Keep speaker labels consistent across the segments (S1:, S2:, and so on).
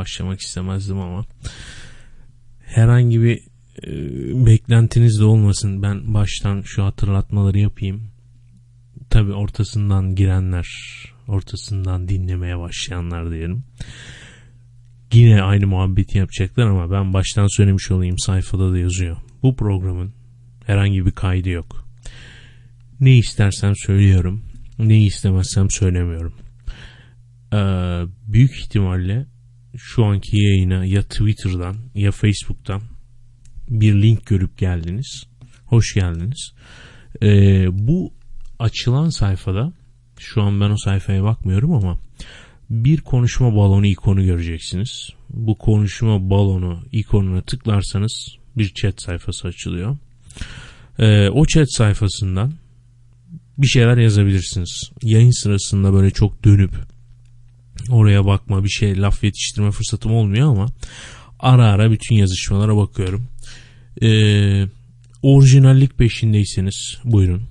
S1: başlamak istemezdim ama herhangi bir e, beklentiniz de olmasın. Ben baştan şu hatırlatmaları yapayım. Tabi ortasından girenler, ortasından dinlemeye başlayanlar diyelim. Yine aynı muhabbeti yapacaklar ama ben baştan söylemiş olayım sayfada da yazıyor. Bu programın herhangi bir kaydı yok. Ne istersem söylüyorum. Ne istemezsem söylemiyorum. Ee, büyük ihtimalle şu anki yayına ya Twitter'dan ya Facebook'tan bir link görüp geldiniz. Hoş geldiniz. Ee, bu açılan sayfada şu an ben o sayfaya bakmıyorum ama bir konuşma balonu ikonu göreceksiniz. Bu konuşma balonu ikonuna tıklarsanız bir chat sayfası açılıyor. Ee, o chat sayfasından bir şeyler yazabilirsiniz. Yayın sırasında böyle çok dönüp oraya bakma bir şey laf yetiştirme fırsatım olmuyor ama ara ara bütün yazışmalara bakıyorum. Ee, orijinallik peşindeyseniz buyurun.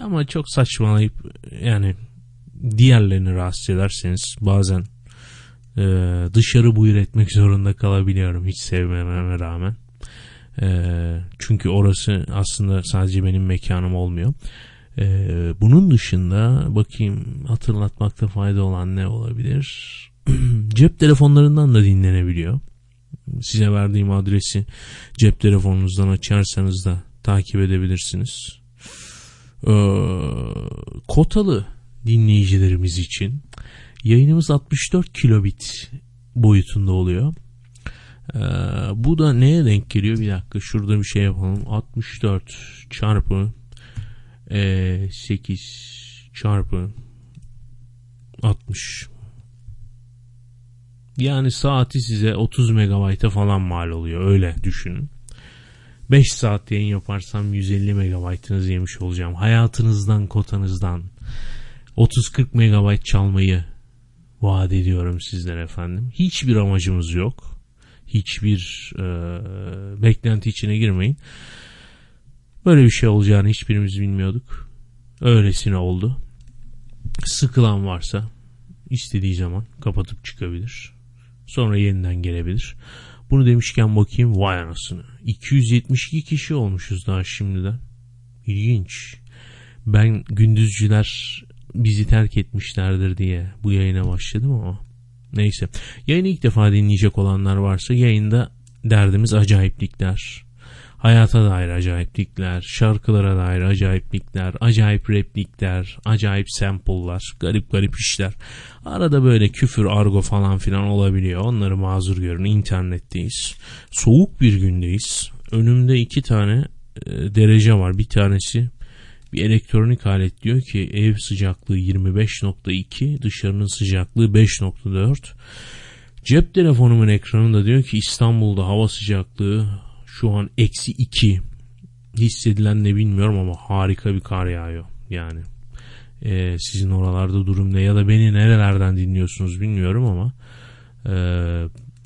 S1: Ama çok saçmalayıp yani diğerlerini rahatsız ederseniz bazen e, dışarı buyur etmek zorunda kalabiliyorum hiç sevmememe rağmen. E, çünkü orası aslında sadece benim mekanım olmuyor. E, bunun dışında bakayım hatırlatmakta fayda olan ne olabilir? Cep telefonlarından da dinlenebiliyor. Size verdiğim adresi cep telefonunuzdan açarsanız da takip edebilirsiniz. Ee, kotalı dinleyicilerimiz için yayınımız 64 kilobit boyutunda oluyor. Ee, bu da neye denk geliyor? Bir dakika şurada bir şey yapalım. 64 çarpı e, 8 çarpı 60 yani saati size 30 megabayta falan mal oluyor öyle düşünün. 5 saat yayın yaparsam 150 megabaytınızı yemiş olacağım. Hayatınızdan kotanızdan 30-40 megabayt çalmayı vaat ediyorum sizlere efendim. Hiçbir amacımız yok. Hiçbir e, beklenti içine girmeyin. Böyle bir şey olacağını hiçbirimiz bilmiyorduk. Öylesine oldu. Sıkılan varsa istediği zaman kapatıp çıkabilir. Sonra yeniden gelebilir. Bunu demişken bakayım vay anasını. 272 kişi olmuşuz daha şimdiden. İlginç. Ben gündüzcüler bizi terk etmişlerdir diye bu yayına başladım ama neyse. Yayını ilk defa dinleyecek olanlar varsa yayında derdimiz acayiplikler. Hayata dair acayiplikler, şarkılara dair acayiplikler, acayip replikler, acayip sample'lar, garip garip işler. Arada böyle küfür, argo falan filan olabiliyor. Onları mazur görün. İnternetteyiz. Soğuk bir gündeyiz. Önümde iki tane e, derece var. Bir tanesi bir elektronik alet diyor ki ev sıcaklığı 25.2 dışarının sıcaklığı 5.4 cep telefonumun ekranında diyor ki İstanbul'da hava sıcaklığı şu an eksi 2 hissedilen ne bilmiyorum ama harika bir kar yağıyor yani ee, sizin oralarda durum ne ya da beni nerelerden dinliyorsunuz bilmiyorum ama e,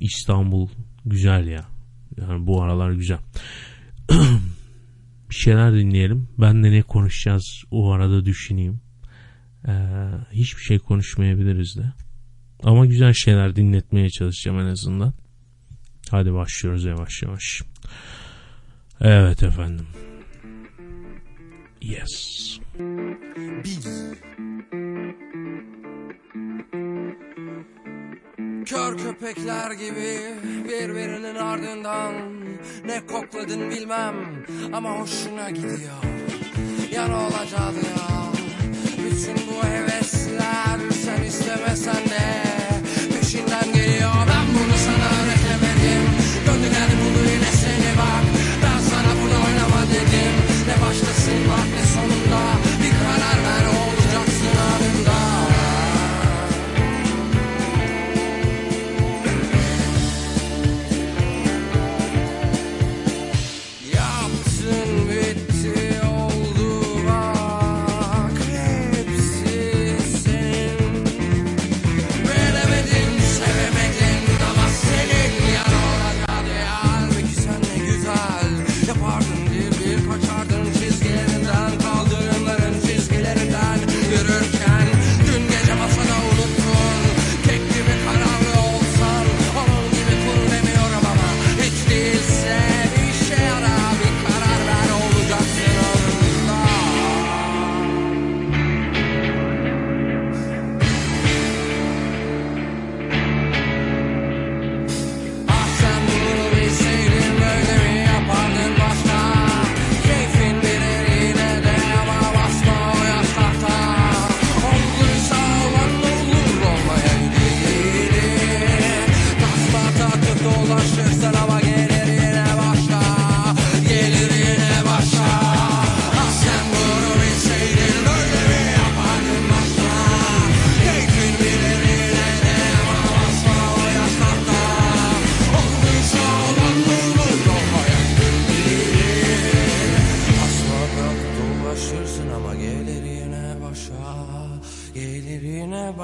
S1: İstanbul güzel ya yani bu aralar güzel bir şeyler dinleyelim. Ben de ne konuşacağız o arada düşüneyim. Ee, hiçbir şey konuşmayabiliriz de. Ama güzel şeyler dinletmeye çalışacağım en azından. Hadi başlıyoruz yavaş yavaş. Evet efendim. Yes. Biz.
S2: Kör köpekler gibi birbirinin ardından Ne kokladın bilmem ama hoşuna gidiyor Ya ne olacaktı ya Bütün bu hevesler sen istemesen de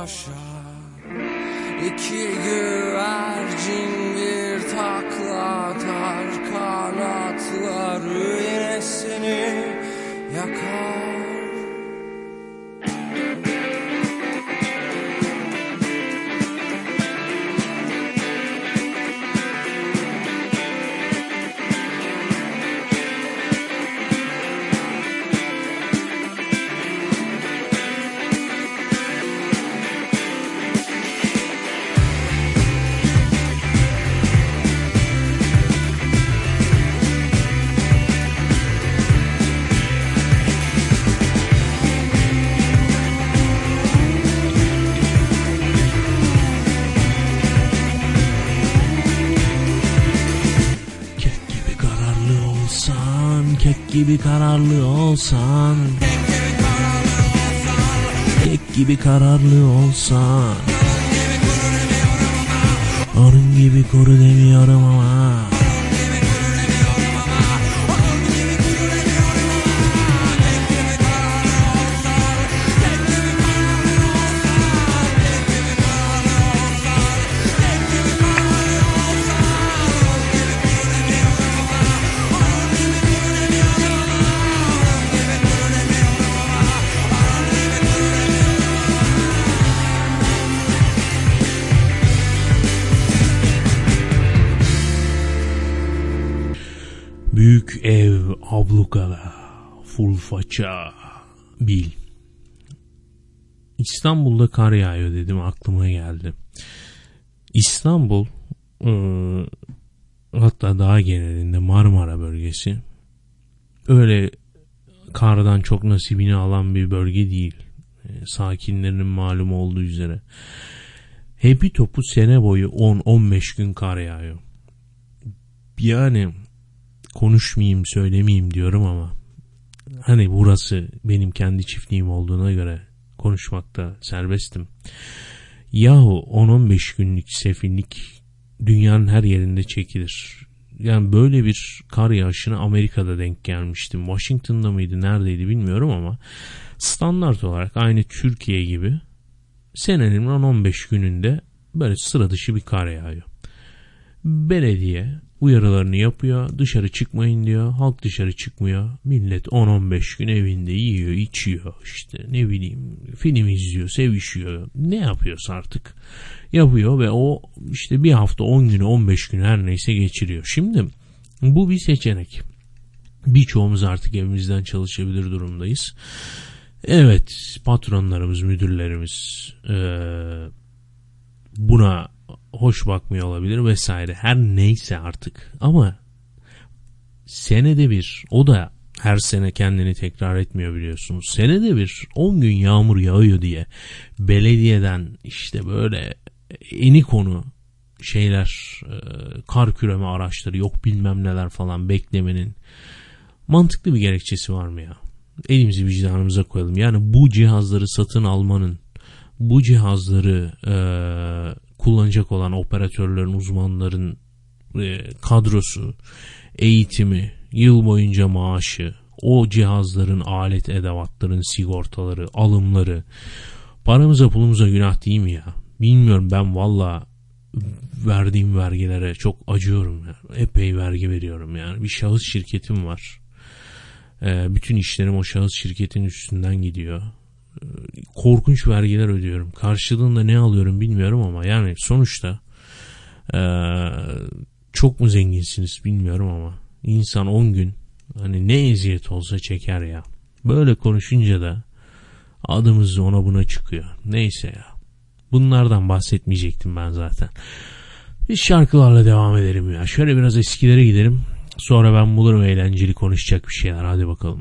S2: başa. İki güvercin
S1: gibi kararlı olsan Kek gibi kararlı olsan Onun gibi koru demiyorum ama ev ablukada full faça bil. İstanbul'da kar yağıyor dedim aklıma geldi. İstanbul e, hatta daha genelinde Marmara bölgesi öyle kardan çok nasibini alan bir bölge değil. E, sakinlerinin malum olduğu üzere. Hepi topu sene boyu 10-15 gün kar yağıyor. Yani konuşmayayım söylemeyeyim diyorum ama hani burası benim kendi çiftliğim olduğuna göre konuşmakta serbestim. Yahu 10-15 günlük sefillik dünyanın her yerinde çekilir. Yani böyle bir kar yağışına Amerika'da denk gelmiştim. Washington'da mıydı neredeydi bilmiyorum ama standart olarak aynı Türkiye gibi senenin 10-15 gününde böyle sıra dışı bir kar yağıyor. Belediye uyarılarını yapıyor. Dışarı çıkmayın diyor. Halk dışarı çıkmıyor. Millet 10-15 gün evinde yiyor, içiyor. işte ne bileyim film izliyor, sevişiyor. Ne yapıyorsa artık yapıyor ve o işte bir hafta 10 günü 15 günü her neyse geçiriyor. Şimdi bu bir seçenek. Birçoğumuz artık evimizden çalışabilir durumdayız. Evet patronlarımız, müdürlerimiz ee, buna hoş bakmıyor olabilir vesaire. Her neyse artık ama senede bir o da her sene kendini tekrar etmiyor biliyorsunuz. Senede bir 10 gün yağmur yağıyor diye belediyeden işte böyle eni konu şeyler e, kar küreme araçları yok bilmem neler falan beklemenin mantıklı bir gerekçesi var mı ya? Elimizi vicdanımıza koyalım. Yani bu cihazları satın almanın bu cihazları e, kullanacak olan operatörlerin, uzmanların e, kadrosu, eğitimi, yıl boyunca maaşı, o cihazların alet edevatların sigortaları, alımları, paramıza pulumuza günah değil mi ya? Bilmiyorum ben valla verdiğim vergilere çok acıyorum. Ya. Epey vergi veriyorum yani. Bir şahıs şirketim var. Ee, bütün işlerim o şahıs şirketin üstünden gidiyor korkunç vergiler ödüyorum. Karşılığında ne alıyorum bilmiyorum ama yani sonuçta e, çok mu zenginsiniz bilmiyorum ama insan 10 gün hani ne eziyet olsa çeker ya. Böyle konuşunca da adımız ona buna çıkıyor. Neyse ya. Bunlardan bahsetmeyecektim ben zaten. Biz şarkılarla devam edelim ya. Şöyle biraz eskilere gidelim. Sonra ben bulurum eğlenceli konuşacak bir şeyler. Hadi bakalım.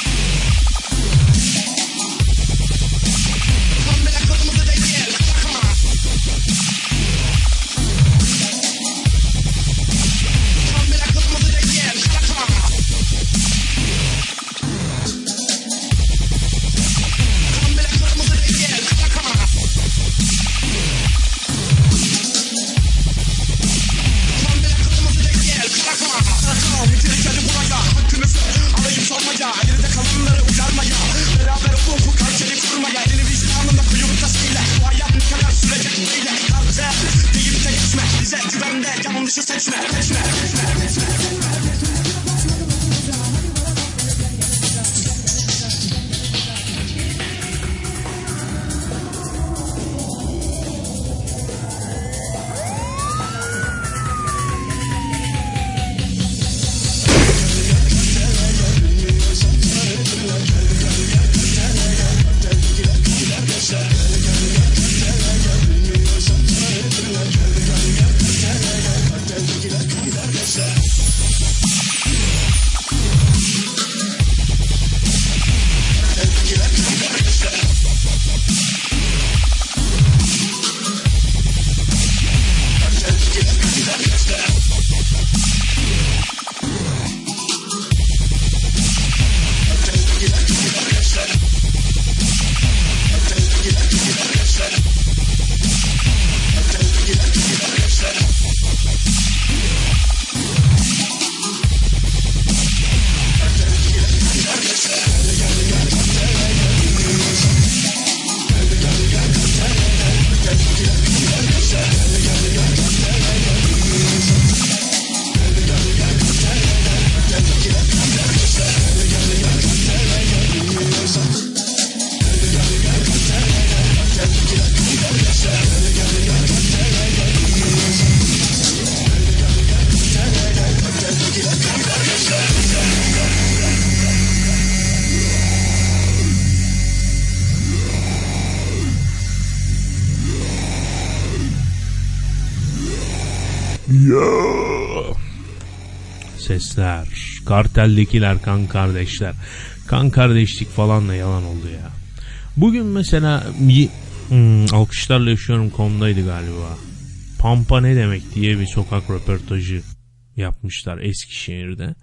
S1: It's just snap. Sesler, karteldekiler kan kardeşler. Kan kardeşlik falan da yalan oldu ya. Bugün mesela hmm, alkışlarla yaşıyorum komdaydı galiba. Pampa ne demek diye bir sokak röportajı yapmışlar Eskişehir'de.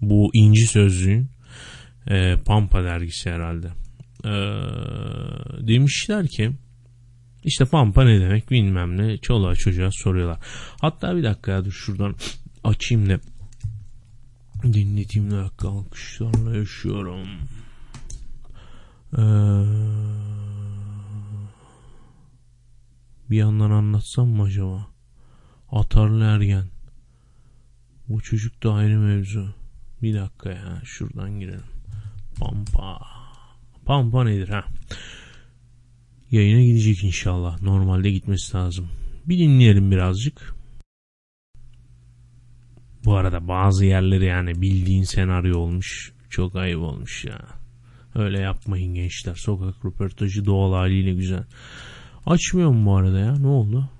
S1: Bu inci sözlüğün e, Pampa dergisi herhalde. E, demişler ki işte pampa ne demek bilmem ne çoluğa çocuğa soruyorlar. Hatta bir dakika dur şuradan açayım da dinleteyim dakika alkışlarla yaşıyorum. Ee, bir yandan anlatsam mı acaba? Atarlı ergen. Bu çocuk da ayrı mevzu. Bir dakika ya şuradan girelim. Pampa. Pampa nedir ha? Yayına gidecek inşallah. Normalde gitmesi lazım. Bir dinleyelim birazcık. Bu arada bazı yerleri yani bildiğin senaryo olmuş. Çok ayıp olmuş ya. Öyle yapmayın gençler. Sokak röportajı doğal haliyle güzel. Açmıyorum bu arada ya. Ne oldu?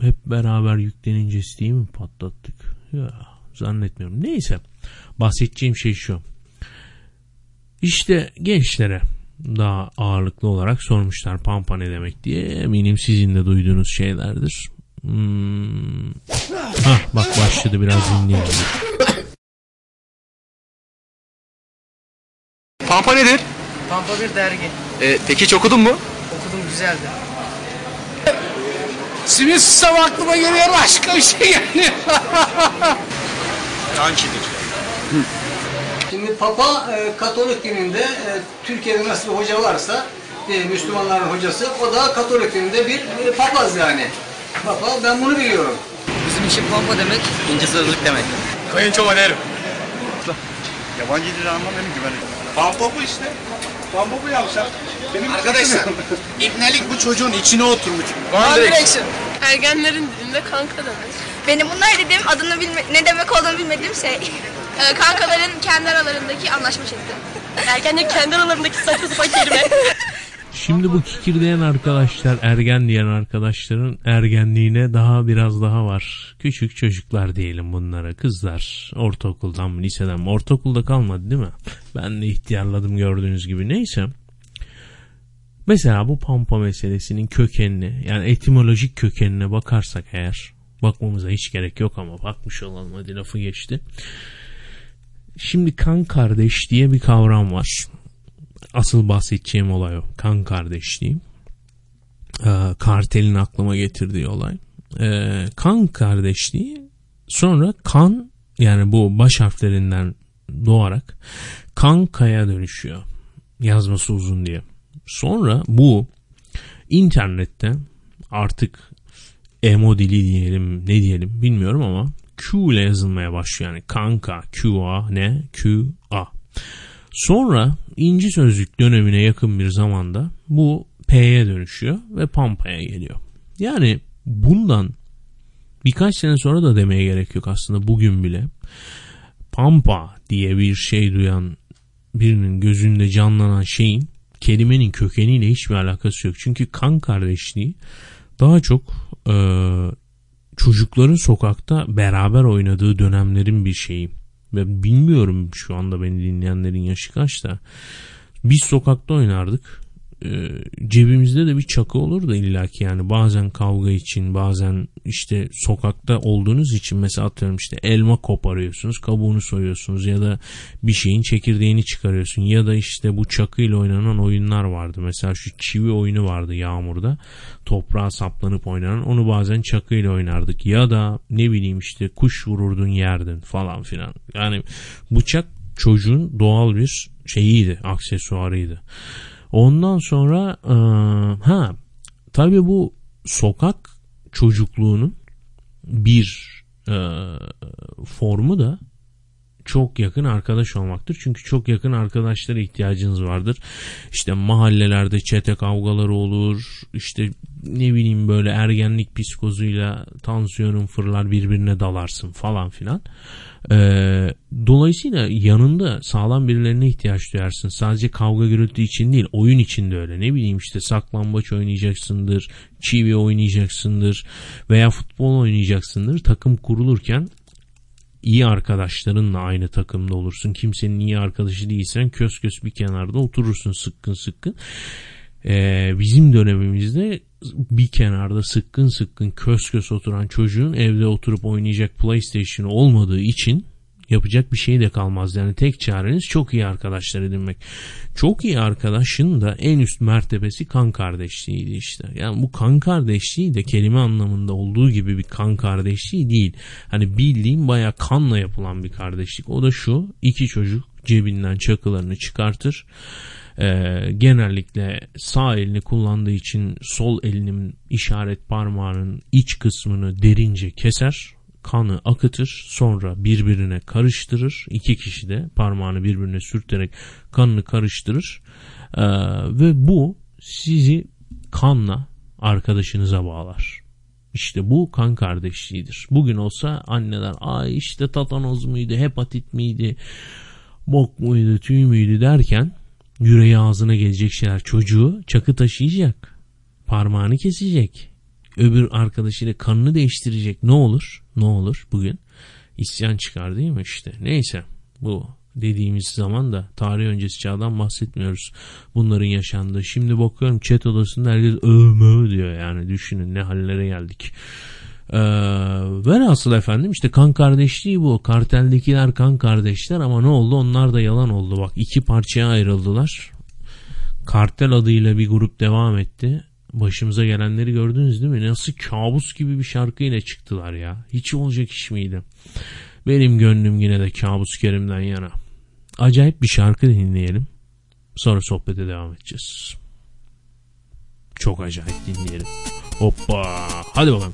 S1: Hep beraber yüklenince Steam'i mi patlattık? Ya zannetmiyorum. Neyse. Bahsedeceğim şey şu. İşte gençlere daha ağırlıklı olarak sormuşlar pampa ne demek diye. Eminim sizin de duyduğunuz şeylerdir. Hmm. Hah bak başladı biraz dinleyelim.
S3: Pampa nedir?
S4: Pampa bir dergi.
S3: Ee, peki hiç okudun mu?
S4: Okudum güzeldi.
S5: Simit sistem aklıma geliyor başka bir şey yani.
S6: Şimdi Papa e, Katolik dininde e, Türkiye'de nasıl bir hoca varsa e, Müslümanların hocası o da Katolik dininde bir e, papaz yani. Papa ben bunu biliyorum.
S4: Bizim için pampa demek ince sözlük demek.
S5: Kayınçoma derim. Yabancı dili anlamıyorum ki ben. Pampopu işte. Pampopu yapacak. Benim Arkadaşlar ibnelik bu çocuğun içine oturmuş.
S7: Ergenlerin dilinde kanka demek.
S8: Benim bunlar dediğim adını bilme, ne demek olduğunu bilmediğim şey. Ee, kankaların kendi aralarındaki anlaşma şekli.
S7: Ergenler kendi aralarındaki saçma sapan kelime.
S1: Şimdi bu kikirdeyen arkadaşlar ergen diyen arkadaşların ergenliğine daha biraz daha var. Küçük çocuklar diyelim bunlara kızlar ortaokuldan mı liseden mi ortaokulda kalmadı değil mi? Ben de ihtiyarladım gördüğünüz gibi neyse. Mesela bu pampa meselesinin kökenini yani etimolojik kökenine bakarsak eğer bakmamıza hiç gerek yok ama bakmış olalım hadi lafı geçti. Şimdi kan kardeş diye bir kavram var. Asıl bahsedeceğim olay o. Kan kardeşliği. Ee, kartelin aklıma getirdiği olay. Ee, kan kardeşliği sonra kan yani bu baş harflerinden doğarak kankaya dönüşüyor. Yazması uzun diye. Sonra bu internette artık emo dili diyelim ne diyelim bilmiyorum ama Q ile yazılmaya başlıyor. Yani kanka Q A ne Q A. Sonra inci sözlük dönemine yakın bir zamanda bu P'ye dönüşüyor ve Pampa'ya geliyor. Yani bundan birkaç sene sonra da demeye gerek yok aslında bugün bile. Pampa diye bir şey duyan birinin gözünde canlanan şeyin kelimenin kökeniyle hiçbir alakası yok. Çünkü kan kardeşliği daha çok e, çocukların sokakta beraber oynadığı dönemlerin bir şeyi. Ve bilmiyorum şu anda beni dinleyenlerin yaşı kaç da. Biz sokakta oynardık. E, cebimizde de bir çakı olur da illaki yani. Bazen kavga için bazen işte sokakta olduğunuz için mesela atıyorum işte elma koparıyorsunuz kabuğunu soyuyorsunuz ya da bir şeyin çekirdeğini çıkarıyorsun ya da işte bu çakıyla oynanan oyunlar vardı. Mesela şu çivi oyunu vardı yağmurda. Toprağa saplanıp oynanan onu bazen çakıyla oynardık. Ya da ne bileyim işte kuş vururdun yerdin falan filan. Yani bıçak çocuğun doğal bir şeyiydi aksesuarıydı. Ondan sonra e, ha tabii bu sokak çocukluğunun bir e, formu da çok yakın arkadaş olmaktır. Çünkü çok yakın arkadaşlara ihtiyacınız vardır. İşte mahallelerde çete kavgaları olur. İşte ne bileyim böyle ergenlik psikozuyla tansiyonun fırlar birbirine dalarsın falan filan. Ee, dolayısıyla yanında sağlam birilerine ihtiyaç duyarsın. Sadece kavga gürültü için değil oyun için de öyle. Ne bileyim işte saklambaç oynayacaksındır, çivi oynayacaksındır veya futbol oynayacaksındır. Takım kurulurken iyi arkadaşlarınla aynı takımda olursun. Kimsenin iyi arkadaşı değilsen kös kös bir kenarda oturursun sıkkın sıkkın. Ee, bizim dönemimizde bir kenarda sıkkın sıkkın kös kös oturan çocuğun evde oturup oynayacak PlayStation olmadığı için yapacak bir şey de kalmaz. Yani tek çareniz çok iyi arkadaşlar edinmek. Çok iyi arkadaşın da en üst mertebesi kan kardeşliğiydi işte. Yani bu kan kardeşliği de kelime anlamında olduğu gibi bir kan kardeşliği değil. Hani bildiğim baya kanla yapılan bir kardeşlik. O da şu iki çocuk cebinden çakılarını çıkartır. Ee, genellikle sağ elini kullandığı için sol elinin işaret parmağının iç kısmını derince keser kanı akıtır sonra birbirine karıştırır. İki kişi de parmağını birbirine sürterek kanını karıştırır. Ee, ve bu sizi kanla arkadaşınıza bağlar. İşte bu kan kardeşliğidir. Bugün olsa anneler ay işte tatanoz muydu hepatit miydi bok muydu tüy müydü? derken yüreği ağzına gelecek şeyler. Çocuğu çakı taşıyacak. Parmağını kesecek. Öbür arkadaşıyla kanını değiştirecek. Ne olur? Ne olur? Bugün isyan çıkar değil mi? İşte neyse. Bu dediğimiz zaman da tarih öncesi çağdan bahsetmiyoruz. Bunların yaşandığı. Şimdi bakıyorum chat odasında herkes övmö diyor yani. Düşünün ne hallere geldik ee, velhasıl efendim işte kan kardeşliği bu karteldekiler kan kardeşler ama ne oldu onlar da yalan oldu bak iki parçaya ayrıldılar kartel adıyla bir grup devam etti başımıza gelenleri gördünüz değil mi? Nasıl kabus gibi bir şarkıyla çıktılar ya. Hiç olacak iş miydi? Benim gönlüm yine de kabus kerimden yana. Acayip bir şarkı dinleyelim. Sonra sohbete devam edeceğiz. Çok acayip dinleyelim. Hoppa. Hadi bakalım.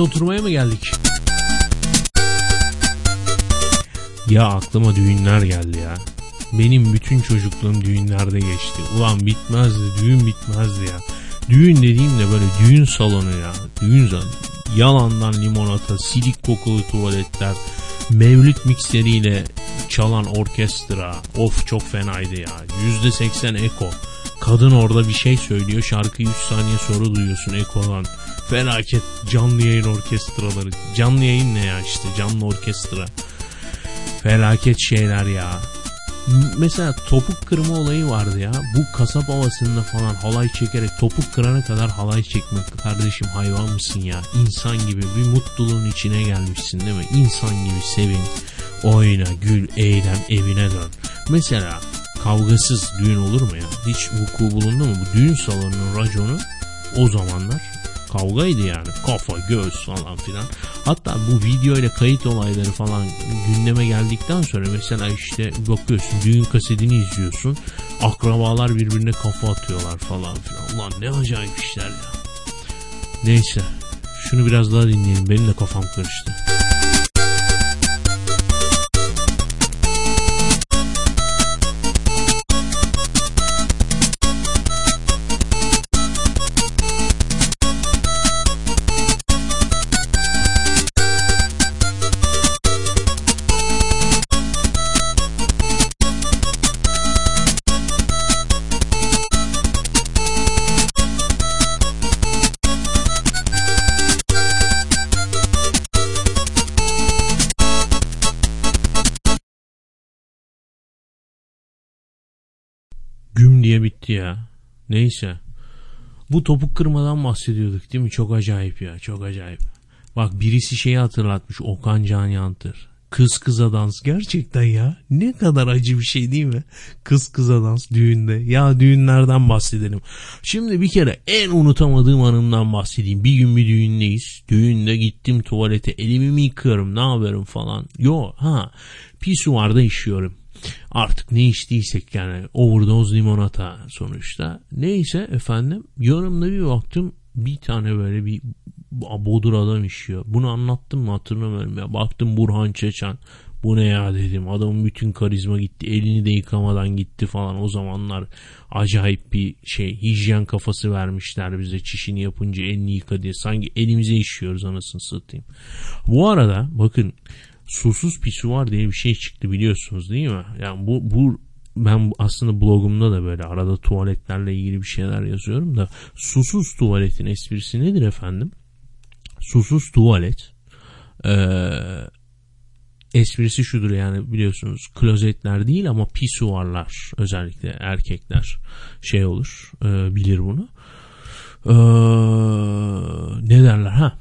S1: Evet oturmaya mı geldik? Ya aklıma düğünler geldi ya. Benim bütün çocukluğum düğünlerde geçti. Ulan bitmezdi, düğün bitmezdi ya. Düğün dediğimde böyle düğün salonu ya. Düğün salonu. Yalandan limonata, silik kokulu tuvaletler, mevlüt mikseriyle çalan orkestra. Of çok fenaydı ya. %80 eko. Kadın orada bir şey söylüyor. Şarkıyı 3 saniye sonra duyuyorsun ekodan. Felaket canlı yayın orkestraları. Canlı yayın ne ya işte canlı orkestra. Felaket şeyler ya. Mesela topuk kırma olayı vardı ya. Bu kasap havasında falan halay çekerek topuk kırana kadar halay çekmek. Kardeşim hayvan mısın ya? İnsan gibi bir mutluluğun içine gelmişsin değil mi? İnsan gibi sevin. Oyna, gül, eğlen, evine dön. Mesela kavgasız düğün olur mu ya? Hiç vuku bulundu mu? Bu düğün salonunun raconu o zamanlar kavgaydı yani. Kafa, göz falan filan. Hatta bu video ile kayıt olayları falan gündeme geldikten sonra mesela işte bakıyorsun düğün kasetini izliyorsun. Akrabalar birbirine kafa atıyorlar falan filan. Ulan ne acayip işler ya. Neyse şunu biraz daha dinleyelim. Benim de kafam karıştı. Diye bitti ya. Neyse. Bu topuk kırmadan bahsediyorduk değil mi? Çok acayip ya. Çok acayip. Bak birisi şeyi hatırlatmış. Okan Can Yantır. Kız kıza dans gerçekten ya. Ne kadar acı bir şey değil mi? Kız kıza dans düğünde. Ya düğünlerden bahsedelim. Şimdi bir kere en unutamadığım anımdan bahsedeyim. Bir gün bir düğündeyiz. Düğünde gittim tuvalete elimi mi yıkıyorum ne yaparım falan. Yo ha pisuvarda işiyorum. Artık ne içtiysek yani overdose limonata sonuçta. Neyse efendim yanımda bir baktım bir tane böyle bir bodur adam işiyor. Bunu anlattım mı hatırlamıyorum ya. Baktım Burhan Çeçen. Bu ne ya dedim. Adamın bütün karizma gitti. Elini de yıkamadan gitti falan. O zamanlar acayip bir şey. Hijyen kafası vermişler bize. Çişini yapınca elini yıka diye. Sanki elimize işiyoruz anasını satayım. Bu arada bakın susuz pisuvar diye bir şey çıktı biliyorsunuz değil mi? Yani bu, bu ben aslında blogumda da böyle arada tuvaletlerle ilgili bir şeyler yazıyorum da susuz tuvaletin esprisi nedir efendim? Susuz tuvalet ee, esprisi şudur yani biliyorsunuz klozetler değil ama pisuvarlar özellikle erkekler şey olur e, bilir bunu. E, ne derler ha?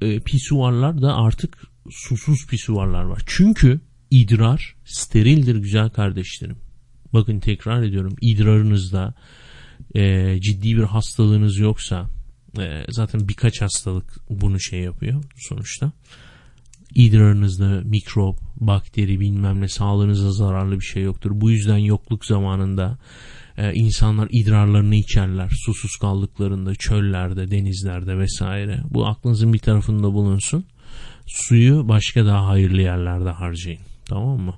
S1: E, pisuvarlar da artık susuz pisuvarlar var. Çünkü idrar sterildir güzel kardeşlerim. Bakın tekrar ediyorum idrarınızda e, ciddi bir hastalığınız yoksa e, zaten birkaç hastalık bunu şey yapıyor sonuçta. İdrarınızda mikrop, bakteri bilmem ne sağlığınıza zararlı bir şey yoktur. Bu yüzden yokluk zamanında e, insanlar idrarlarını içerler susuz kaldıklarında çöllerde, denizlerde vesaire. Bu aklınızın bir tarafında bulunsun. Suyu başka daha hayırlı yerlerde harcayın. Tamam mı?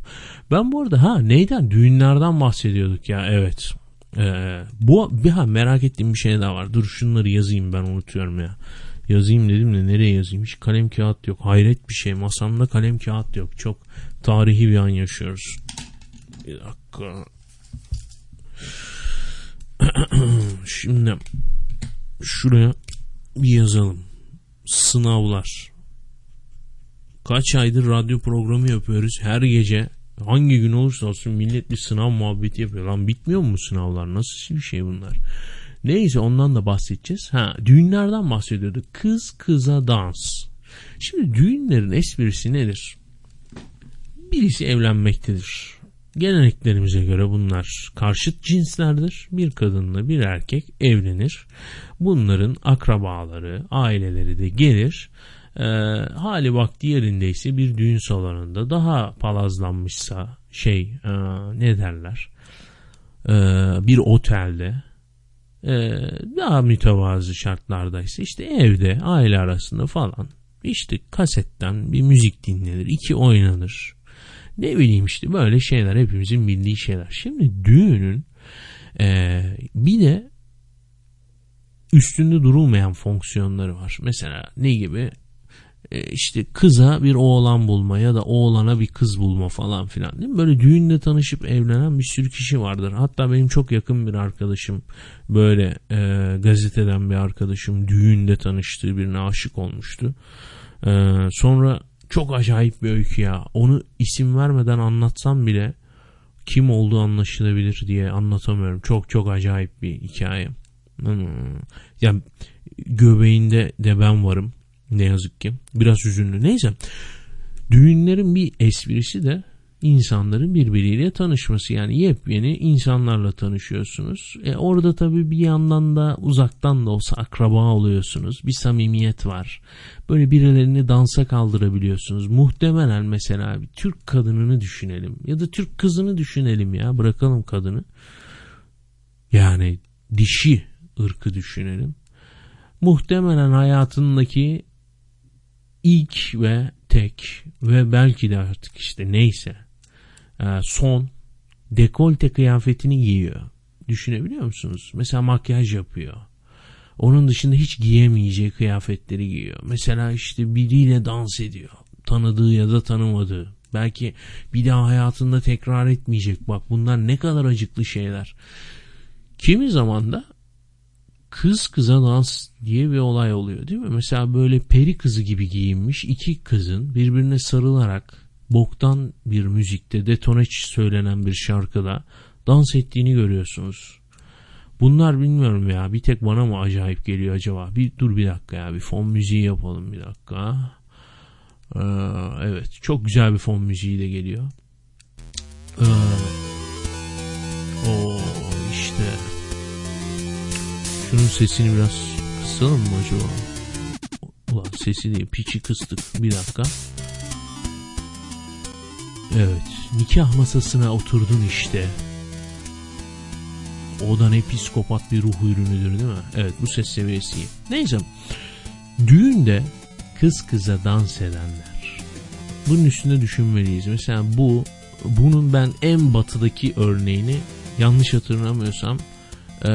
S1: Ben bu arada ha neyden? Düğünlerden bahsediyorduk ya evet. Ee, bu bir ha merak ettiğim bir şey daha var. Dur şunları yazayım ben unutuyorum ya. Yazayım dedim de nereye yazayım? Hiç kalem kağıt yok. Hayret bir şey. Masamda kalem kağıt yok. Çok tarihi bir an yaşıyoruz. Bir dakika. Şimdi şuraya bir yazalım. Sınavlar. Kaç aydır radyo programı yapıyoruz. Her gece hangi gün olursa olsun millet bir sınav muhabbeti yapıyor. Lan bitmiyor mu sınavlar? Nasıl bir şey bunlar? Neyse ondan da bahsedeceğiz. Ha düğünlerden bahsediyorduk. Kız kıza dans. Şimdi düğünlerin esprisi nedir? Birisi evlenmektedir. Geleneklerimize göre bunlar karşıt cinslerdir. Bir kadınla bir erkek evlenir. Bunların akrabaları, aileleri de gelir. E, hali vakti yerindeyse bir düğün salonunda daha palazlanmışsa şey e, ne derler e, bir otelde e, daha mütevazı şartlardaysa işte evde aile arasında falan işte kasetten bir müzik dinlenir iki oynanır Ne bileyim işte böyle şeyler hepimizin bildiği şeyler. Şimdi düğünün e, bir de üstünde durulmayan fonksiyonları var. Mesela ne gibi? E, işte kıza bir oğlan bulma ya da oğlana bir kız bulma falan filan değil mi? Böyle düğünde tanışıp evlenen bir sürü kişi vardır. Hatta benim çok yakın bir arkadaşım böyle e, gazeteden bir arkadaşım düğünde tanıştığı birine aşık olmuştu. E, sonra çok acayip bir öykü ya. Onu isim vermeden anlatsam bile kim olduğu anlaşılabilir diye anlatamıyorum. Çok çok acayip bir hikaye. Hmm. Yani göbeğinde de ben varım. Ne yazık ki. Biraz üzünlü. Neyse. Düğünlerin bir esprisi de insanların birbiriyle tanışması. Yani yepyeni insanlarla tanışıyorsunuz. E orada tabii bir yandan da uzaktan da olsa akraba oluyorsunuz. Bir samimiyet var. Böyle birilerini dansa kaldırabiliyorsunuz. Muhtemelen mesela bir Türk kadınını düşünelim. Ya da Türk kızını düşünelim ya. Bırakalım kadını. Yani dişi ırkı düşünelim. Muhtemelen hayatındaki ilk ve tek ve belki de artık işte neyse e, son dekolte kıyafetini giyiyor. Düşünebiliyor musunuz? Mesela makyaj yapıyor. Onun dışında hiç giyemeyeceği kıyafetleri giyiyor. Mesela işte biriyle dans ediyor. Tanıdığı ya da tanımadığı. Belki bir daha hayatında tekrar etmeyecek. Bak bunlar ne kadar acıklı şeyler. Kimi zaman da kız kıza dans diye bir olay oluyor değil mi? Mesela böyle peri kızı gibi giyinmiş iki kızın birbirine sarılarak boktan bir müzikte detoneç söylenen bir şarkıda dans ettiğini görüyorsunuz. Bunlar bilmiyorum ya bir tek bana mı acayip geliyor acaba? Bir dur bir dakika ya bir fon müziği yapalım bir dakika. Ee, evet çok güzel bir fon müziği de geliyor. Ee, o şunun sesini biraz kısalım mı acaba? Ulan sesi değil piçi kıstık bir dakika. Evet nikah masasına oturdun işte. O da ne psikopat bir ruh ürünüdür değil mi? Evet bu ses seviyesi iyi. Neyse düğünde kız kıza dans edenler. Bunun üstünde düşünmeliyiz. Mesela bu bunun ben en batıdaki örneğini yanlış hatırlamıyorsam e,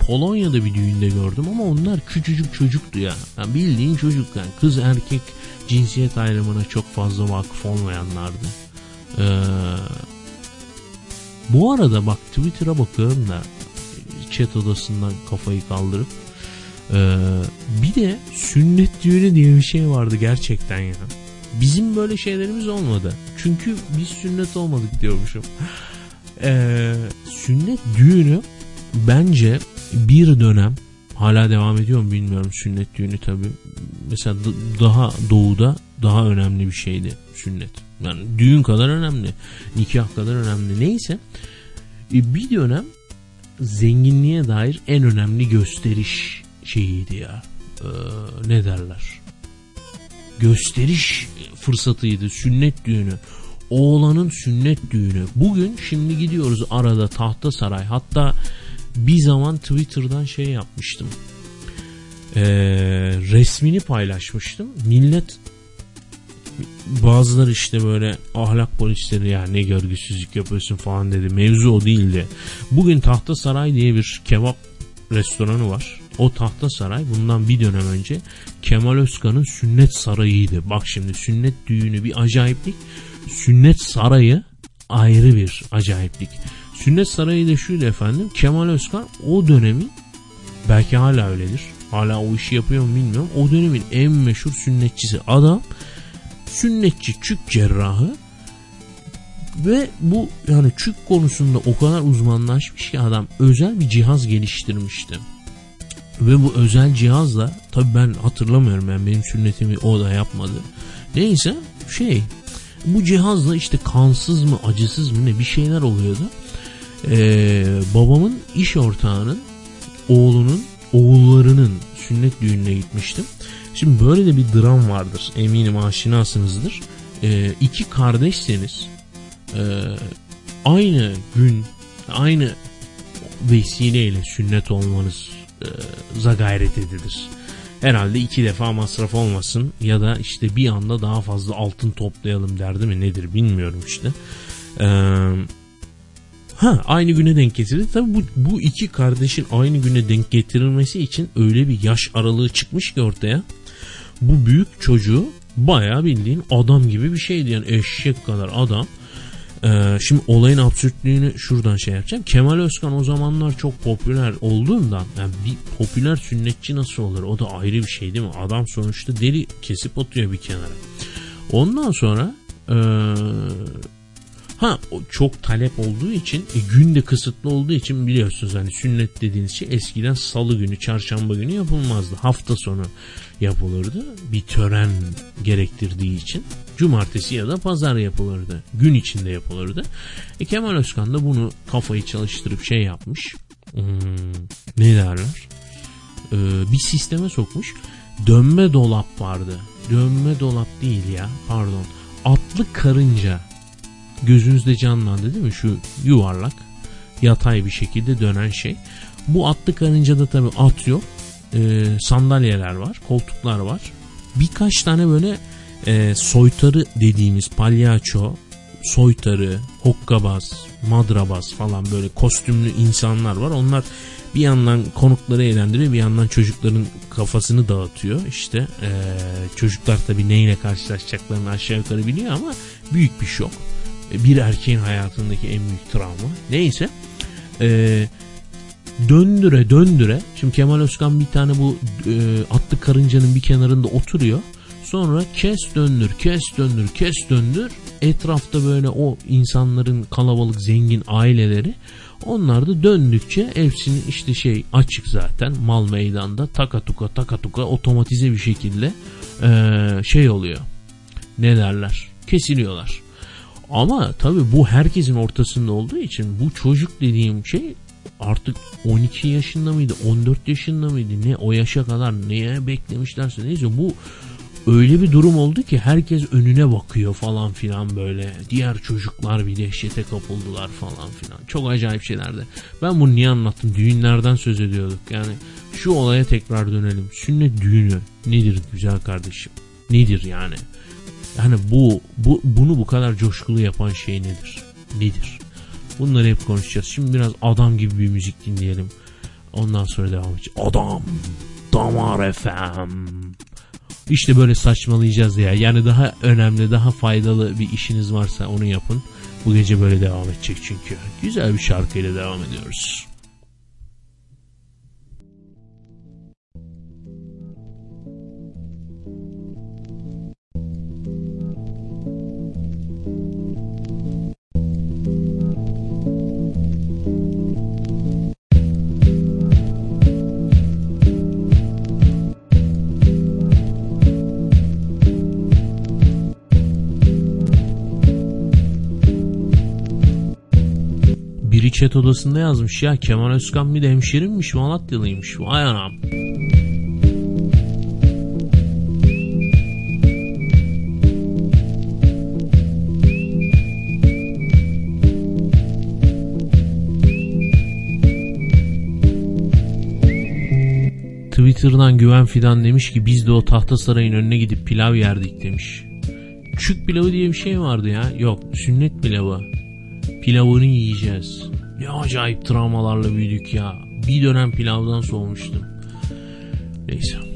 S1: Polonya'da bir düğünde gördüm ama onlar küçücük çocuktu ya. Yani bildiğin çocuk yani kız erkek cinsiyet ayrımına çok fazla vakıf olmayanlardı. Ee, bu arada bak Twitter'a bakıyorum da chat odasından kafayı kaldırıp ee, bir de sünnet düğünü diye bir şey vardı gerçekten ya. Bizim böyle şeylerimiz olmadı. Çünkü biz sünnet olmadık diyormuşum. Ee, sünnet düğünü bence bir dönem hala devam ediyor mu bilmiyorum sünnet düğünü tabi. Mesela daha doğuda daha önemli bir şeydi sünnet. Yani düğün kadar önemli. Nikah kadar önemli. Neyse. E, bir dönem zenginliğe dair en önemli gösteriş şeyiydi ya. Ee, ne derler? Gösteriş fırsatıydı. Sünnet düğünü. Oğlanın sünnet düğünü. Bugün şimdi gidiyoruz arada tahta saray. Hatta bir zaman Twitter'dan şey yapmıştım. Ee, resmini paylaşmıştım. Millet bazıları işte böyle ahlak polisleri ya ne görgüsüzlük yapıyorsun falan dedi. Mevzu o değildi. Bugün Tahta Saray diye bir kebap restoranı var. O Tahta Saray bundan bir dönem önce Kemal Özkan'ın sünnet sarayıydı. Bak şimdi sünnet düğünü bir acayiplik. Sünnet sarayı ayrı bir acayiplik. Sünnet sarayı da şuydu efendim. Kemal Özkan o dönemin belki hala öyledir. Hala o işi yapıyor mu bilmiyorum. O dönemin en meşhur sünnetçisi adam sünnetçi çük cerrahı ve bu yani çük konusunda o kadar uzmanlaşmış ki adam özel bir cihaz geliştirmişti. Ve bu özel cihazla tabi ben hatırlamıyorum yani benim sünnetimi o da yapmadı. Neyse şey bu cihazla işte kansız mı acısız mı ne bir şeyler oluyordu. Ee, babamın iş ortağının oğlunun oğullarının sünnet düğününe gitmiştim. Şimdi böyle de bir dram vardır. Eminim aşinasınızdır. Ee, iki kardeşseniz e, aynı gün aynı vesileyle sünnet olmanıza gayret edilir. Herhalde iki defa masraf olmasın ya da işte bir anda daha fazla altın toplayalım derdi mi nedir bilmiyorum işte. Ee, ha aynı güne denk getirdi. Tabi bu, bu iki kardeşin aynı güne denk getirilmesi için öyle bir yaş aralığı çıkmış ki ortaya. Bu büyük çocuğu bayağı bildiğin adam gibi bir şeydi yani eşek kadar adam. Ee, şimdi olayın absürtlüğünü şuradan şey yapacağım. Kemal Özkan o zamanlar çok popüler olduğundan yani bir popüler sünnetçi nasıl olur? O da ayrı bir şey değil mi? Adam sonuçta deli kesip atıyor bir kenara. Ondan sonra ee, ha çok talep olduğu için e, gün kısıtlı olduğu için biliyorsunuz hani sünnet dediğiniz şey eskiden salı günü çarşamba günü yapılmazdı. Hafta sonu yapılırdı. Bir tören gerektirdiği için cumartesi ya da pazar yapılırdı. Gün içinde yapılırdı. E Kemal Özkan da bunu kafayı çalıştırıp şey yapmış. Hmm, ne derler? Ee, bir sisteme sokmuş. Dönme dolap vardı. Dönme dolap değil ya pardon. Atlı karınca gözünüzde canlandı değil mi? Şu yuvarlak yatay bir şekilde dönen şey. Bu atlı karıncada tabi at yok. E, sandalyeler var, koltuklar var. Birkaç tane böyle e, soytarı dediğimiz palyaço, soytarı, hokkabaz, madrabaz falan böyle kostümlü insanlar var. Onlar bir yandan konukları eğlendiriyor bir yandan çocukların kafasını dağıtıyor. İşte e, çocuklar tabii neyle karşılaşacaklarını aşağı yukarı biliyor ama büyük bir şok. E, bir erkeğin hayatındaki en büyük travma. Neyse. E, döndüre döndüre. Şimdi Kemal Özkan bir tane bu e, atlı karıncanın bir kenarında oturuyor. Sonra kes döndür, kes döndür, kes döndür. Etrafta böyle o insanların kalabalık zengin aileleri onlar da döndükçe hepsinin işte şey açık zaten mal meydanda takatuka takatuka otomatize bir şekilde ee, şey oluyor. Ne derler? Kesiliyorlar. Ama tabii bu herkesin ortasında olduğu için bu çocuk dediğim şey artık 12 yaşında mıydı 14 yaşında mıydı ne o yaşa kadar neye beklemişlerse neyse bu öyle bir durum oldu ki herkes önüne bakıyor falan filan böyle. Diğer çocuklar bir dehşete kapıldılar falan filan. Çok acayip şeylerdi. Ben bunu niye anlattım? Düğünlerden söz ediyorduk. Yani şu olaya tekrar dönelim. Sünnet düğünü nedir güzel kardeşim? Nedir yani? Yani bu, bu bunu bu kadar coşkulu yapan şey nedir? Nedir? Bunları hep konuşacağız. Şimdi biraz adam gibi bir müzik dinleyelim. Ondan sonra devam edeceğiz. Adam. Damar FM. İşte böyle saçmalayacağız ya. Yani daha önemli, daha faydalı bir işiniz varsa onu yapın. Bu gece böyle devam edecek çünkü. Güzel bir şarkıyla devam ediyoruz. Biri chat odasında yazmış ya Kemal Özkan bir de hemşerimmiş Malatyalıymış. Vay anam. Twitter'dan Güven Fidan demiş ki biz de o tahta sarayın önüne gidip pilav yerdik demiş. Çük pilavı diye bir şey vardı ya. Yok sünnet pilavı. Pilavını yiyeceğiz. Ne acayip travmalarla büyüdük ya. Bir dönem pilavdan soğumuştum. Neyse.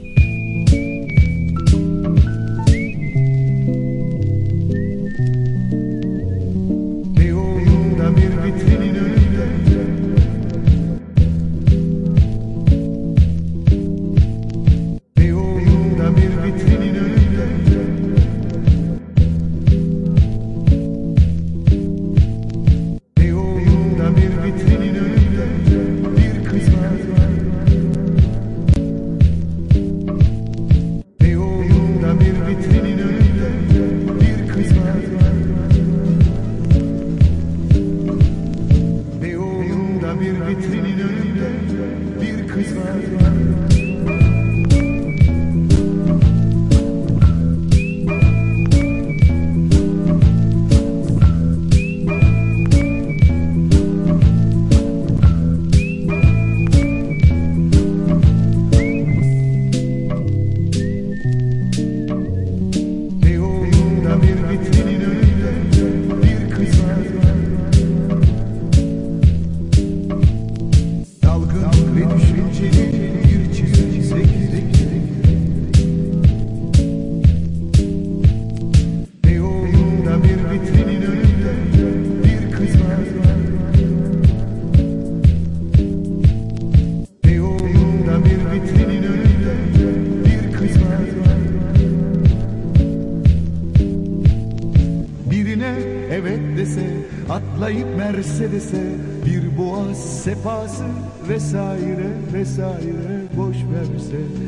S9: Vesaire vesaire boş verse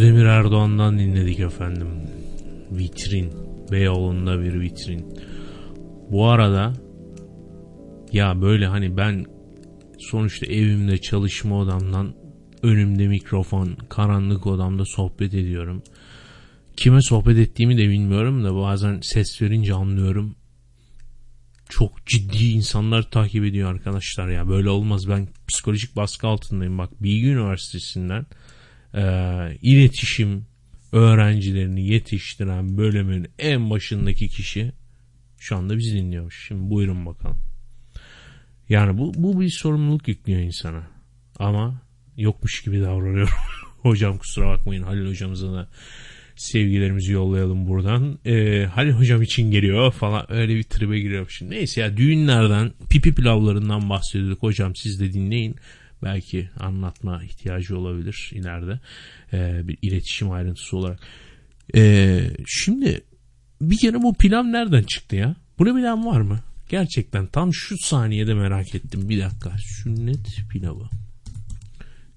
S1: Özdemir Erdoğan'dan dinledik efendim. Vitrin. Beyoğlu'nda bir vitrin. Bu arada ya böyle hani ben sonuçta evimde çalışma odamdan önümde mikrofon karanlık odamda sohbet ediyorum. Kime sohbet ettiğimi de bilmiyorum da bazen ses verince anlıyorum. Çok ciddi insanlar takip ediyor arkadaşlar ya böyle olmaz ben psikolojik baskı altındayım bak Bilgi Üniversitesi'nden e, iletişim öğrencilerini yetiştiren bölümün en başındaki kişi şu anda bizi dinliyormuş. Şimdi buyurun bakalım. Yani bu, bu bir sorumluluk yüklüyor insana. Ama yokmuş gibi davranıyorum. Hocam kusura bakmayın Halil hocamıza da sevgilerimizi yollayalım buradan. Ee, Halil hocam için geliyor falan öyle bir tribe giriyorum şimdi. Neyse ya düğünlerden pipi pilavlarından bahsediyorduk hocam siz de dinleyin. Belki anlatma ihtiyacı olabilir ileride ee, bir iletişim ayrıntısı olarak. Ee, şimdi bir kere bu pilav nereden çıktı ya? Bunu bilen var mı? Gerçekten tam şu saniyede merak ettim. Bir dakika. Sünnet pilavı.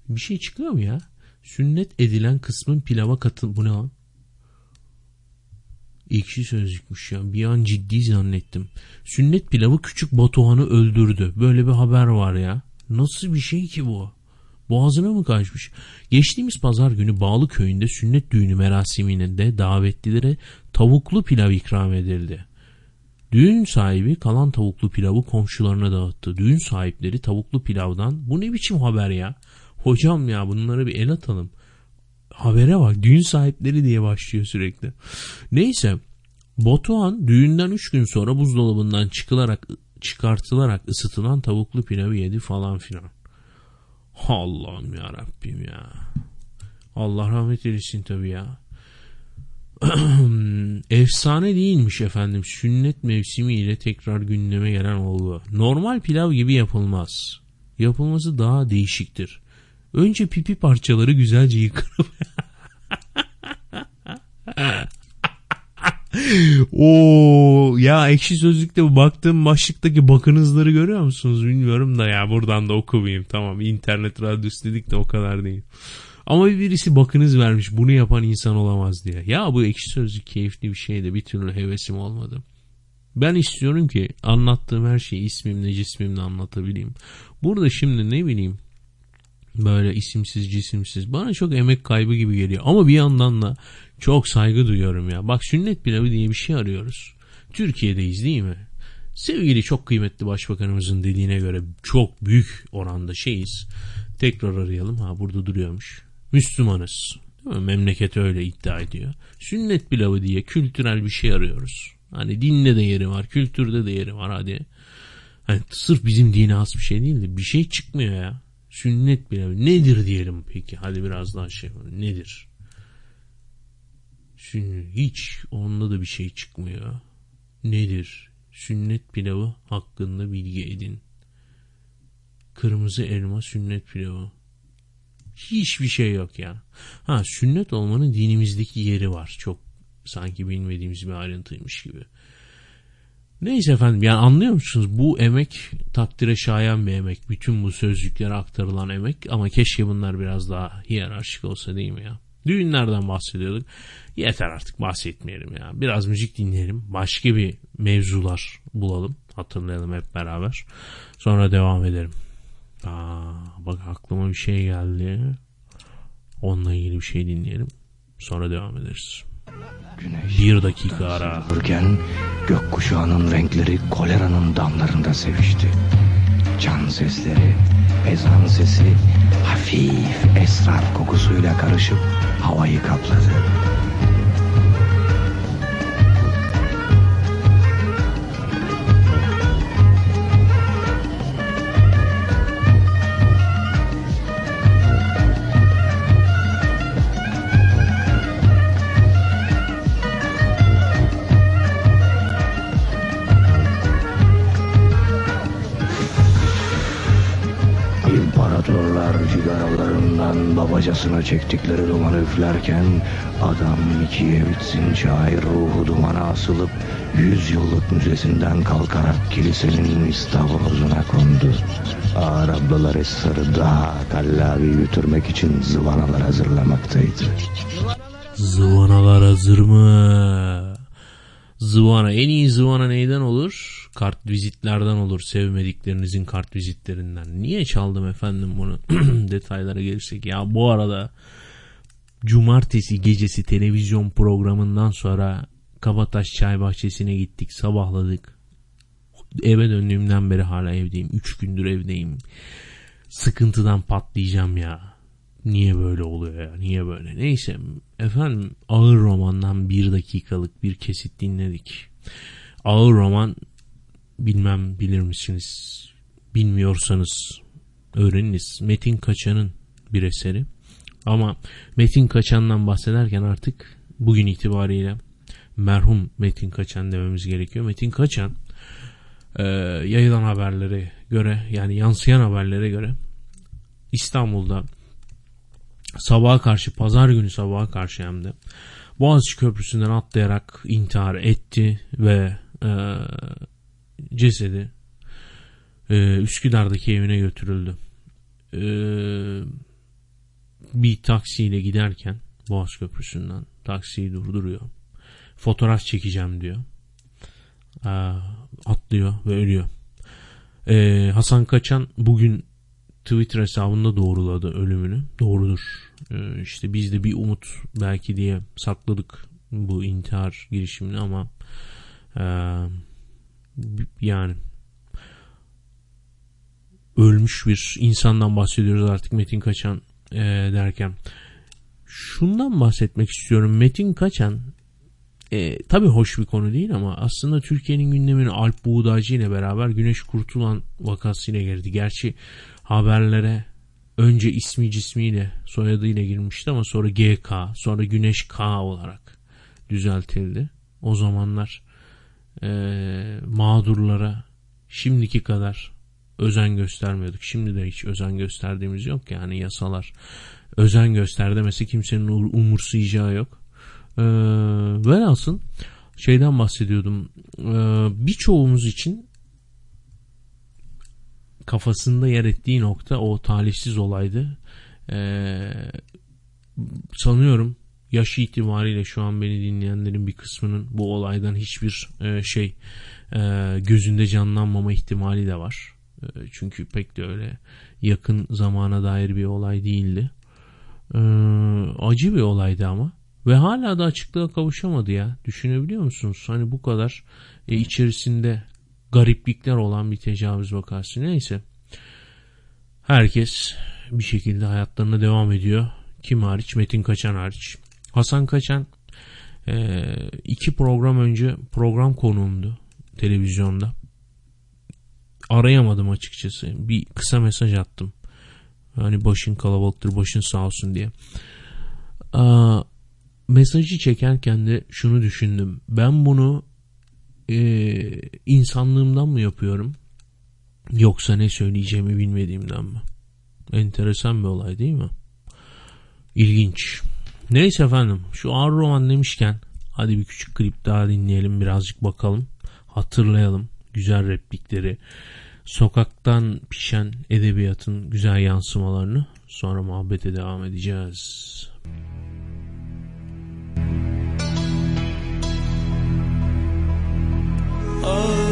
S1: Bir şey çıkıyor mu ya? Sünnet edilen kısmın pilava katıl... Bu ne lan? Ekşi sözlükmüş ya. Bir an ciddi zannettim. Sünnet pilavı küçük Batuhan'ı öldürdü. Böyle bir haber var ya. Nasıl bir şey ki bu? Boğazına mı kaçmış? Geçtiğimiz pazar günü Bağlı köyünde sünnet düğünü merasiminde davetlilere tavuklu pilav ikram edildi. Düğün sahibi kalan tavuklu pilavı komşularına dağıttı. Düğün sahipleri tavuklu pilavdan bu ne biçim haber ya? Hocam ya bunlara bir el atalım. Habere bak düğün sahipleri diye başlıyor sürekli. Neyse Batuhan düğünden 3 gün sonra buzdolabından çıkılarak çıkartılarak ısıtılan tavuklu pilavı yedi falan filan. Allah'ım ya Rabbim ya. Allah rahmet eylesin tabii ya. Efsane değilmiş efendim. Sünnet mevsimi ile tekrar gündeme gelen olgu. Normal pilav gibi yapılmaz. Yapılması daha değişiktir. Önce pipi parçaları güzelce yıkanıp Oo ya ekşi sözlükte baktığım başlıktaki bakınızları görüyor musunuz bilmiyorum da ya buradan da okumayayım tamam internet radyosu dedik de o kadar değil. Ama birisi bakınız vermiş bunu yapan insan olamaz diye. Ya bu ekşi sözlük keyifli bir şey de bir türlü hevesim olmadı. Ben istiyorum ki anlattığım her şeyi ismimle cismimle anlatabileyim. Burada şimdi ne bileyim böyle isimsiz cisimsiz bana çok emek kaybı gibi geliyor. Ama bir yandan da çok saygı duyuyorum ya. Bak sünnet pilavı diye bir şey arıyoruz. Türkiye'deyiz değil mi? Sevgili çok kıymetli başbakanımızın dediğine göre çok büyük oranda şeyiz. Tekrar arayalım. Ha burada duruyormuş. Müslümanız. Değil mi? Memleket öyle iddia ediyor. Sünnet pilavı diye kültürel bir şey arıyoruz. Hani dinde de yeri var, kültürde de yeri var hadi. Hani sırf bizim dine has bir şey değil de bir şey çıkmıyor ya. Sünnet pilavı nedir diyelim peki. Hadi biraz daha şey. Nedir? Sünnet hiç onda da bir şey çıkmıyor. Nedir? Sünnet pilavı hakkında bilgi edin. Kırmızı elma sünnet pilavı. Hiçbir şey yok ya. Ha sünnet olmanın dinimizdeki yeri var. Çok sanki bilmediğimiz bir ayrıntıymış gibi. Neyse efendim yani anlıyor musunuz? Bu emek takdire şayan bir emek. Bütün bu sözcüklere aktarılan emek ama keşke bunlar biraz daha hiyerarşik olsa değil mi ya? Düğünlerden bahsediyorduk. Yeter artık bahsetmeyelim ya. Biraz müzik dinleyelim. Başka bir mevzular bulalım. Hatırlayalım hep beraber. Sonra devam edelim. Aa, bak aklıma bir şey geldi. Onunla ilgili bir şey dinleyelim. Sonra devam ederiz.
S10: Güneş
S1: Bir dakika ara.
S10: Vururken gökkuşağının renkleri koleranın damlarında sevişti. Can sesleri, ezan sesi hafif esrar kokusuyla karışıp havayı kapladı. İmparatorlar cigaralarından babacasına çektikleri dumanı üflerken adam ikiye bitsin şair ruhu dumana asılıp yüz yıllık müzesinden kalkarak kilisenin istavrozuna kondu. Ağır ablalar esrarı daha kallavi götürmek için zıvanalar hazırlamaktaydı.
S1: Zıvanalar hazır mı? Zıvana en iyi zıvana neyden olur? Kart vizitlerden olur. Sevmediklerinizin kart vizitlerinden. Niye çaldım efendim bunu? Detaylara gelirsek. Ya bu arada cumartesi gecesi televizyon programından sonra Kabataş Çay Bahçesi'ne gittik. Sabahladık. Eve döndüğümden beri hala evdeyim. 3 gündür evdeyim. Sıkıntıdan patlayacağım ya. Niye böyle oluyor ya? Niye böyle? Neyse efendim ağır romandan bir dakikalık bir kesit dinledik. Ağır roman bilmem bilir misiniz? Bilmiyorsanız öğreniniz. Metin Kaçan'ın bir eseri. Ama Metin Kaçan'dan bahsederken artık bugün itibariyle merhum Metin Kaçan dememiz gerekiyor. Metin Kaçan e, yayılan haberlere göre yani yansıyan haberlere göre İstanbul'da sabaha karşı pazar günü sabaha karşı hem de Boğaziçi Köprüsü'nden atlayarak intihar etti ve e, cesedi e, Üsküdar'daki evine götürüldü. E, bir taksiyle giderken Boğaz Köprüsü'nden taksiyi durduruyor. Fotoğraf çekeceğim diyor. E, atlıyor ve ölüyor. E, Hasan Kaçan bugün Twitter hesabında doğruladı ölümünü. Doğrudur. Ee, işte biz de bir umut belki diye sakladık bu intihar girişimini ama e, yani ölmüş bir insandan bahsediyoruz artık Metin Kaçan e, derken. Şundan bahsetmek istiyorum. Metin Kaçan e, tabii hoş bir konu değil ama aslında Türkiye'nin gündemine Alp Buğdaycı ile beraber Güneş Kurtulan vakasıyla girdi. Gerçi haberlere önce ismi cismiyle soyadıyla girmişti ama sonra GK sonra Güneş K olarak düzeltildi. O zamanlar e, mağdurlara şimdiki kadar özen göstermiyorduk. Şimdi de hiç özen gösterdiğimiz yok yani yasalar özen göster demesi kimsenin umursayacağı yok. Ee, velhasıl şeyden bahsediyordum. Ee, birçoğumuz için kafasında yer ettiği nokta o talihsiz olaydı. Ee, sanıyorum yaş itibariyle şu an beni dinleyenlerin bir kısmının bu olaydan hiçbir e, şey e, gözünde canlanmama ihtimali de var. E, çünkü pek de öyle yakın zamana dair bir olay değildi. E, acı bir olaydı ama ve hala da açıklığa kavuşamadı ya. Düşünebiliyor musunuz? Hani bu kadar e, içerisinde gariplikler olan bir tecavüz vakası. Neyse. Herkes bir şekilde hayatlarına devam ediyor. Kim hariç? Metin Kaçan hariç. Hasan Kaçan e, iki program önce program konuğumdu televizyonda. Arayamadım açıkçası. Bir kısa mesaj attım. Hani başın kalabalıktır başın sağ olsun diye. Aa, mesajı çekerken de şunu düşündüm. Ben bunu e, insanlığımdan mı yapıyorum? Yoksa ne söyleyeceğimi bilmediğimden mi? Enteresan bir olay değil mi? İlginç. Neyse efendim şu ağır roman demişken hadi bir küçük klip daha dinleyelim birazcık bakalım. Hatırlayalım güzel replikleri. Sokaktan pişen edebiyatın güzel yansımalarını sonra muhabbete devam edeceğiz.
S11: Ağla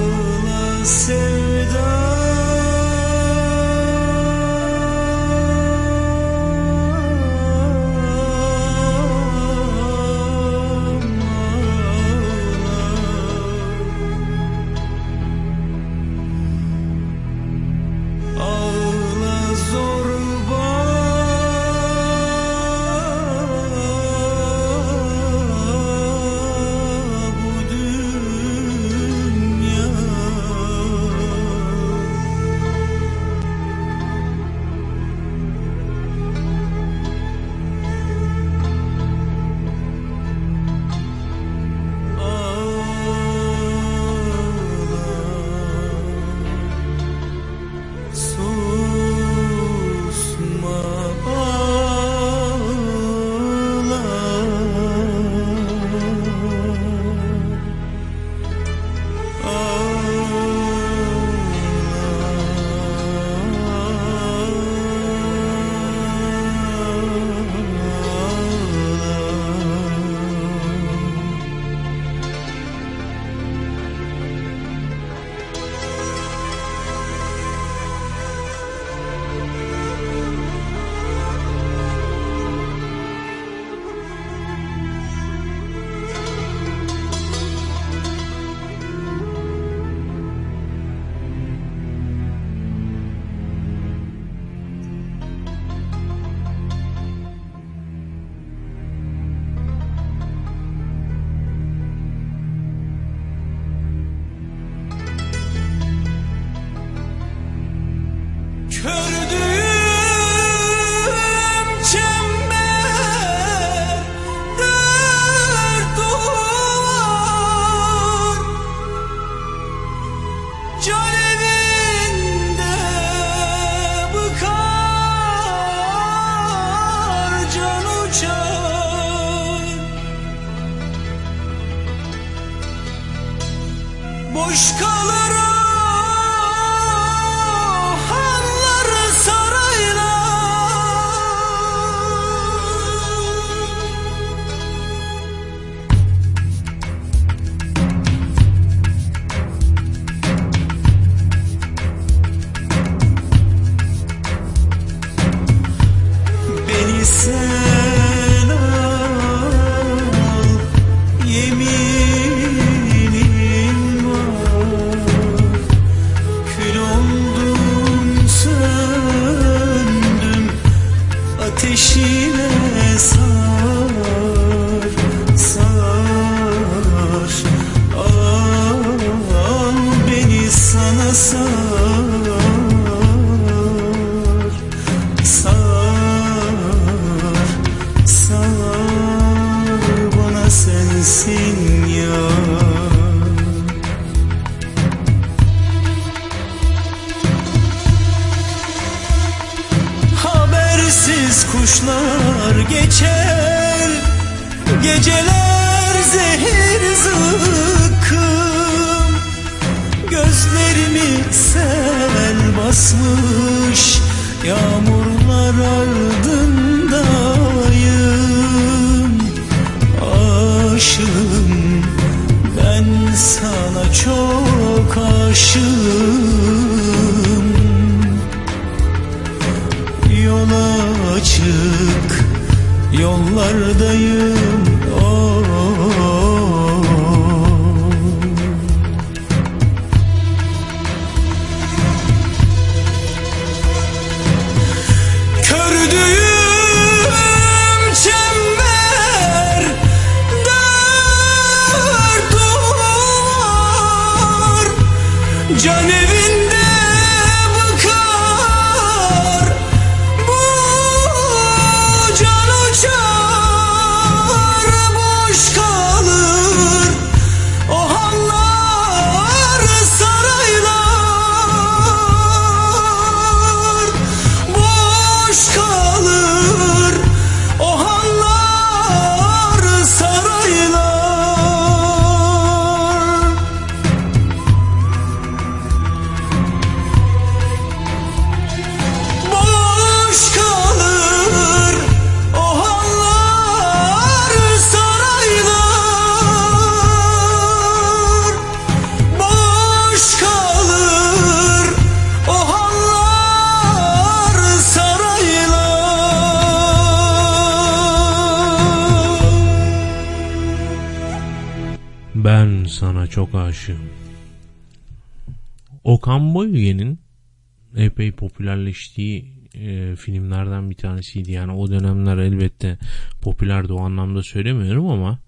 S1: Yani o dönemler elbette popülerdi o anlamda söylemiyorum ama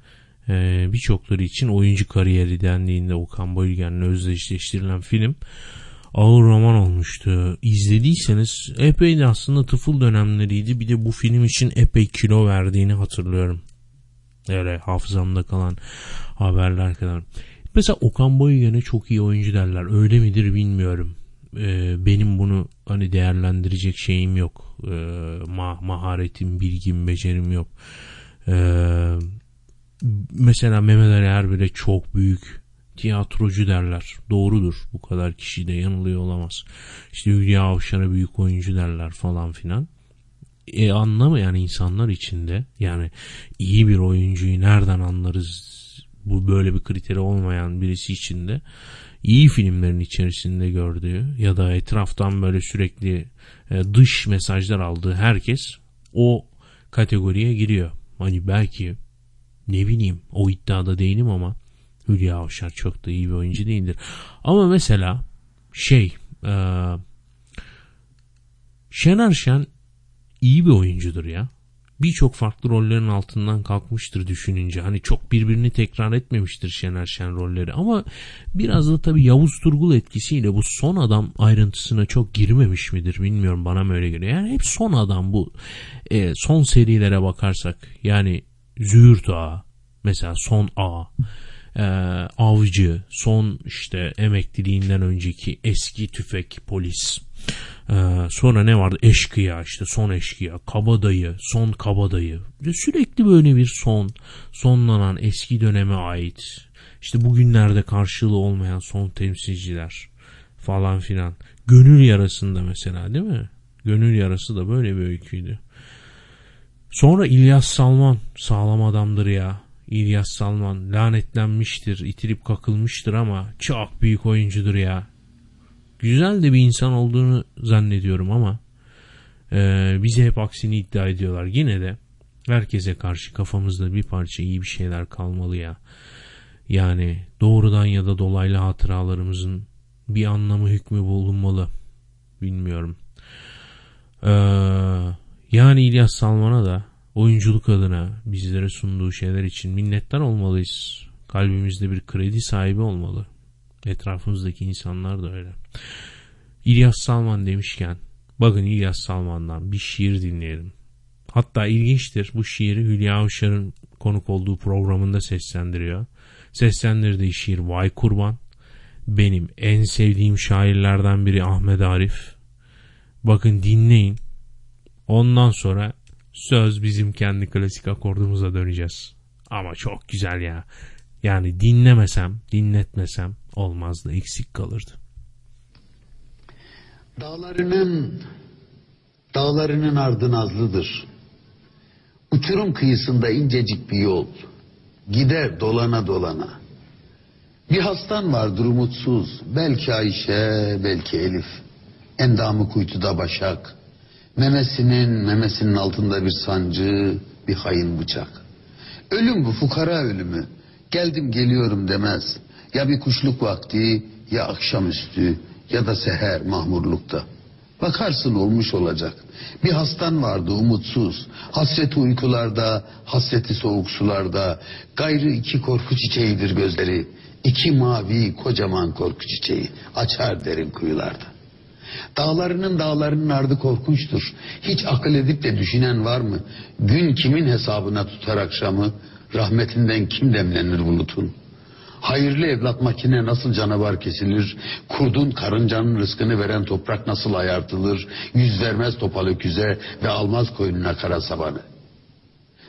S1: e, birçokları için oyuncu kariyeri dendiğinde Okan Bayülgen'le özdeşleştirilen film ağır roman olmuştu. İzlediyseniz epey de aslında tıfıl dönemleriydi. Bir de bu film için epey kilo verdiğini hatırlıyorum. Öyle hafızamda kalan haberler kadar. Mesela Okan Bayülgen'e çok iyi oyuncu derler. Öyle midir bilmiyorum. Ee, benim bunu hani değerlendirecek şeyim yok. Ma maharetim, bilgim, becerim yok. Ee, mesela Mehmet Ali Erbil'e çok büyük tiyatrocu derler. Doğrudur. Bu kadar kişi de yanılıyor olamaz. İşte Hülya Avşar'a büyük oyuncu derler falan filan e, anlamayan insanlar içinde yani iyi bir oyuncuyu nereden anlarız bu böyle bir kriteri olmayan birisi içinde iyi filmlerin içerisinde gördüğü ya da etraftan böyle sürekli e, dış mesajlar aldığı herkes o kategoriye giriyor. Hani belki ne bileyim o iddiada değilim ama Hülya Avşar çok da iyi bir oyuncu değildir. Ama mesela şey e, Şener Şen iyi bir oyuncudur ya. Birçok farklı rollerin altından kalkmıştır düşününce. Hani çok birbirini tekrar etmemiştir Şener Şen rolleri. Ama biraz da tabii Yavuz Turgul etkisiyle bu son adam ayrıntısına çok girmemiş midir bilmiyorum bana mı öyle geliyor. Yani hep son adam bu e, son serilere bakarsak yani Züğürt Ağa mesela son A e, Avcı son işte emekliliğinden önceki eski tüfek polis ee, sonra ne vardı? Eşkıya işte son eşkıya, kabadayı, son kabadayı. Sürekli böyle bir son, sonlanan eski döneme ait. İşte bugünlerde karşılığı olmayan son temsilciler falan filan. Gönül yarasında mesela değil mi? Gönül yarası da böyle bir öyküydü. Sonra İlyas Salman sağlam adamdır ya. İlyas Salman lanetlenmiştir, itilip kakılmıştır ama çok büyük oyuncudur ya güzel de bir insan olduğunu zannediyorum ama e, bize hep aksini iddia ediyorlar. Yine de herkese karşı kafamızda bir parça iyi bir şeyler kalmalı ya. Yani doğrudan ya da dolaylı hatıralarımızın bir anlamı hükmü bulunmalı. Bilmiyorum. Ee, yani İlyas Salman'a da oyunculuk adına bizlere sunduğu şeyler için minnettar olmalıyız. Kalbimizde bir kredi sahibi olmalı. Etrafımızdaki insanlar da öyle. İlyas Salman demişken bakın İlyas Salman'dan bir şiir dinleyelim. Hatta ilginçtir bu şiiri Hülya Avşar'ın konuk olduğu programında seslendiriyor. Seslendirdiği şiir Vay Kurban. Benim en sevdiğim şairlerden biri Ahmet Arif. Bakın dinleyin. Ondan sonra söz bizim kendi klasik akordumuza döneceğiz. Ama çok güzel ya. Yani dinlemesem, dinletmesem olmazdı, eksik kalırdı.
S12: Dağlarının dağlarının ardı nazlıdır. Uçurum kıyısında incecik bir yol. Gider dolana dolana. Bir hastan vardır umutsuz. Belki Ayşe, belki Elif. Endamı kuytuda başak. Memesinin, memesinin altında bir sancı, bir hayın bıçak. Ölüm bu fukara ölümü. Geldim geliyorum demez. Ya bir kuşluk vakti, ya akşamüstü, ya da seher mahmurlukta. Bakarsın olmuş olacak. Bir hastan vardı umutsuz. Hasreti uykularda, hasreti soğuk sularda. Gayrı iki korku çiçeğidir gözleri. İki mavi kocaman korku çiçeği. Açar derin kuyularda. Dağlarının dağlarının ardı korkunçtur. Hiç akıl edip de düşünen var mı? Gün kimin hesabına tutar akşamı? Rahmetinden kim demlenir bulutun? Hayırlı evlat makine nasıl canavar kesilir? Kurdun karıncanın rızkını veren toprak nasıl ayartılır? Yüz vermez topal öküze ve almaz koyununa kara sabanı.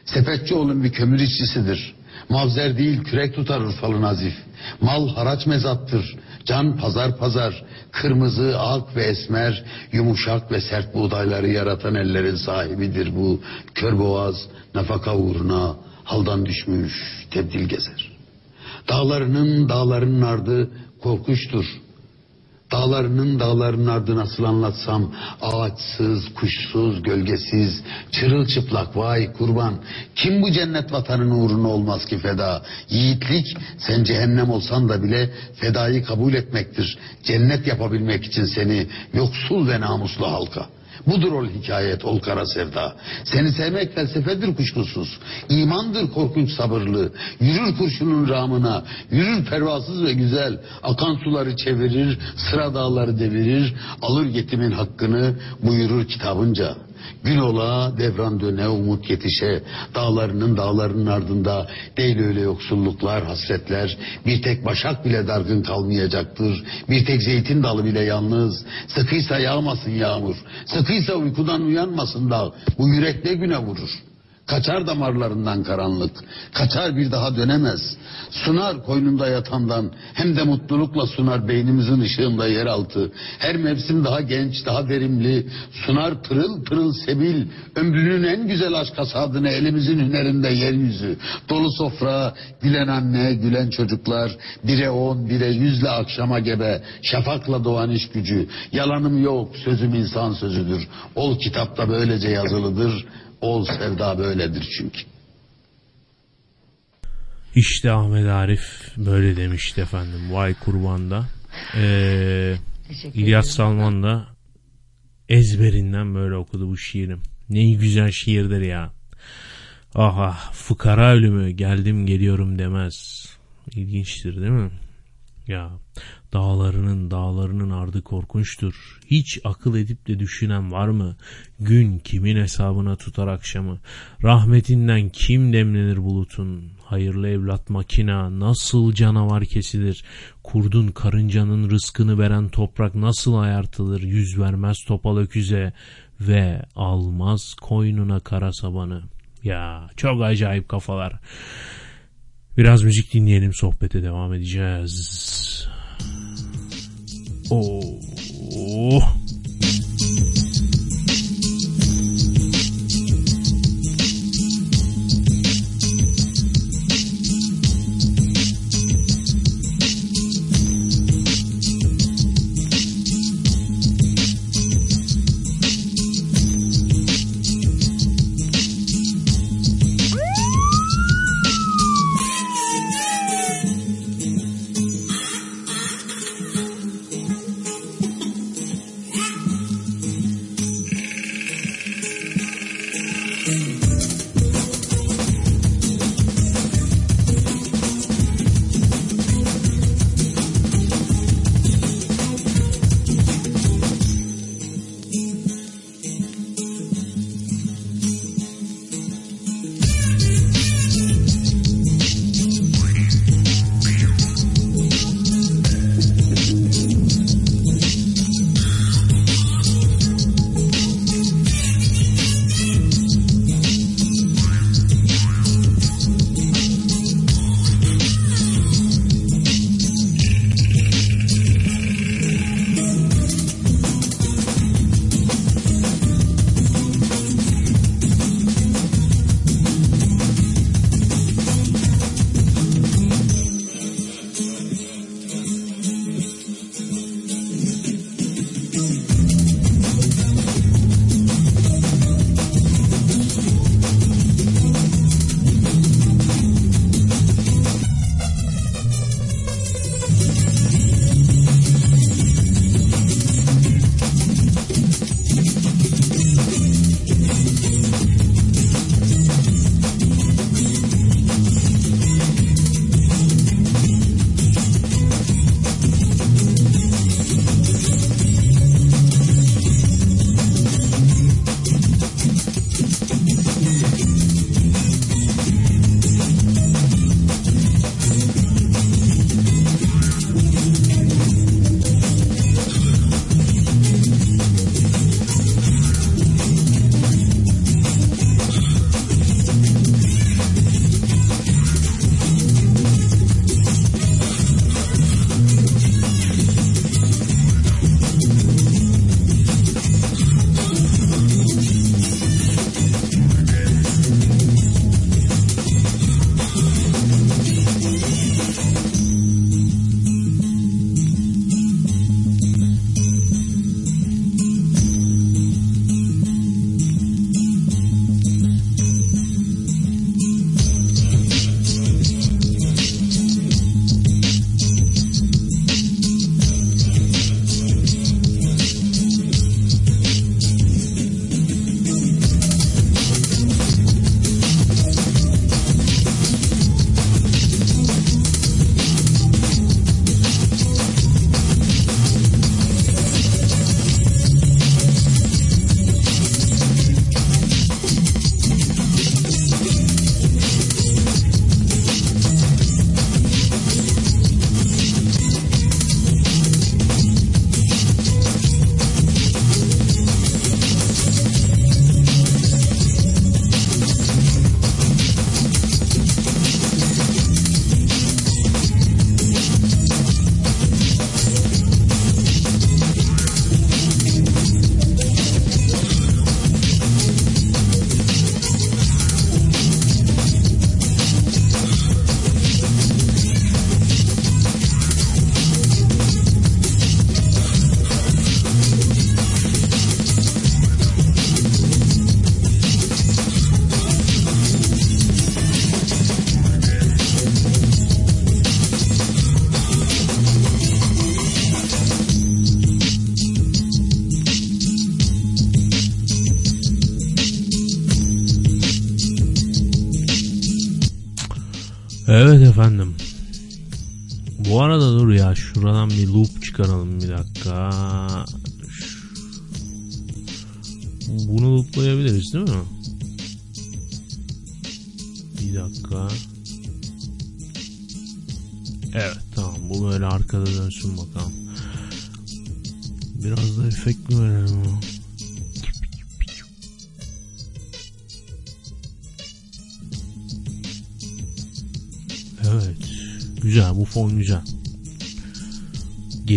S12: Sepetçioğlu'nun bir kömür işçisidir. Mavzer değil kürek tutar Urfalı Nazif. Mal haraç mezattır. Can pazar pazar. Kırmızı, ak ve esmer, yumuşak ve sert buğdayları yaratan ellerin sahibidir bu. Kör boğaz, nafaka uğruna haldan düşmüş tebdil gezer. Dağlarının dağlarının ardı korkuştur. Dağlarının dağlarının ardı nasıl anlatsam ağaçsız, kuşsuz, gölgesiz, çırılçıplak vay kurban. Kim bu cennet vatanın uğruna olmaz ki feda? Yiğitlik sen cehennem olsan da bile fedayı kabul etmektir. Cennet yapabilmek için seni yoksul ve namuslu halka. Budur ol hikayet, ol kara sevda. Seni sevmek felsefedir kuşkusuz. İmandır korkunç sabırlı. Yürür kurşunun ramına, yürür pervasız ve güzel. Akan suları çevirir, sıra dağları devirir. Alır yetimin hakkını, buyurur kitabınca. Gün ola devran döne umut yetişe dağlarının dağlarının ardında değil öyle yoksulluklar hasretler. Bir tek başak bile dargın kalmayacaktır. Bir tek zeytin dalı bile yalnız. Sıkıysa yağmasın yağmur. Sıkıysa uykudan uyanmasın dağ. Bu yürek ne güne vurur Kaçar damarlarından karanlık. Kaçar bir daha dönemez. Sunar koynunda yatandan hem de mutlulukla sunar beynimizin ışığında yeraltı. Her mevsim daha genç, daha verimli. Sunar pırıl pırıl sebil. Ömrünün en güzel aşk hasadını elimizin hünerinde yeryüzü. Dolu sofra, gülen anne, gülen çocuklar. Bire on, bire yüzle akşama gebe. Şafakla doğan iş gücü. Yalanım yok, sözüm insan sözüdür. Ol kitapta böylece yazılıdır. Ol sevda böyledir çünkü.
S1: İşte Ahmet Arif böyle demişti efendim. Vay kurbanda. Ee, İlyas Salman da ezberinden böyle okudu bu şiirim. Ne güzel şiirdir ya. Aha fıkara ölümü geldim geliyorum demez. İlginçtir değil mi? Ya dağlarının dağlarının ardı korkunçtur. Hiç akıl edip de düşünen var mı? Gün kimin hesabına tutar akşamı? Rahmetinden kim demlenir bulutun? Hayırlı evlat makina nasıl canavar kesilir? Kurdun karıncanın rızkını veren toprak nasıl ayartılır? Yüz vermez topal öküze ve almaz koynuna kara sabanı. Ya çok acayip kafalar. Biraz müzik dinleyelim sohbete devam edeceğiz. Oh. Ya şuradan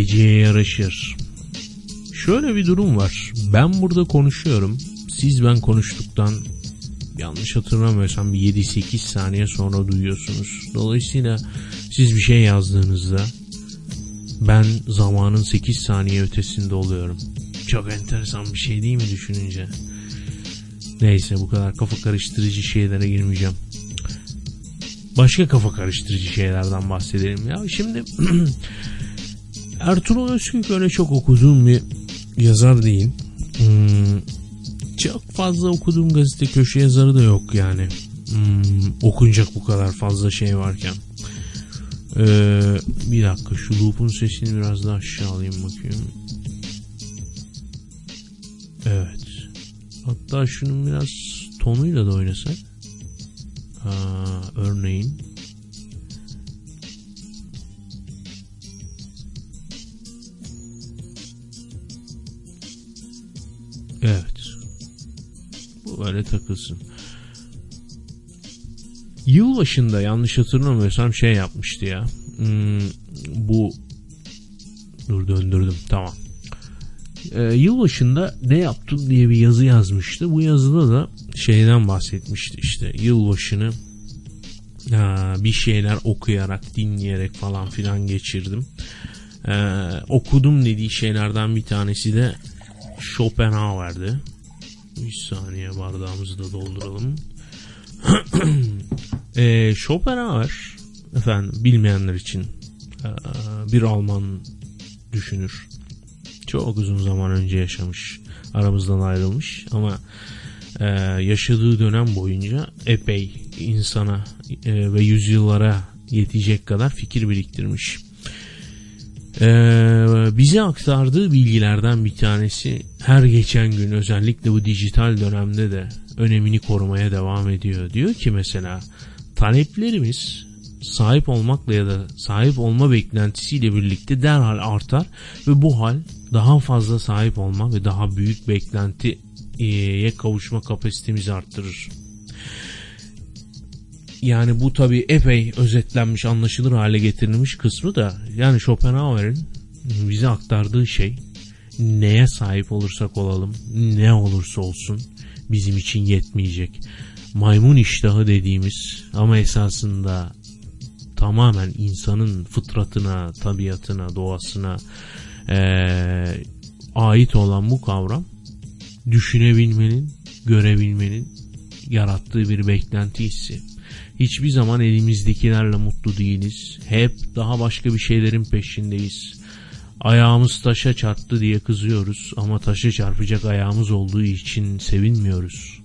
S1: Geceye yaraşır. Şöyle bir durum var. Ben burada konuşuyorum. Siz ben konuştuktan yanlış hatırlamıyorsam bir 7-8 saniye sonra duyuyorsunuz. Dolayısıyla siz bir şey yazdığınızda ben zamanın 8 saniye ötesinde oluyorum. Çok enteresan bir şey değil mi düşününce? Neyse bu kadar kafa karıştırıcı şeylere girmeyeceğim. Başka kafa karıştırıcı şeylerden bahsedelim ya. Şimdi Ertuğrul Özkök öyle çok okuduğum bir yazar değil. Hmm, çok fazla okuduğum gazete köşe yazarı da yok yani. Hmm, okunacak bu kadar fazla şey varken. Ee, bir dakika şu loop'un sesini biraz daha aşağı alayım bakayım. Evet. Hatta şunun biraz tonuyla da oynasak. Aa, örneğin. Böyle takılsın. Yılbaşında yanlış hatırlamıyorsam şey yapmıştı ya. Hmm, bu dur döndürdüm tamam. Ee, yılbaşında ne yaptım diye bir yazı yazmıştı. Bu yazıda da şeyden bahsetmişti işte yılbaşını ha, bir şeyler okuyarak dinleyerek falan filan geçirdim. Ee, okudum dediği şeylerden bir tanesi de Schopenhauer'di. Bir saniye bardağımızı da dolduralım. e, Schopenhauer efendim bilmeyenler için e, bir Alman düşünür. Çok uzun zaman önce yaşamış. Aramızdan ayrılmış ama e, yaşadığı dönem boyunca epey insana e, ve yüzyıllara yetecek kadar fikir biriktirmiş. Ee, bize aktardığı bilgilerden bir tanesi her geçen gün özellikle bu dijital dönemde de önemini korumaya devam ediyor. Diyor ki mesela taleplerimiz sahip olmakla ya da sahip olma beklentisiyle birlikte derhal artar ve bu hal daha fazla sahip olma ve daha büyük beklentiye kavuşma kapasitemizi arttırır. Yani bu tabi epey özetlenmiş anlaşılır hale getirilmiş kısmı da yani Schopenhauer'in bize aktardığı şey neye sahip olursak olalım ne olursa olsun bizim için yetmeyecek. Maymun iştahı dediğimiz ama esasında tamamen insanın fıtratına, tabiatına, doğasına ee, ait olan bu kavram düşünebilmenin, görebilmenin yarattığı bir beklenti hissi. Hiçbir zaman elimizdekilerle mutlu değiliz. Hep daha başka bir şeylerin peşindeyiz. Ayağımız taşa çarptı diye kızıyoruz ama taşa çarpacak ayağımız olduğu için sevinmiyoruz.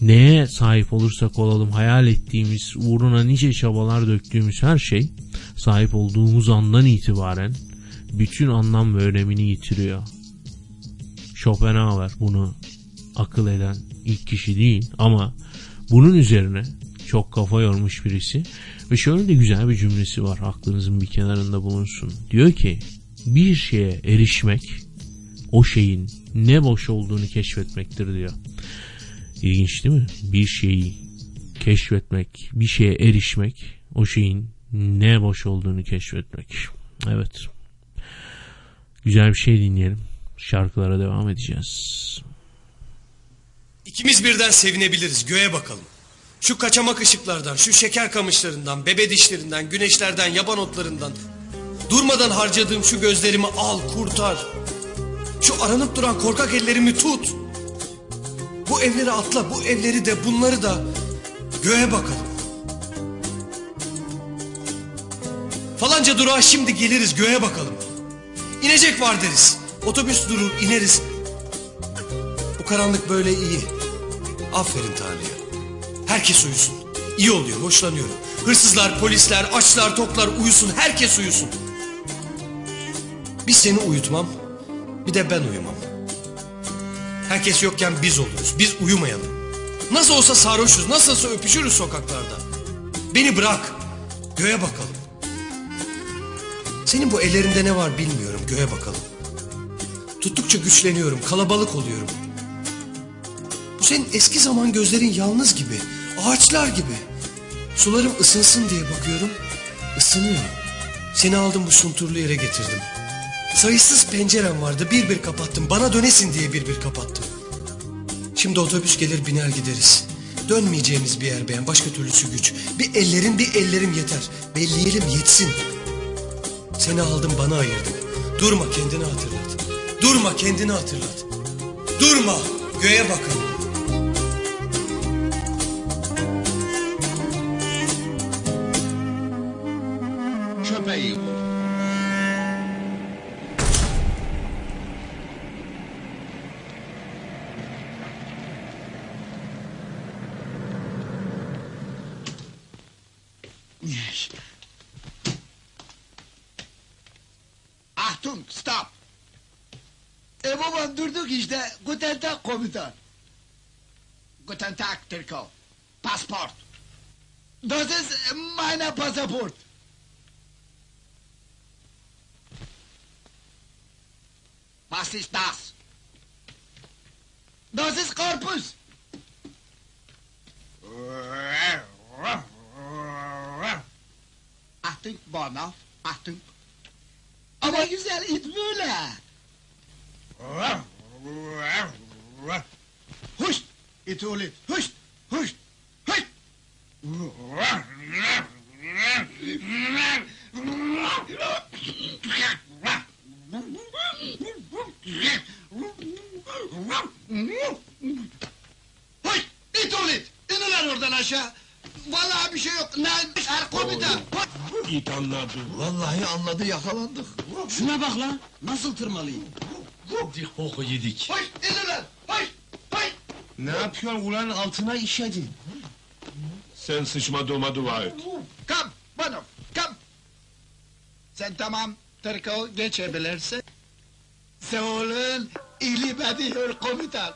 S1: Neye sahip olursak olalım hayal ettiğimiz, uğruna nice çabalar döktüğümüz her şey sahip olduğumuz andan itibaren bütün anlam ve önemini yitiriyor. Schopenhauer bunu akıl eden ilk kişi değil ama bunun üzerine çok kafa yormuş birisi ve şöyle de güzel bir cümlesi var aklınızın bir kenarında bulunsun. Diyor ki bir şeye erişmek o şeyin ne boş olduğunu keşfetmektir diyor. İlginç değil mi? Bir şeyi keşfetmek, bir şeye erişmek o şeyin ne boş olduğunu keşfetmek. Evet. Güzel bir şey dinleyelim. Şarkılara devam edeceğiz.
S13: İkimiz birden sevinebiliriz. Göğe bakalım. Şu kaçamak ışıklardan, şu şeker kamışlarından, bebe dişlerinden, güneşlerden, yaban otlarından. Durmadan harcadığım şu gözlerimi al, kurtar. Şu aranıp duran korkak ellerimi tut. Bu evleri atla, bu evleri de, bunları da göğe bakalım. Falanca durağa şimdi geliriz, göğe bakalım. İnecek var deriz. Otobüs durur, ineriz. Bu karanlık böyle iyi. Aferin Tanrı'ya. Herkes uyusun. İyi oluyor, hoşlanıyorum. Hırsızlar, polisler, açlar, toklar uyusun, herkes uyusun. Bir seni uyutmam, bir de ben uyumam. Herkes yokken biz oluruz, biz uyumayalım. Nasıl olsa sarhoşuz, nasıl olsa öpüşürüz sokaklarda. Beni bırak, göğe bakalım. Senin bu ellerinde ne var bilmiyorum, göğe bakalım. Tuttukça güçleniyorum, kalabalık oluyorum. Bu senin eski zaman gözlerin yalnız gibi, ağaçlar gibi. Sularım ısınsın diye bakıyorum, ısınıyor. Seni aldım bu sunturlu yere getirdim. Sayısız pencerem vardı, bir bir kapattım. Bana dönesin diye bir bir kapattım. Şimdi otobüs gelir biner gideriz. Dönmeyeceğimiz bir yer beğen, başka türlüsü güç. Bir ellerin bir ellerim yeter. Belleyelim yetsin. Seni aldım bana ayırdım. Durma kendini hatırlat. Durma kendini hatırlat. Durma göğe bakalım.
S14: Türko. Passport. Das ist meine Passport. Was ist das? Das ist Korpus. Achtung, Bahnhof, Achtung. Ama güzel it böyle. Huş, it ulit, huş, huş, huş. Hoş! İt ol it! İn ulan oradan aşağı! Vallahi bir şey yok. Ne? Er komutan!
S15: İt anladı. Vallahi anladı yakalandık.
S14: Şuna bak lan! Nasıl tırmalıyım?
S15: Dik boku yedik.
S14: Hoş! İn ulan! Hoş! Hoş!
S15: Ne yapıyorsun ulan altına işedin. Sen sıçmadığıma dua et.
S14: Kam! Bana! Kam! Sen tamam Tırko geçebilirsin. Seul'un ili bediyor komutan.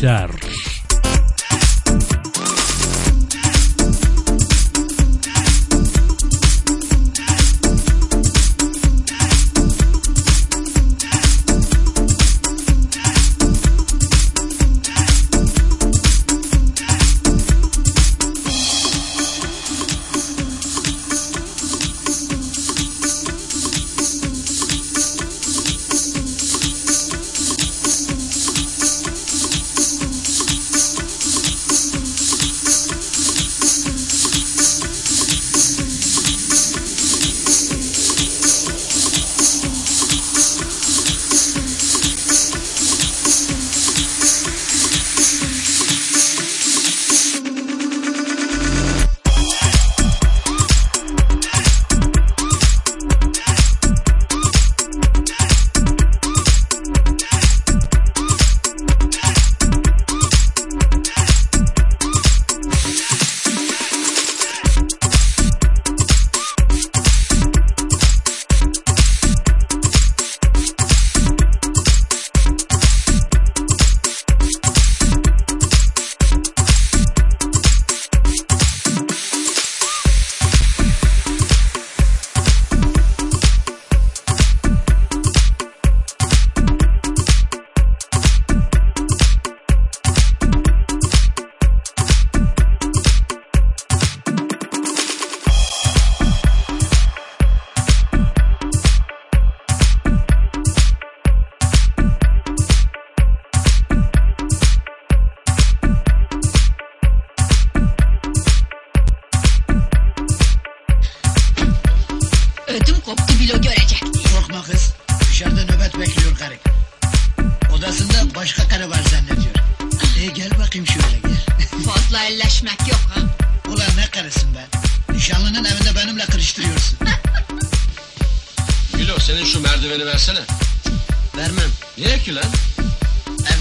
S1: Gençler.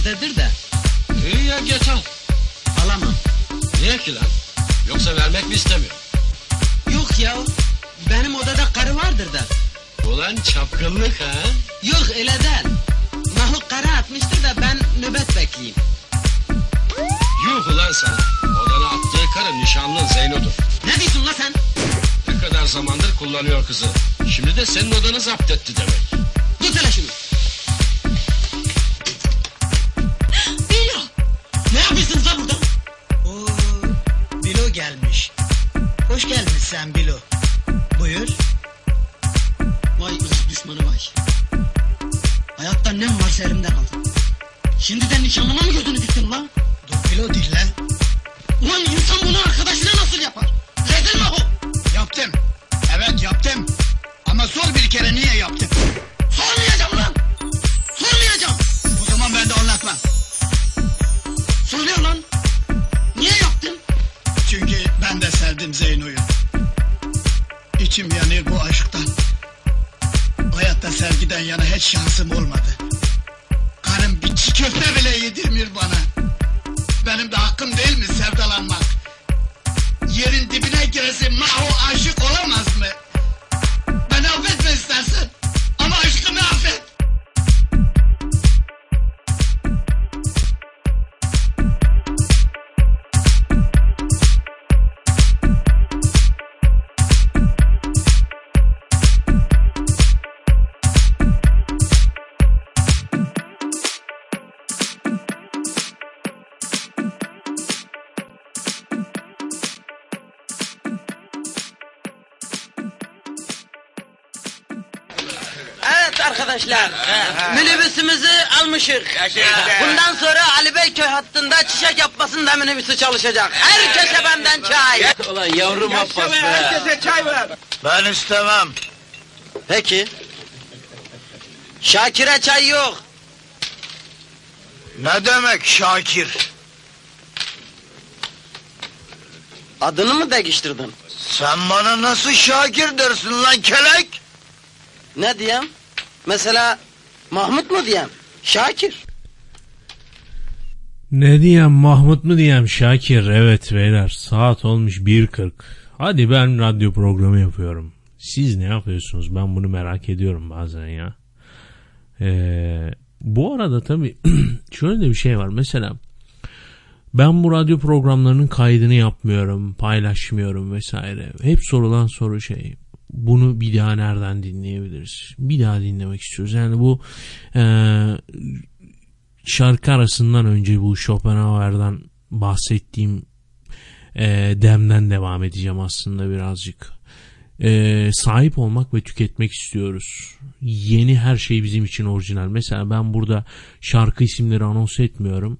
S4: Evdedir de.
S15: İyi ya geç al.
S4: Alamam.
S15: Niye ki lan? Yoksa vermek mi istemiyor?
S4: Yok ya. Benim odada karı vardır da.
S15: Ulan çapkınlık ha?
S4: Yok öyle değil. Mahluk karı atmıştır da ben nöbet bekleyeyim.
S15: Yuh ulan sen. Odana attığı karı nişanlın Zeyno'dur.
S4: Ne diyorsun la sen?
S15: Ne kadar zamandır kullanıyor kızı. Şimdi de senin odanı zapt etti demek.
S4: Tut
S14: sen Bilo. Buyur.
S4: Vay ırz düşmanı vay. Hayatta ne varsa elimden aldın. Şimdi de nişanlıma mı gözünü diktin lan?
S14: Dur Bilo dinle.
S4: Almışık. Bundan sonra Ali Beyköy hattında çiçek yapmasın da minibüsü çalışacak. Herkese benden çay.
S15: Ulan yavrum Abbas be.
S4: çay ver.
S14: Ben istemem.
S4: Peki. Şakir'e çay yok.
S14: Ne demek Şakir?
S4: Adını mı değiştirdin?
S14: Sen bana nasıl Şakir dersin lan kelek?
S4: Ne diyeyim? Mesela Mahmut mu diyeyim? Şakir.
S1: Ne diyeyim Mahmut mu diyeyim Şakir evet beyler saat olmuş 1.40 hadi ben radyo programı yapıyorum siz ne yapıyorsunuz ben bunu merak ediyorum bazen ya ee, Bu arada tabii şöyle de bir şey var. Mesela ben bu radyo programlarının kaydını yapmıyorum, paylaşmıyorum vesaire. Hep sorulan soru şey. Bunu bir daha nereden dinleyebiliriz? Bir daha dinlemek istiyoruz. Yani bu e, şarkı arasından önce bu Schopenhauer'dan bahsettiğim e, demden devam edeceğim aslında birazcık. E, sahip olmak ve tüketmek istiyoruz. Yeni her şey bizim için orijinal. Mesela ben burada şarkı isimleri anons etmiyorum.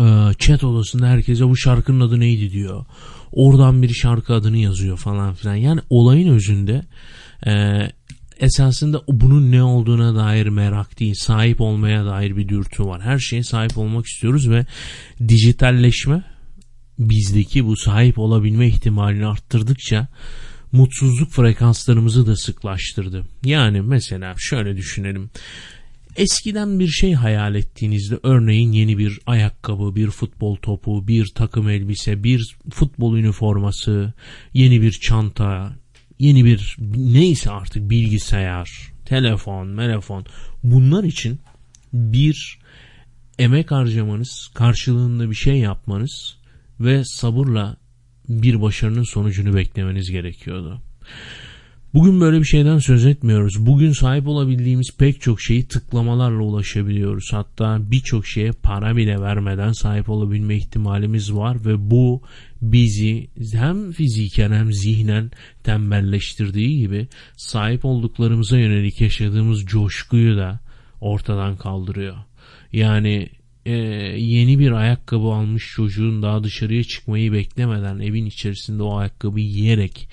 S1: E, chat odasında herkese bu şarkının adı neydi diyor. Oradan bir şarkı adını yazıyor falan filan. Yani olayın özünde e, esasında bunun ne olduğuna dair merak değil, sahip olmaya dair bir dürtü var. Her şeye sahip olmak istiyoruz ve dijitalleşme bizdeki bu sahip olabilme ihtimalini arttırdıkça mutsuzluk frekanslarımızı da sıklaştırdı. Yani mesela şöyle düşünelim. Eskiden bir şey hayal ettiğinizde örneğin yeni bir ayakkabı, bir futbol topu, bir takım elbise, bir futbol üniforması, yeni bir çanta, yeni bir neyse artık bilgisayar, telefon, telefon bunlar için bir emek harcamanız, karşılığında bir şey yapmanız ve sabırla bir başarının sonucunu beklemeniz gerekiyordu. Bugün böyle bir şeyden söz etmiyoruz. Bugün sahip olabildiğimiz pek çok şeyi tıklamalarla ulaşabiliyoruz. Hatta birçok şeye para bile vermeden sahip olabilme ihtimalimiz var ve bu bizi hem fiziken hem zihnen tembelleştirdiği gibi sahip olduklarımıza yönelik yaşadığımız coşkuyu da ortadan kaldırıyor. Yani e, yeni bir ayakkabı almış çocuğun daha dışarıya çıkmayı beklemeden evin içerisinde o ayakkabıyı yiyerek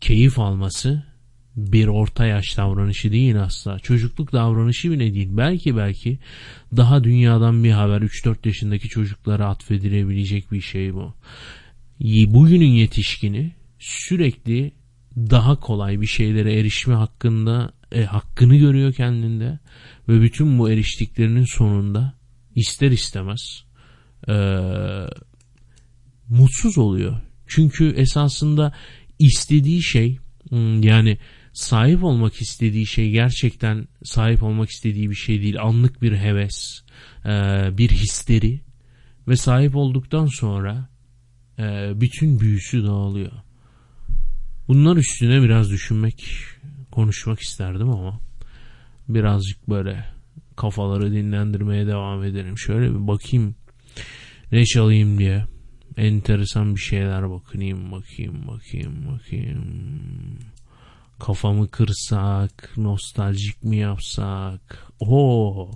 S1: keyif alması bir orta yaş davranışı değil asla. Çocukluk davranışı bile değil. Belki belki daha dünyadan bir haber 3-4 yaşındaki çocuklara atfedilebilecek bir şey bu. Bugünün yetişkini sürekli daha kolay bir şeylere erişme hakkında e, hakkını görüyor kendinde ve bütün bu eriştiklerinin sonunda ister istemez e, mutsuz oluyor. Çünkü esasında istediği şey hmm, yani sahip olmak istediği şey gerçekten sahip olmak istediği bir şey değil. Anlık bir heves, e, bir histeri ve sahip olduktan sonra e, bütün büyüsü dağılıyor. Bunlar üstüne biraz düşünmek, konuşmak isterdim ama birazcık böyle kafaları dinlendirmeye devam edelim. Şöyle bir bakayım ne çalayım diye. Enteresan bir şeyler bakayım, bakayım, bakayım, bakayım kafamı kırsak, nostaljik mi yapsak? Oo.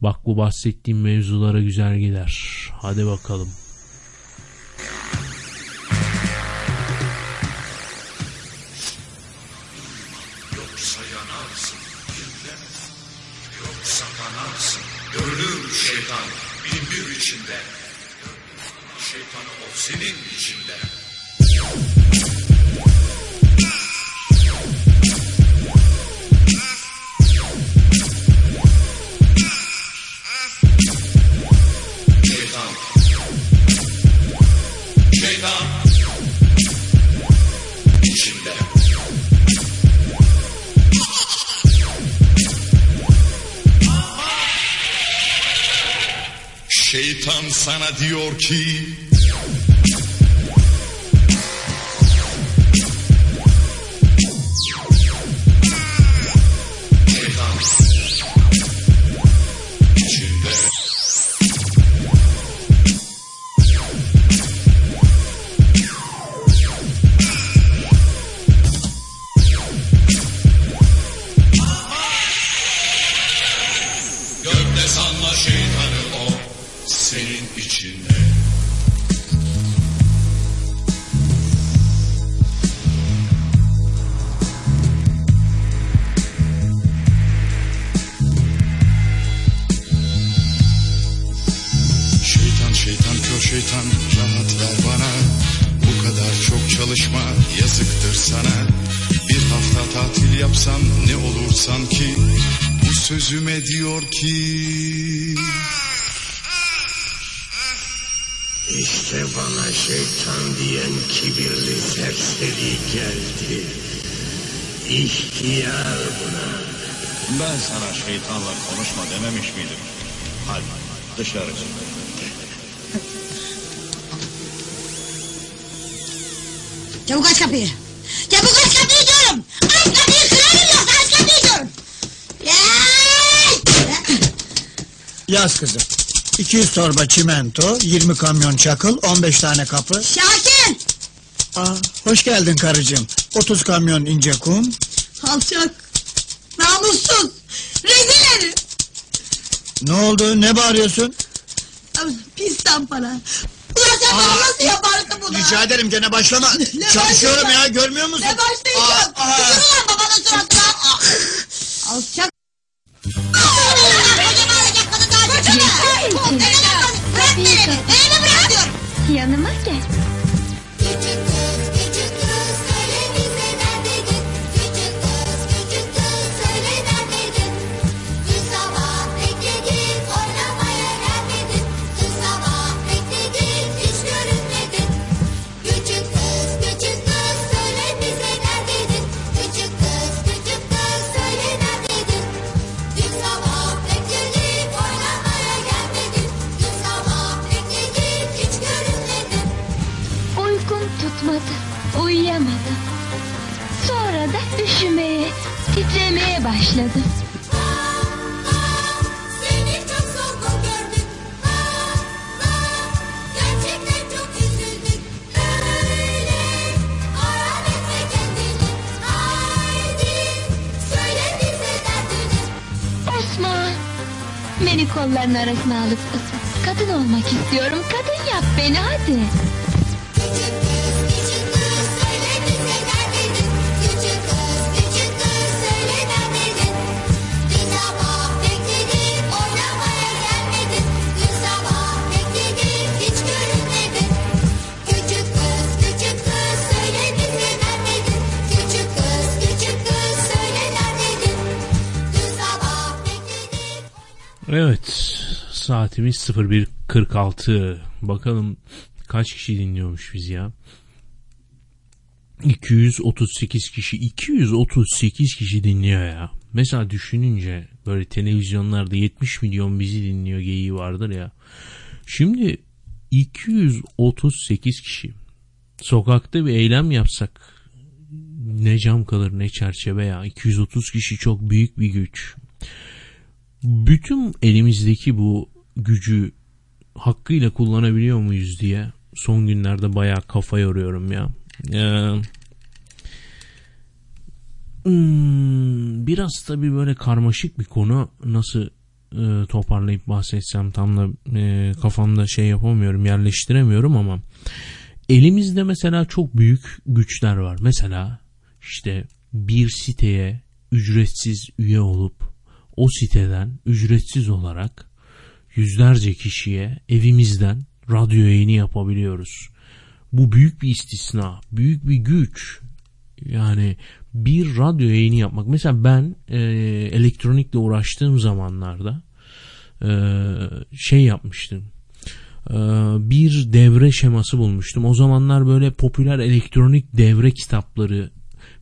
S1: Bak bu bahsettiğim mevzulara güzel gider. Hadi bakalım.
S16: Yoksa yanarsın, dinleme. Yoksa kanarsın, görünür şeytan bin bir içinde. Şeytanı o senin içinde. Şeytan sana
S17: geldi. İhtiyar buna.
S15: Ben sana şeytanla konuşma dememiş miydim? Hadi dışarı çık.
S18: Çabuk aç kapıyı. Çabuk aç kapıyı diyorum. Aç kapıyı kırarım yoksa aç kapıyı diyorum.
S14: Yaz kızım. 200 torba çimento, 20 kamyon çakıl, 15 tane kapı.
S18: Şakir.
S14: Aa, hoş geldin karıcığım. 30 kamyon ince kum.
S18: Alçak. Namussuz. Rezil herif.
S14: Ne oldu? Ne bağırıyorsun?
S18: Pis para. Ulan sen bana nasıl yaparsın bunu?
S14: Rica ederim gene başlama.
S18: Ne
S14: Çalışıyorum
S18: başlayacağım?
S14: ya görmüyor musun?
S18: Ne başlayacağım? Tükür ulan babanın suratına. Alçak. Bırak beni. Beni bırak diyorum.
S19: Yanıma gel. Titremeye başladım. Osman, beni kolların arasına alıp ısıt. Kadın olmak istiyorum. Kadın yap beni hadi.
S1: Evet saatimiz 01.46 bakalım kaç kişi dinliyormuş biz ya? 238 kişi 238 kişi dinliyor ya. Mesela düşününce böyle televizyonlarda 70 milyon bizi dinliyor geyiği vardır ya. Şimdi 238 kişi. Sokakta bir eylem yapsak ne cam kalır ne çerçeve ya. 230 kişi çok büyük bir güç bütün elimizdeki bu gücü hakkıyla kullanabiliyor muyuz diye son günlerde bayağı kafa yoruyorum ya. Ee, hmm, biraz tabii böyle karmaşık bir konu nasıl e, toparlayıp bahsetsem tam da e, kafamda şey yapamıyorum yerleştiremiyorum ama elimizde mesela çok büyük güçler var. Mesela işte bir siteye ücretsiz üye olup o siteden ücretsiz olarak yüzlerce kişiye evimizden radyo yayını yapabiliyoruz. Bu büyük bir istisna, büyük bir güç. Yani bir radyo yayını yapmak. Mesela ben e, elektronikle uğraştığım zamanlarda e, şey yapmıştım. E, bir devre şeması bulmuştum. O zamanlar böyle popüler elektronik devre kitapları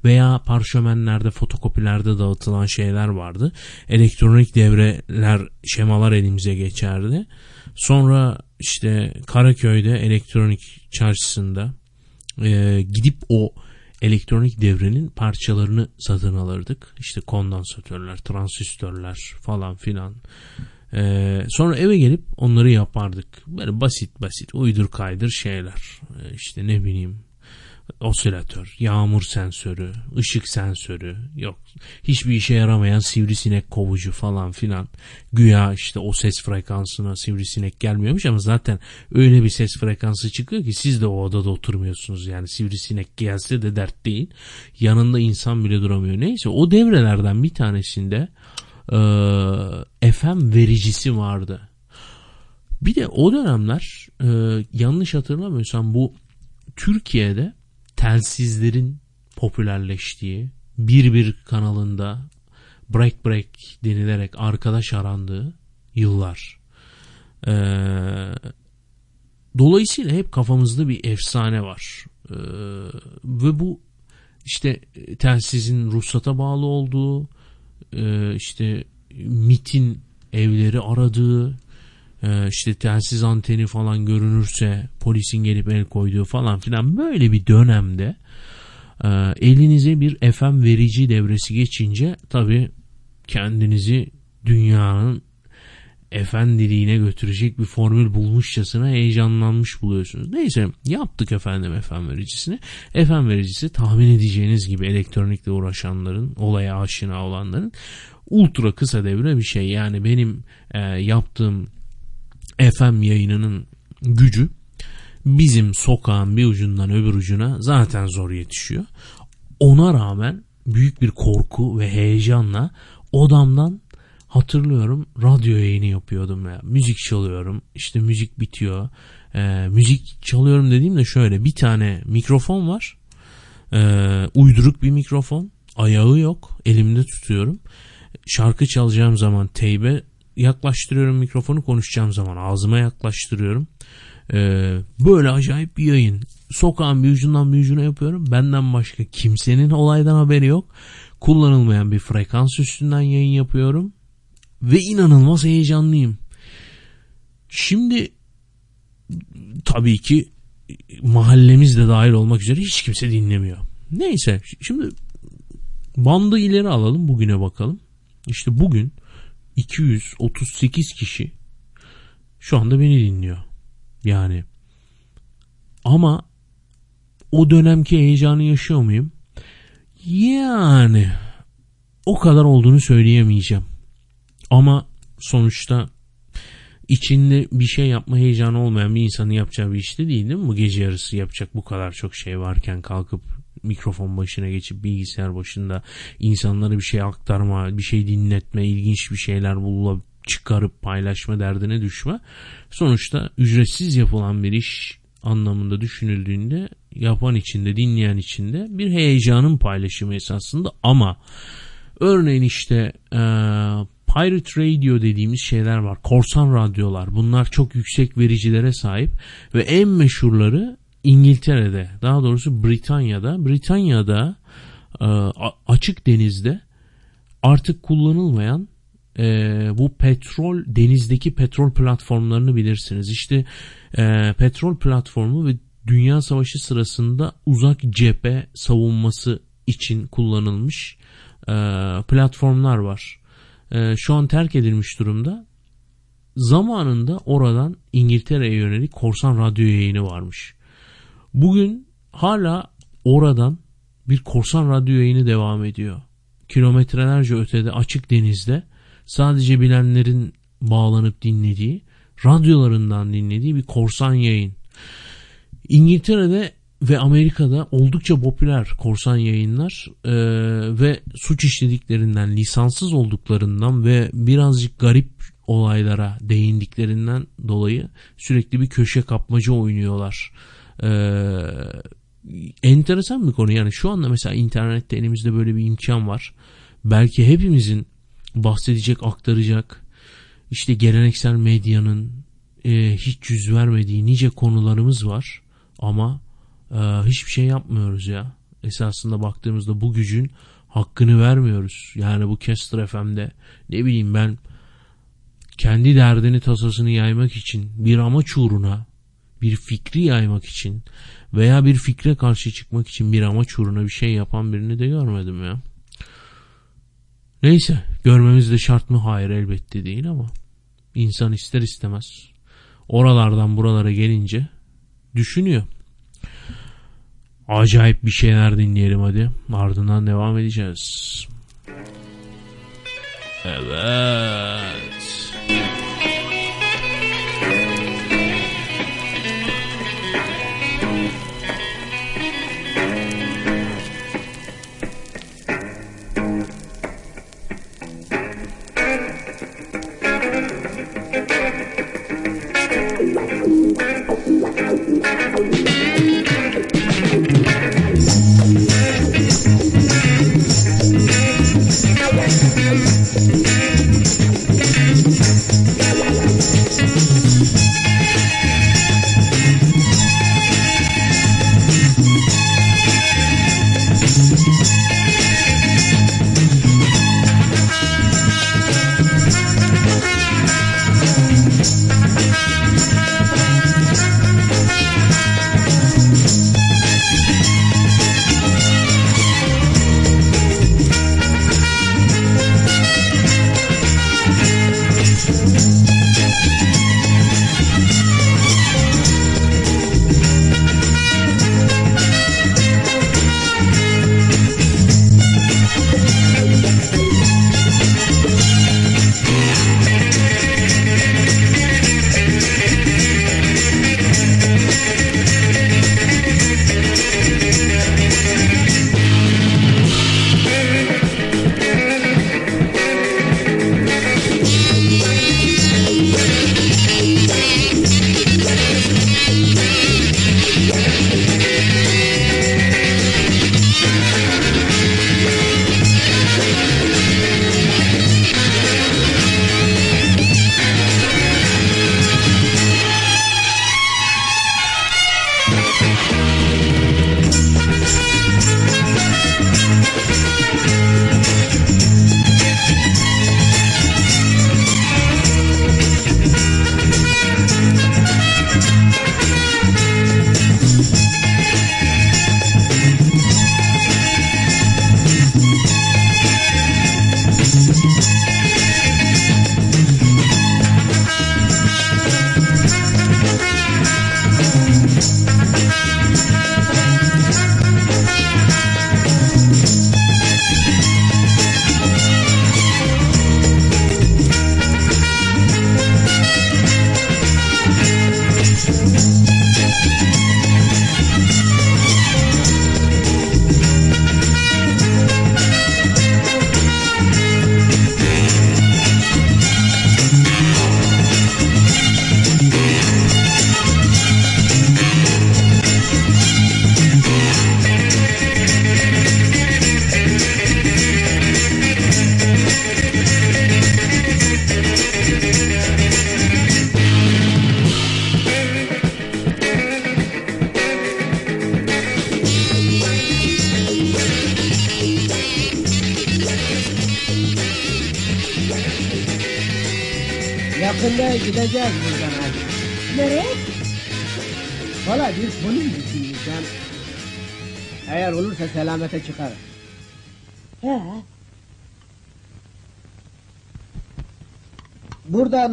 S1: veya parşömenlerde fotokopilerde dağıtılan şeyler vardı. Elektronik devreler şemalar elimize geçerdi. Sonra işte Karaköy'de elektronik çarşısında e, gidip o elektronik devrenin parçalarını satın alırdık. İşte kondansatörler, transistörler falan filan. Ee, sonra eve gelip onları yapardık. Böyle basit basit uydur kaydır şeyler. Ee, işte ne bileyim osilatör, yağmur sensörü, ışık sensörü yok. Hiçbir işe yaramayan sivrisinek kovucu falan filan. Güya işte o ses frekansına sivrisinek gelmiyormuş ama zaten öyle bir ses frekansı çıkıyor ki siz de o odada oturmuyorsunuz. Yani sivrisinek gelse de dert değil. Yanında insan bile duramıyor. Neyse o devrelerden bir tanesinde e, FM vericisi vardı. Bir de o dönemler e, yanlış hatırlamıyorsam bu Türkiye'de telsizlerin popülerleştiği bir bir kanalında break break denilerek arkadaş arandığı yıllar. Ee, dolayısıyla hep kafamızda bir efsane var. Ee, ve bu işte telsizin ruhsata bağlı olduğu e, işte MIT'in evleri aradığı e, işte telsiz anteni falan görünürse polisin gelip el koyduğu falan filan böyle bir dönemde e, elinize bir FM verici devresi geçince tabi kendinizi dünyanın efendiliğine götürecek bir formül bulmuşçasına heyecanlanmış buluyorsunuz. Neyse yaptık efendim FM vericisini. FM vericisi tahmin edeceğiniz gibi elektronikle uğraşanların, olaya aşina olanların ultra kısa devre bir şey. Yani benim e, yaptığım FM yayınının gücü bizim sokağın bir ucundan öbür ucuna zaten zor yetişiyor. Ona rağmen büyük bir korku ve heyecanla odamdan hatırlıyorum radyo yayını yapıyordum ya. Müzik çalıyorum. işte müzik bitiyor. Ee, müzik çalıyorum dediğimde şöyle bir tane mikrofon var. Ee, uyduruk bir mikrofon. Ayağı yok. Elimde tutuyorum. Şarkı çalacağım zaman teybe yaklaştırıyorum mikrofonu konuşacağım zaman ağzıma yaklaştırıyorum. Ee, böyle acayip bir yayın. Sokağın bir ucundan bir ucuna yapıyorum. Benden başka kimsenin olaydan haberi yok. Kullanılmayan bir frekans üstünden yayın yapıyorum. Ve inanılmaz heyecanlıyım. Şimdi tabii ki mahallemiz de dahil olmak üzere hiç kimse dinlemiyor. Neyse şimdi bandı ileri alalım bugüne bakalım. İşte bugün 238 kişi şu anda beni dinliyor. Yani ama o dönemki heyecanı yaşıyor muyum? Yani o kadar olduğunu söyleyemeyeceğim. Ama sonuçta içinde bir şey yapma heyecanı olmayan bir insanın yapacağı bir işte değil değil mi? Bu gece yarısı yapacak bu kadar çok şey varken kalkıp mikrofon başına geçip bilgisayar başında insanlara bir şey aktarma, bir şey dinletme, ilginç bir şeyler bulup çıkarıp paylaşma derdine düşme. Sonuçta ücretsiz yapılan bir iş anlamında düşünüldüğünde yapan içinde, dinleyen içinde bir heyecanın paylaşımı esasında ama örneğin işte e, Pirate Radio dediğimiz şeyler var. Korsan radyolar. Bunlar çok yüksek vericilere sahip ve en meşhurları İngiltere'de daha doğrusu Britanya'da Britanya'da e, açık denizde artık kullanılmayan e, bu petrol denizdeki petrol platformlarını bilirsiniz. İşte e, petrol platformu ve Dünya Savaşı sırasında uzak cephe savunması için kullanılmış e, platformlar var. E, şu an terk edilmiş durumda. Zamanında oradan İngiltere'ye yönelik korsan radyo yayını varmış. Bugün hala oradan bir korsan radyo yayını devam ediyor. Kilometrelerce ötede açık denizde sadece bilenlerin bağlanıp dinlediği, radyolarından dinlediği bir korsan yayın. İngiltere'de ve Amerika'da oldukça popüler korsan yayınlar ee, ve suç işlediklerinden, lisanssız olduklarından ve birazcık garip olaylara değindiklerinden dolayı sürekli bir köşe kapmaca oynuyorlar. Ee, enteresan bir konu yani şu anda mesela internette elimizde böyle bir imkan var. Belki hepimizin bahsedecek, aktaracak işte geleneksel medyanın e, hiç yüz vermediği nice konularımız var ama e, hiçbir şey yapmıyoruz ya. Esasında baktığımızda bu gücün hakkını vermiyoruz. Yani bu Kester FM'de ne bileyim ben kendi derdini tasasını yaymak için bir amaç uğruna bir fikri yaymak için veya bir fikre karşı çıkmak için bir amaç uğruna bir şey yapan birini de görmedim ya. Neyse görmemiz de şart mı? Hayır elbette değil ama insan ister istemez oralardan buralara gelince düşünüyor. Acayip bir şeyler dinleyelim hadi. Ardından devam edeceğiz. Evet.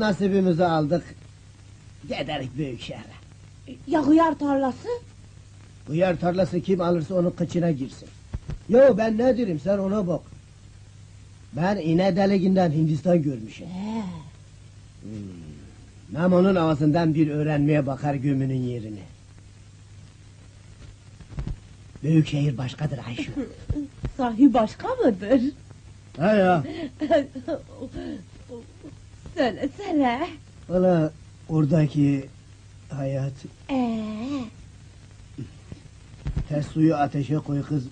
S20: Nasibimizi aldık. Giderik büyük şehre.
S18: Ya hıyar tarlası?
S20: Yer tarlası kim alırsa onun kıçına girsin. Yo ben ne derim sen ona bak. Ben iğne deliğinden Hindistan görmüşüm.
S18: He.
S20: Nam onun ağzından bir öğrenmeye bakar gömünün yerini. Büyük şehir başkadır Ayşe.
S18: Sahi başka mıdır?
S20: Ha ya.
S18: Söylesene.
S20: Valla oradaki hayat
S18: Ee,
S20: ters suyu ateşe koy kız.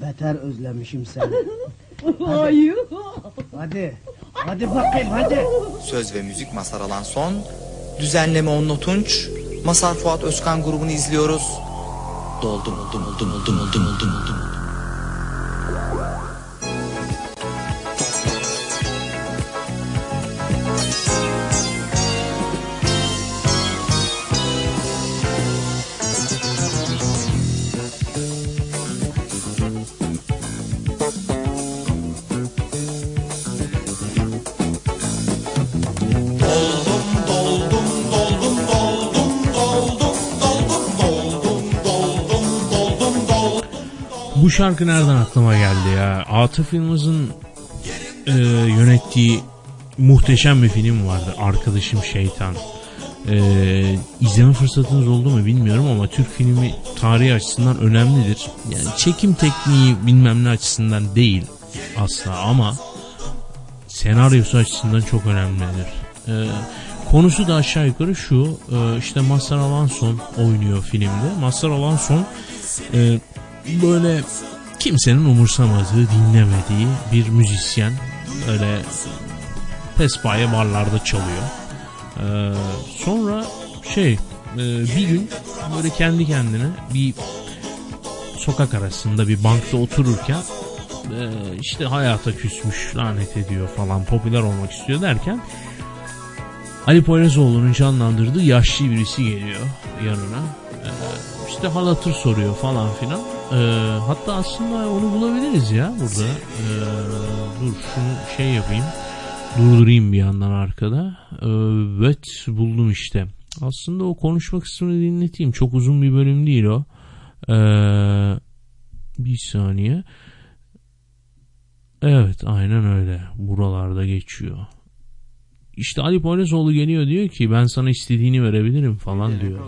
S20: Beter özlemişim seni.
S18: Ay.
S20: Hadi. Hadi bakayım hadi.
S21: Söz ve müzik Masar Alan Son. Düzenleme Onno Tunç. Masar Fuat Özkan grubunu izliyoruz. Doldum oldum oldum oldum oldum oldum oldum.
S1: Şarkı nereden aklıma geldi ya? Atıf Yılmaz'ın e, yönettiği muhteşem bir film vardı. Arkadaşım Şeytan. E, izleme fırsatınız oldu mu bilmiyorum ama Türk filmi tarihi açısından önemlidir. Yani çekim tekniği bilmem ne açısından değil asla ama senaryosu açısından çok önemlidir. E, konusu da aşağı yukarı şu. E, işte Mazhar Alanson oynuyor filmde. Mazhar Alanson e, böyle kimsenin umursamadığı, dinlemediği bir müzisyen. Öyle pespaye barlarda çalıyor. Ee, sonra şey e, bir gün böyle kendi kendine bir sokak arasında bir bankta otururken e, işte hayata küsmüş lanet ediyor falan popüler olmak istiyor derken Ali Poyrazoğlu'nun canlandırdığı yaşlı birisi geliyor yanına. Ee, işte hal hatır soruyor falan filan. Ee, hatta aslında onu bulabiliriz ya burada. Ee, dur şunu şey yapayım. Durdurayım bir yandan arkada. Ee, evet buldum işte. Aslında o konuşma kısmını dinleteyim. Çok uzun bir bölüm değil o. Ee, bir saniye. Evet aynen öyle. Buralarda geçiyor. İşte Ali Poyrazoğlu geliyor diyor ki ben sana istediğini verebilirim falan diyor.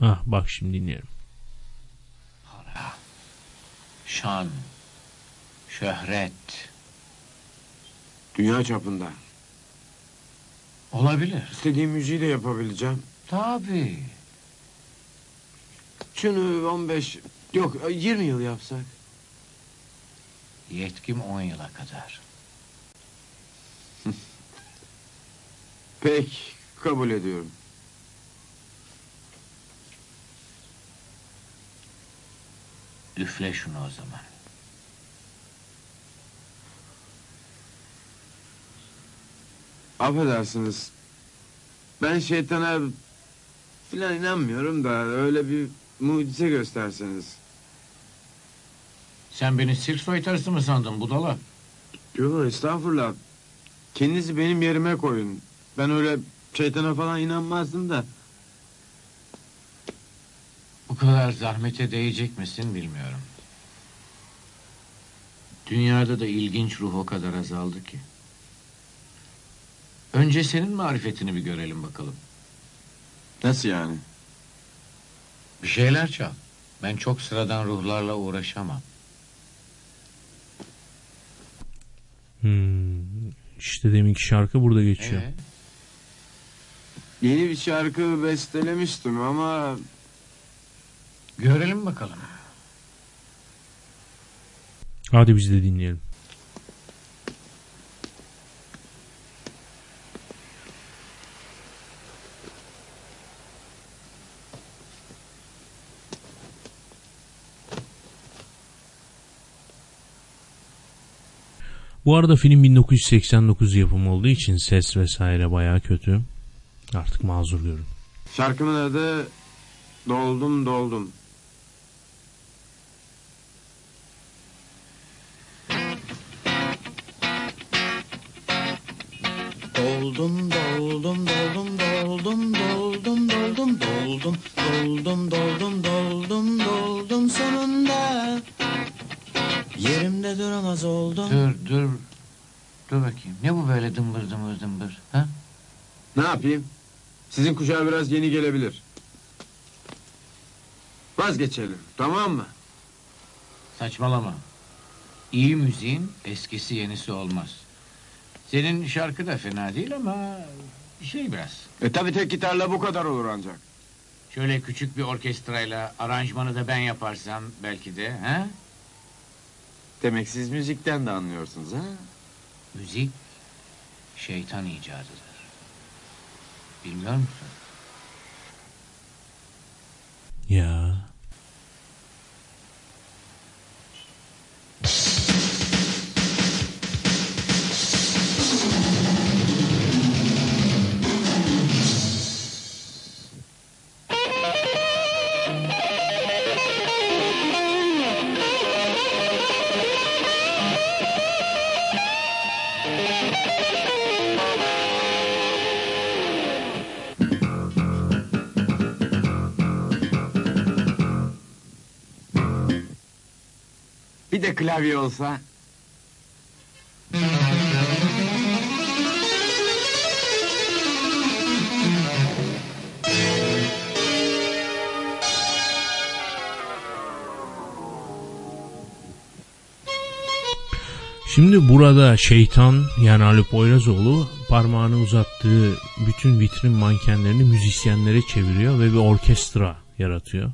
S1: Ah bak şimdi dinleyelim.
S22: Şan, şöhret.
S15: Dünya çapında.
S22: Olabilir.
S15: İstediğim müziği de yapabileceğim.
S22: Tabii.
S15: Şunu 15, yok 20 yıl yapsak.
S22: Yetkim 10 yıla kadar.
S15: Pek kabul ediyorum.
S22: Üfle şunu o zaman.
S15: Affedersiniz. Ben şeytana filan inanmıyorum da öyle bir mucize gösterseniz.
S22: Sen beni sirk soytarısı mı sandın budala?
S15: Yok estağfurullah. Kendinizi benim yerime koyun. Ben öyle şeytana falan inanmazdım da.
S22: Bu kadar zahmete değecek misin bilmiyorum. Dünyada da ilginç ruh o kadar azaldı ki. Önce senin marifetini bir görelim bakalım.
S15: Nasıl yani?
S22: Bir şeyler çal. Ben çok sıradan ruhlarla uğraşamam.
S1: Hmm, işte deminki şarkı burada geçiyor.
S15: Ee? Yeni bir şarkı bestelemiştim ama...
S22: Görelim bakalım.
S1: Hadi biz de dinleyelim. Bu arada film 1989 yapımı olduğu için ses vesaire baya kötü. Artık mazur görün.
S15: Şarkımın adı Doldum Doldum.
S11: Doldum doldum doldum doldum doldum doldum doldum doldum doldum doldum doldum sonunda yerimde duramaz oldum.
S22: Dur dur. Dur bakayım. Ne bu böyle dımbır dımbır dımbır? Ha?
S15: Ne yapayım? Sizin kuşağa biraz yeni gelebilir. Vazgeçelim tamam mı?
S22: Saçmalama. İyi müziğin eskisi yenisi olmaz. Senin şarkı da fena değil ama şey biraz.
S15: E tabi tek gitarla bu kadar olur ancak.
S22: Şöyle küçük bir orkestrayla aranjmanı da ben yaparsam belki de ha?
S15: Demek siz müzikten de anlıyorsunuz ha?
S22: Müzik şeytan icadıdır. Bilmiyor musun?
S1: Ya.
S15: Klavye olsa.
S1: Şimdi burada şeytan yani Ali Poyrazoğlu parmağını uzattığı bütün vitrin mankenlerini müzisyenlere çeviriyor ve bir orkestra yaratıyor.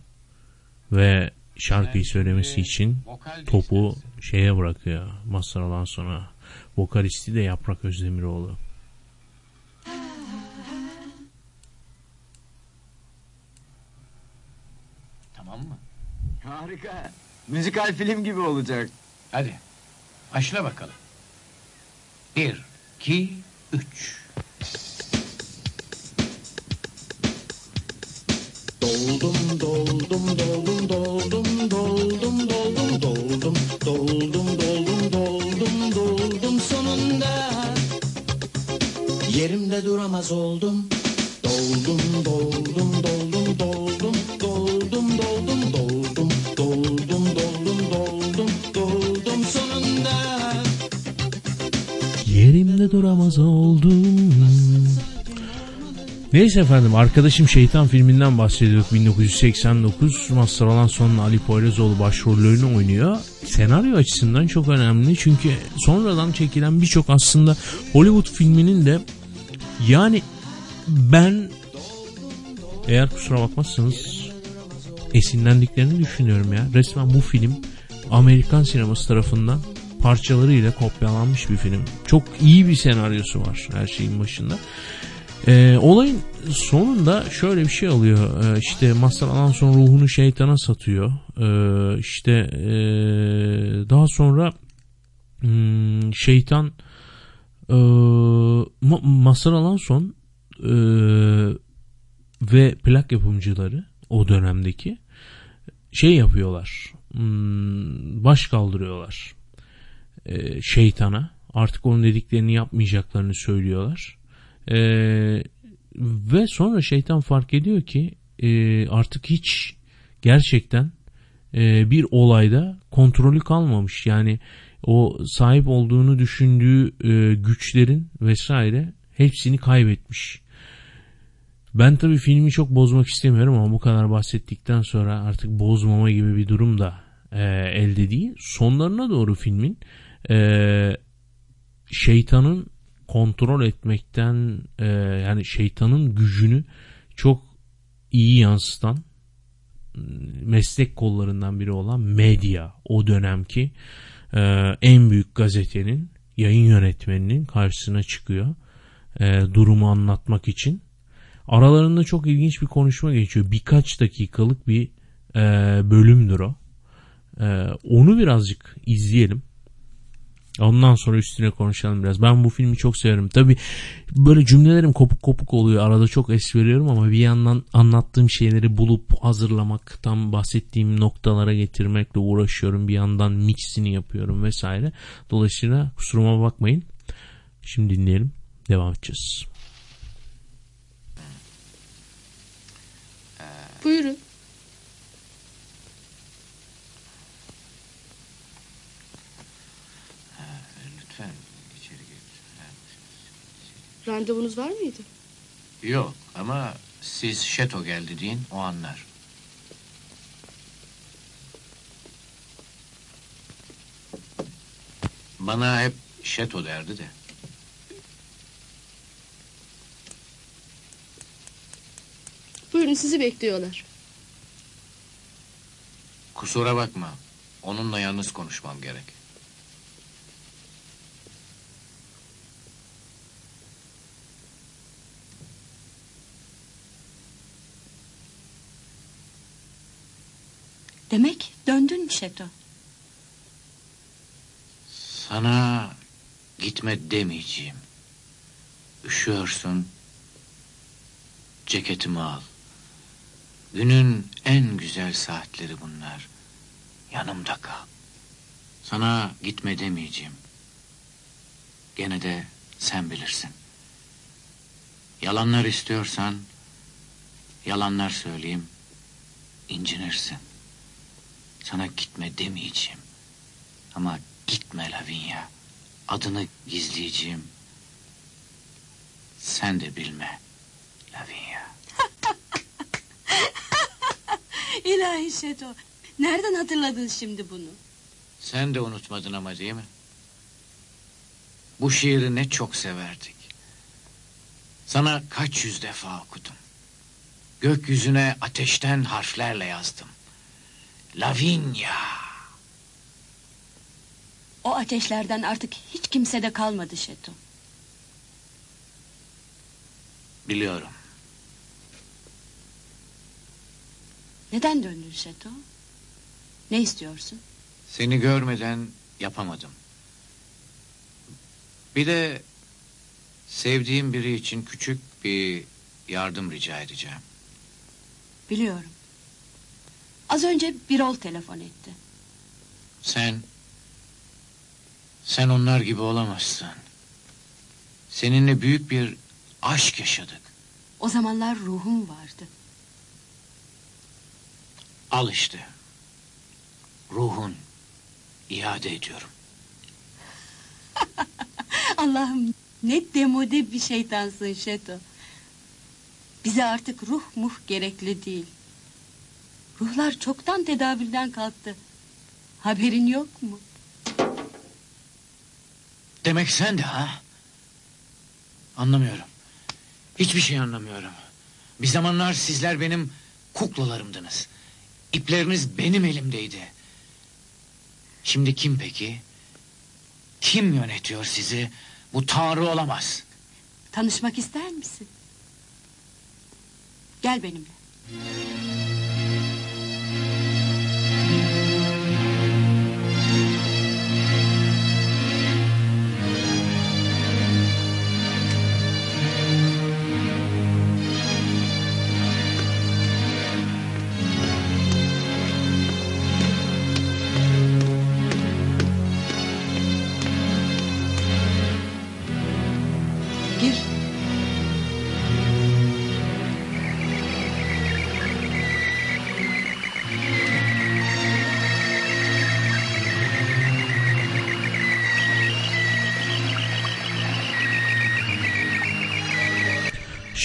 S1: Ve şarkıyı söylemesi için topu şeye bırakıyor Mazhar Alanson'a. Vokalisti de Yaprak Özdemiroğlu.
S22: Tamam mı?
S15: Harika. Müzikal film gibi olacak.
S22: Hadi. Başla bakalım. Bir, iki, üç.
S11: Doldum doldum doldum doldum doldum doldum doldum doldum doldum doldum doldum sonunda yerimde duramaz oldum. Doldum doldum doldum doldum doldum doldum doldum doldum doldum doldum doldum sonunda
S1: Yerimde duramaz oldum. Neyse efendim arkadaşım Şeytan filminden bahsediyorduk 1989 Mazhar Alanson'la Ali Poyrazoğlu başrollerini oynuyor. Senaryo açısından çok önemli çünkü sonradan çekilen birçok aslında Hollywood filminin de yani ben eğer kusura bakmazsanız esinlendiklerini düşünüyorum ya. Resmen bu film Amerikan sineması tarafından parçalarıyla kopyalanmış bir film. Çok iyi bir senaryosu var her şeyin başında. Ee, olayın sonunda şöyle bir şey oluyor. Ee, işte Mazhar Alanson ruhunu şeytana satıyor. Ee, işte ee, daha sonra hmm, şeytan ee, Ma- Mazhar Alanson ee, ve plak yapımcıları o dönemdeki şey yapıyorlar. Hmm, baş kaldırıyorlar ee, şeytana. Artık onun dediklerini yapmayacaklarını söylüyorlar. Ee, ve sonra şeytan fark ediyor ki e, artık hiç gerçekten e, bir olayda kontrolü kalmamış. Yani o sahip olduğunu düşündüğü e, güçlerin vesaire hepsini kaybetmiş. Ben tabii filmi çok bozmak istemiyorum ama bu kadar bahsettikten sonra artık bozmama gibi bir durum da e, elde değil. Sonlarına doğru filmin e, şeytanın kontrol etmekten e, yani şeytanın gücünü çok iyi yansıtan meslek kollarından biri olan medya o dönemki e, en büyük gazetenin yayın yönetmeninin karşısına çıkıyor e, durumu anlatmak için. Aralarında çok ilginç bir konuşma geçiyor. Birkaç dakikalık bir e, bölümdür o. E, onu birazcık izleyelim Ondan sonra üstüne konuşalım biraz. Ben bu filmi çok severim. Tabi böyle cümlelerim kopuk kopuk oluyor. Arada çok es veriyorum ama bir yandan anlattığım şeyleri bulup hazırlamak, tam bahsettiğim noktalara getirmekle uğraşıyorum. Bir yandan mixini yapıyorum vesaire. Dolayısıyla kusuruma bakmayın. Şimdi dinleyelim. Devam edeceğiz.
S7: Buyurun. Randevunuz var mıydı?
S22: Yok ama siz şeto geldi deyin o anlar. Bana hep şeto derdi de.
S7: Buyurun sizi bekliyorlar.
S22: Kusura bakma. Onunla yalnız konuşmam gerek.
S18: Demek döndün Şeto.
S22: Sana gitme demeyeceğim. Üşüyorsun. Ceketimi al. Günün en güzel saatleri bunlar. Yanımda kal. Sana gitme demeyeceğim. Gene de sen bilirsin. Yalanlar istiyorsan yalanlar söyleyeyim. incinirsin. Sana gitme demeyeceğim. Ama gitme Lavinia. Adını gizleyeceğim. Sen de bilme Lavinia.
S18: İlahi Şeto. Nereden hatırladın şimdi bunu?
S22: Sen de unutmadın ama değil mi? Bu şiiri ne çok severdik. Sana kaç yüz defa okudum. Gökyüzüne ateşten harflerle yazdım. Lavinia.
S18: O ateşlerden artık hiç kimsede kalmadı Şeto.
S22: Biliyorum.
S18: Neden döndün Şeto? Ne istiyorsun?
S22: Seni görmeden yapamadım. Bir de sevdiğim biri için küçük bir yardım rica edeceğim.
S18: Biliyorum. Az önce Birol telefon etti.
S22: Sen sen onlar gibi olamazsın. Seninle büyük bir aşk yaşadık.
S18: O zamanlar ruhum vardı.
S22: Al işte. Ruhun iade ediyorum.
S18: Allah'ım ne demode bir şeytansın Şeto. Bize artık ruh muh gerekli değil. Ruhlar çoktan tedavülden kalktı. Haberin yok mu?
S22: Demek sen de ha? Anlamıyorum. Hiçbir şey anlamıyorum. Bir zamanlar sizler benim kuklalarımdınız. İpleriniz benim elimdeydi. Şimdi kim peki? Kim yönetiyor sizi? Bu Tanrı olamaz.
S18: Tanışmak ister misin? Gel benimle.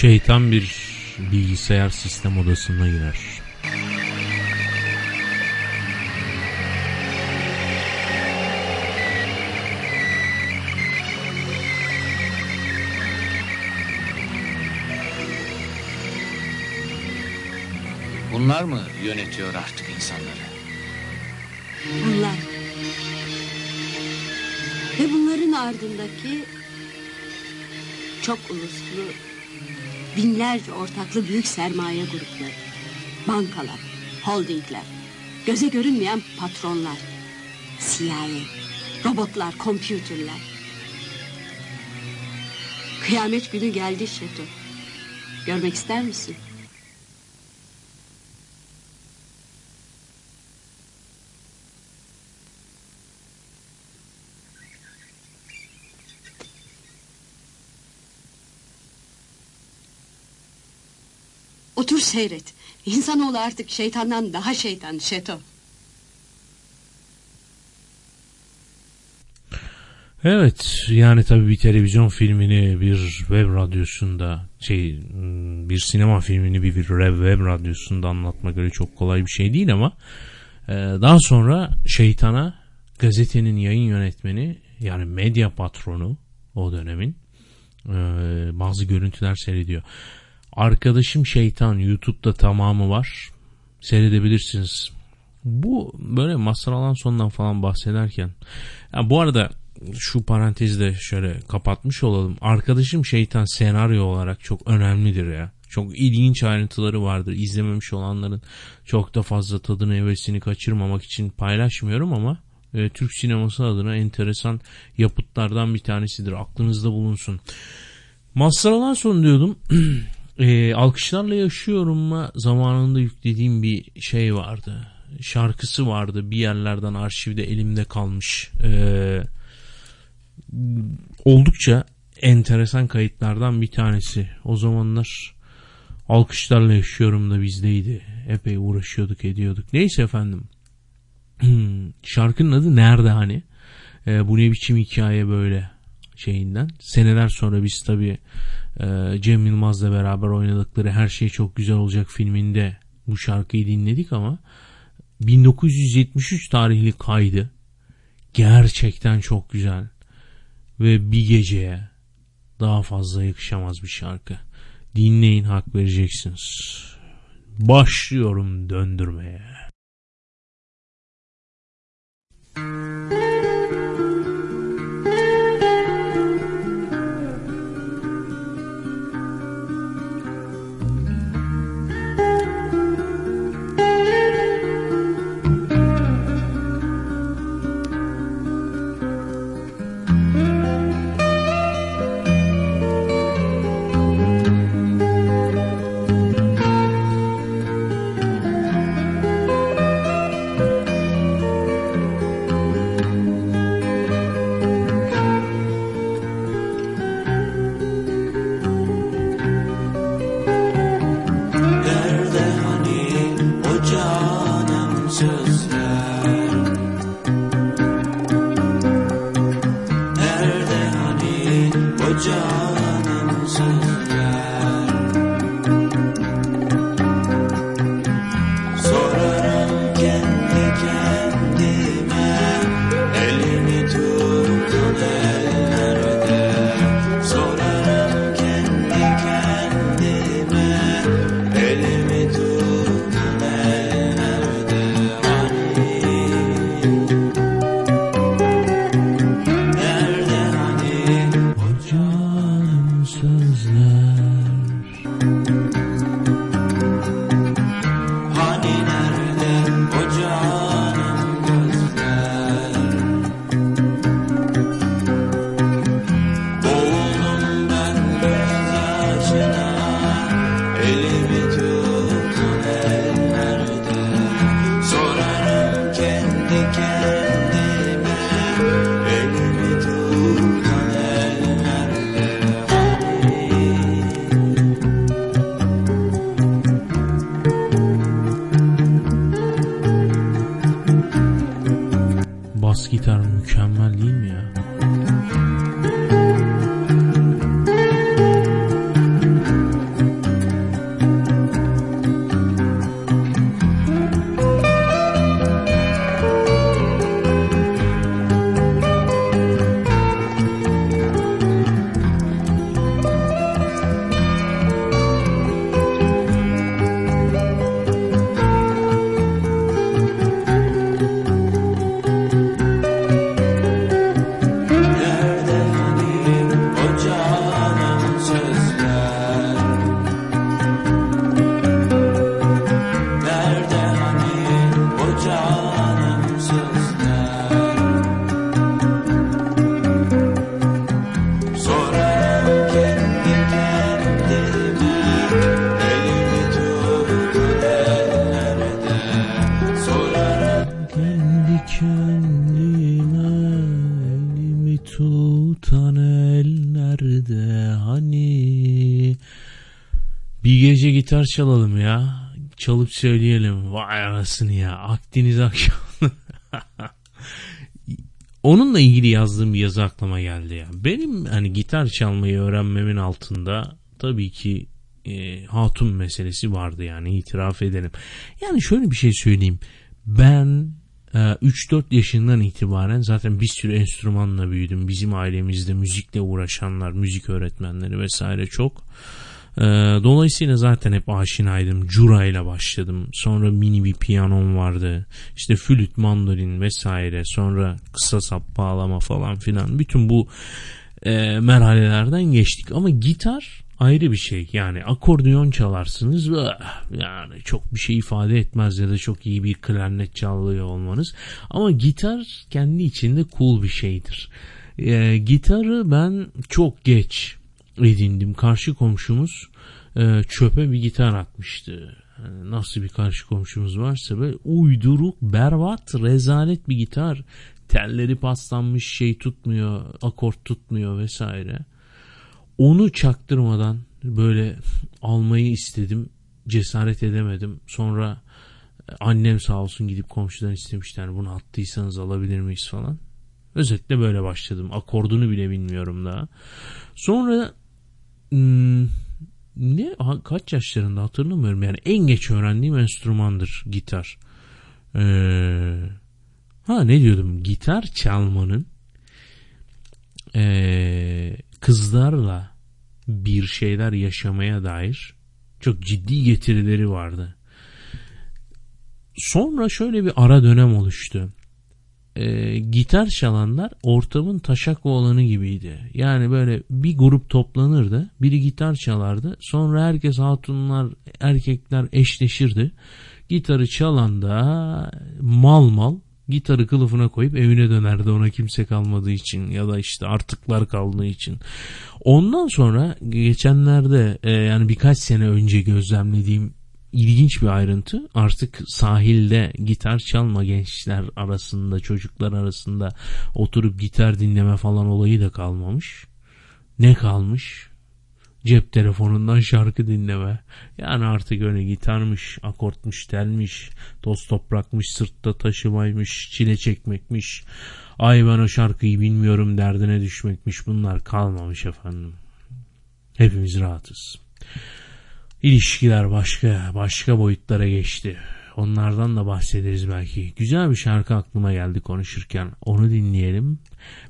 S1: Şeytan bir bilgisayar sistem odasına girer.
S22: Bunlar mı yönetiyor artık insanları?
S18: Bunlar. Ve bunların ardındaki çok uluslu, binlerce ortaklı büyük sermaye grupları, bankalar, holdingler, göze görünmeyen patronlar, CIA, Robotlar, kompütürler. Kıyamet günü geldi Şeto. Görmek ister misin? Otur seyret. İnsanoğlu artık şeytandan daha şeytan Şeto.
S1: Evet yani tabii bir televizyon filmini bir web radyosunda şey bir sinema filmini bir, bir web radyosunda anlatmak öyle çok kolay bir şey değil ama e, daha sonra şeytana gazetenin yayın yönetmeni yani medya patronu o dönemin e, bazı görüntüler seyrediyor. Arkadaşım Şeytan YouTube'da tamamı var. Seyredebilirsiniz. Bu böyle Mazhar Alanson'dan falan bahsederken ya bu arada şu parantezde şöyle kapatmış olalım. Arkadaşım Şeytan senaryo olarak çok önemlidir ya. Çok ilginç ayrıntıları vardır. İzlememiş olanların çok da fazla tadını hevesini kaçırmamak için paylaşmıyorum ama e, Türk sineması adına enteresan yapıtlardan bir tanesidir. Aklınızda bulunsun. Mazhar Alanson diyordum. e, alkışlarla yaşıyorum zamanında yüklediğim bir şey vardı. Şarkısı vardı. Bir yerlerden arşivde elimde kalmış. Eee oldukça enteresan kayıtlardan bir tanesi. O zamanlar alkışlarla yaşıyorum da bizdeydi. Epey uğraşıyorduk ediyorduk. Neyse efendim. Şarkının adı Nerede Hani? E, bu ne biçim hikaye böyle şeyinden. Seneler sonra biz tabi e, Cem Yılmaz'la beraber oynadıkları Her Şey Çok Güzel Olacak filminde bu şarkıyı dinledik ama 1973 tarihli kaydı gerçekten çok güzel ve bir geceye daha fazla yakışamaz bir şarkı. Dinleyin hak vereceksiniz. Başlıyorum döndürmeye. Çalalım ya. Çalıp söyleyelim. Vay anasını ya. Akdeniz akşamı. Onunla ilgili yazdığım bir yazı aklıma geldi ya. Benim hani gitar çalmayı öğrenmemin altında tabii ki e, hatun meselesi vardı yani itiraf edelim. Yani şöyle bir şey söyleyeyim. Ben e, 3-4 yaşından itibaren zaten bir sürü enstrümanla büyüdüm. Bizim ailemizde müzikle uğraşanlar, müzik öğretmenleri vesaire çok. E, dolayısıyla zaten hep aşinaydım. Cura ile başladım. Sonra mini bir piyanom vardı. İşte flüt, mandolin vesaire. Sonra kısa sap bağlama falan filan. Bütün bu e, merhalelerden geçtik. Ama gitar ayrı bir şey. Yani akordeon çalarsınız yani çok bir şey ifade etmez ya da çok iyi bir klarnet çalıyor olmanız. Ama gitar kendi içinde cool bir şeydir. E, gitarı ben çok geç edindim. Karşı komşumuz e, çöpe bir gitar atmıştı. Yani nasıl bir karşı komşumuz varsa böyle uyduruk, berbat, rezalet bir gitar. Telleri paslanmış, şey tutmuyor, akort tutmuyor vesaire. Onu çaktırmadan böyle almayı istedim. Cesaret edemedim. Sonra annem sağ olsun gidip komşudan istemişler. Bunu attıysanız alabilir miyiz falan. Özetle böyle başladım. Akordunu bile bilmiyorum daha. Sonra ne kaç yaşlarında hatırlamıyorum. Yani en geç öğrendiğim enstrümandır gitar. Ee, ha ne diyordum? Gitar çalmanın ee, kızlarla bir şeyler yaşamaya dair çok ciddi getirileri vardı. Sonra şöyle bir ara dönem oluştu. Ee, gitar çalanlar ortamın taşak oğlanı gibiydi. Yani böyle bir grup toplanırdı. Biri gitar çalardı. Sonra herkes hatunlar, erkekler eşleşirdi. Gitarı çalan da mal mal gitarı kılıfına koyup evine dönerdi ona kimse kalmadığı için ya da işte artıklar kaldığı için. Ondan sonra geçenlerde e, yani birkaç sene önce gözlemlediğim ilginç bir ayrıntı artık sahilde gitar çalma gençler arasında çocuklar arasında oturup gitar dinleme falan olayı da kalmamış. Ne kalmış? Cep telefonundan şarkı dinleme. Yani artık öyle gitarmış, akortmuş, telmiş, toz toprakmış, sırtta taşımaymış, çile çekmekmiş. Ay ben o şarkıyı bilmiyorum derdine düşmekmiş. Bunlar kalmamış efendim. Hepimiz rahatız. İlişkiler başka, başka boyutlara geçti. Onlardan da bahsederiz belki. Güzel bir şarkı aklıma geldi konuşurken. Onu dinleyelim.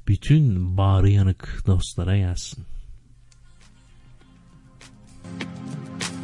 S1: Bütün bağrı yanık dostlara gelsin. da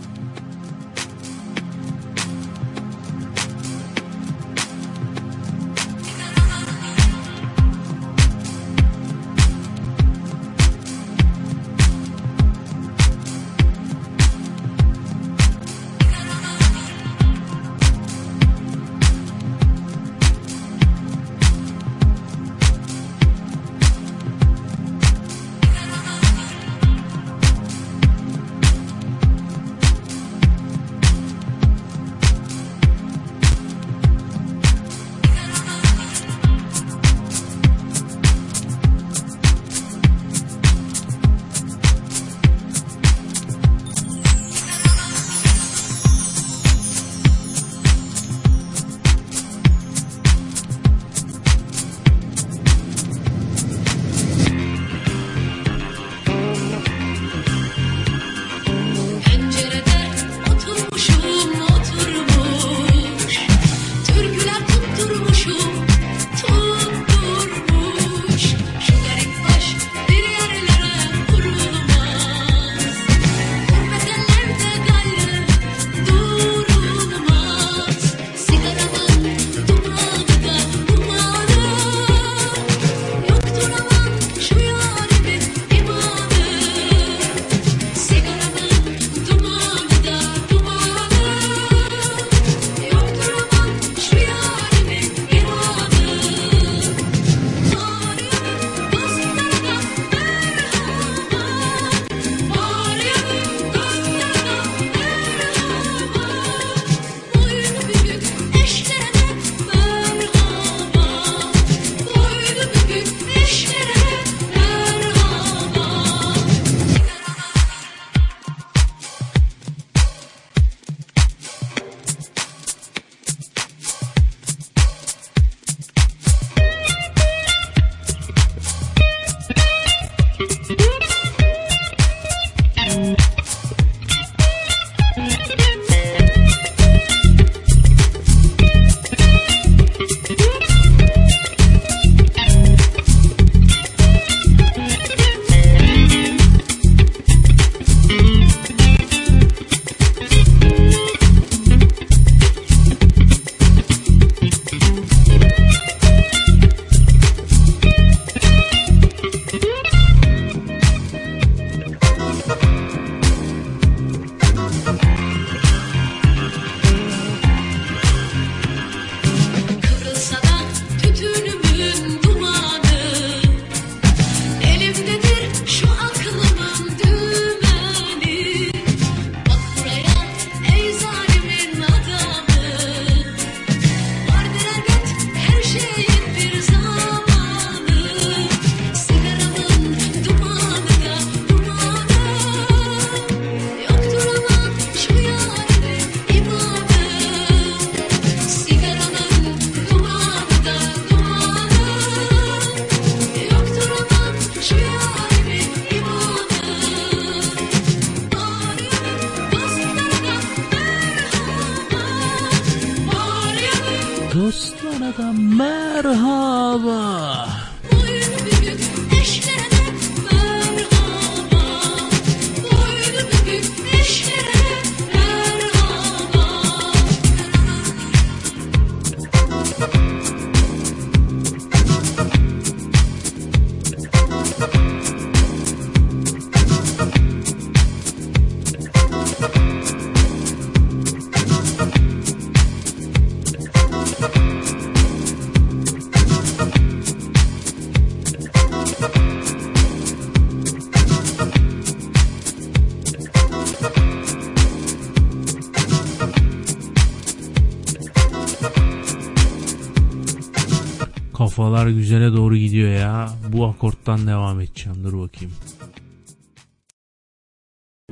S1: Kafalar güzele doğru gidiyor ya. Bu akorttan devam edeceğim. Dur bakayım.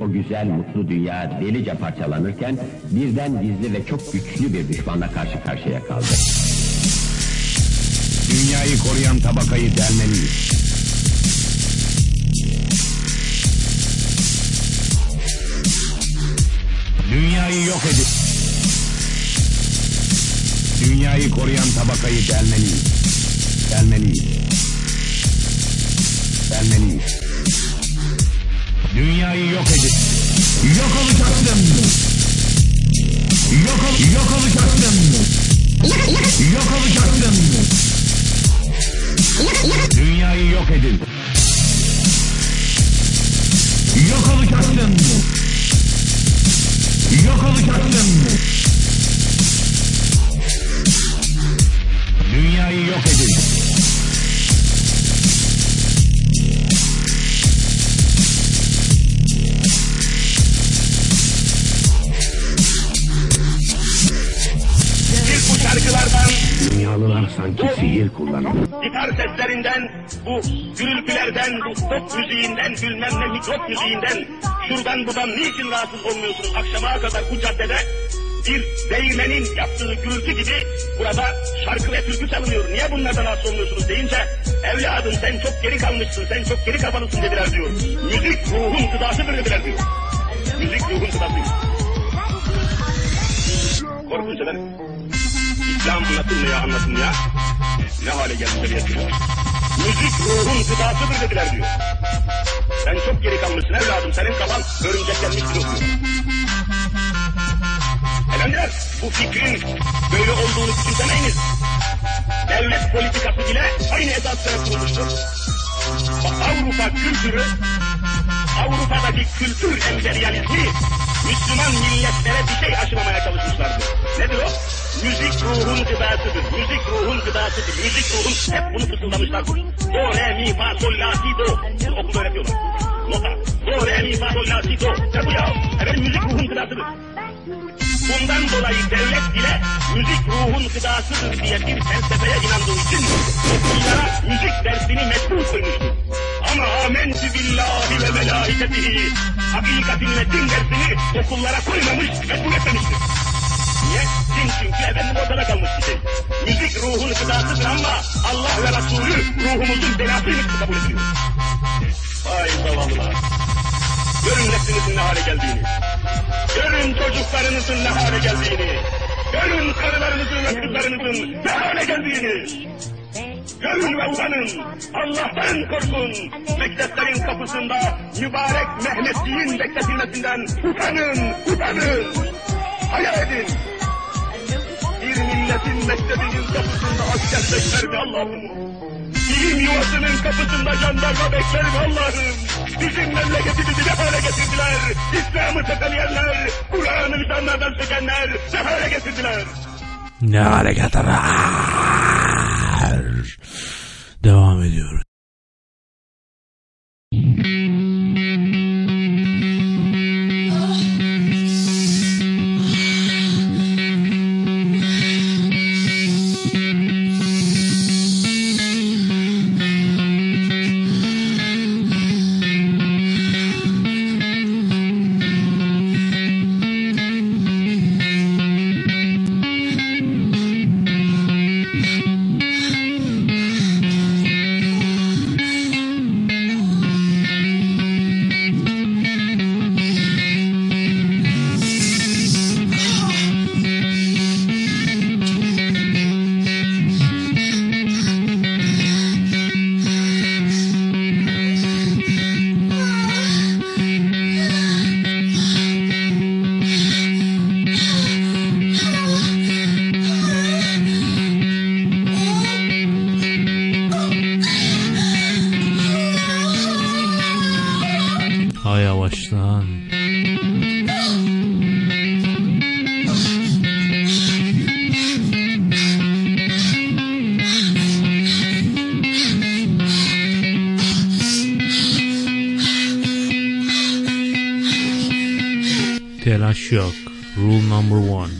S23: O güzel mutlu dünya delice parçalanırken birden gizli ve çok güçlü bir düşmanla karşı karşıya kaldı.
S17: Dünyayı koruyan tabakayı delmeliyiz. Dünyayı yok edin. Dünyayı koruyan tabakayı delmeliyiz. Delmeliyiz. Delmeliyiz. Dünyayı yok edin. Yok olacaksın. Yok, ol yok olacaksın. Yok olacaksın. Dünyayı yok edin. Yok olacaksın. Yok olacaksın. Dünyayı yok edin. Sanki sihir kullanıyor.
S24: gitar seslerinden, bu gürültülerden, bu pop müziğinden, bilmem ne mikrop müziğinden, şuradan buradan niçin rahatsız olmuyorsunuz akşama kadar bu caddede? Bir değirmenin yaptığı gürültü gibi burada şarkı ve türkü çalınıyor. Niye bunlardan rahatsız olmuyorsunuz deyince evladım sen çok geri kalmışsın, sen çok geri kafalısın dediler diyor. Müzik ruhun gıdasıdır dediler diyor. Müzik ruhun gıdasıdır. Korkunç efendim. İslam anlatılmaya anlatılmaya ne hale geldi seviyesine. Müzik ruhun gıdasıdır dediler diyor. Sen çok geri kalmışsın evladım senin kafan örümceklenmiştir diyor. Efendiler bu fikrin böyle olduğunu küçümsemeyiniz. Devlet politikası bile aynı esaslara kurulmuştur. Avrupa kültürü, Avrupa'daki kültür emperyalizmi Müslüman milletlere bir şey aşılamaya çalışmışlardır. Nedir o? Müzik ruhun gıdasıdır. Müzik ruhun gıdasıdır. Müzik ruhun hep bunu fısıldamışlardır. Do, re, mi, fa, sol, la, si, do. Bunu okulda öğretiyorlar. Nota. Do, re, mi, fa, sol, la, si, do. Ne bu ya? Efendim müzik ruhun gıdasıdır. Bundan dolayı devlet bile müzik ruhun gıdasıdır diye bir felsefeye inandığı için okullara müzik dersini mecbur koymuştur. Ama amentü billahi ve melaiketihi hakikatin ve din dersini okullara koymamış, mecbur etmemiştir. Din çünkü efendim ortada kalmış bir. Müzik ruhun gıdasıdır ama Allah ve Resulü ruhumuzun belasıymış kabul ediyor. Vay zavallılar. Görün nefsinizin ne hale geldiğini. Görün çocuklarınızın ne hale geldiğini. Görün karılarınızın ve kızlarınızın ne hale geldiğini. Görün ve utanın. Allah'tan korkun. Mekteplerin kapısında mübarek Mehmetçiğin bekletilmesinden utanın, utanın. Hayal edin. Bir milletin mektebinin kapısında asker bekler mi Allah'ım? İlim yuvasının kapısında jandarma bekler mi Allah'ım? Bizim memleketimizi ne hale getirdiler? İslam'ı tekeleyenler, Kur'an'ı lisanlardan sökenler ne hale getirdiler?
S1: Ne hareketler. Devam ediyoruz. Yok. Rule number one.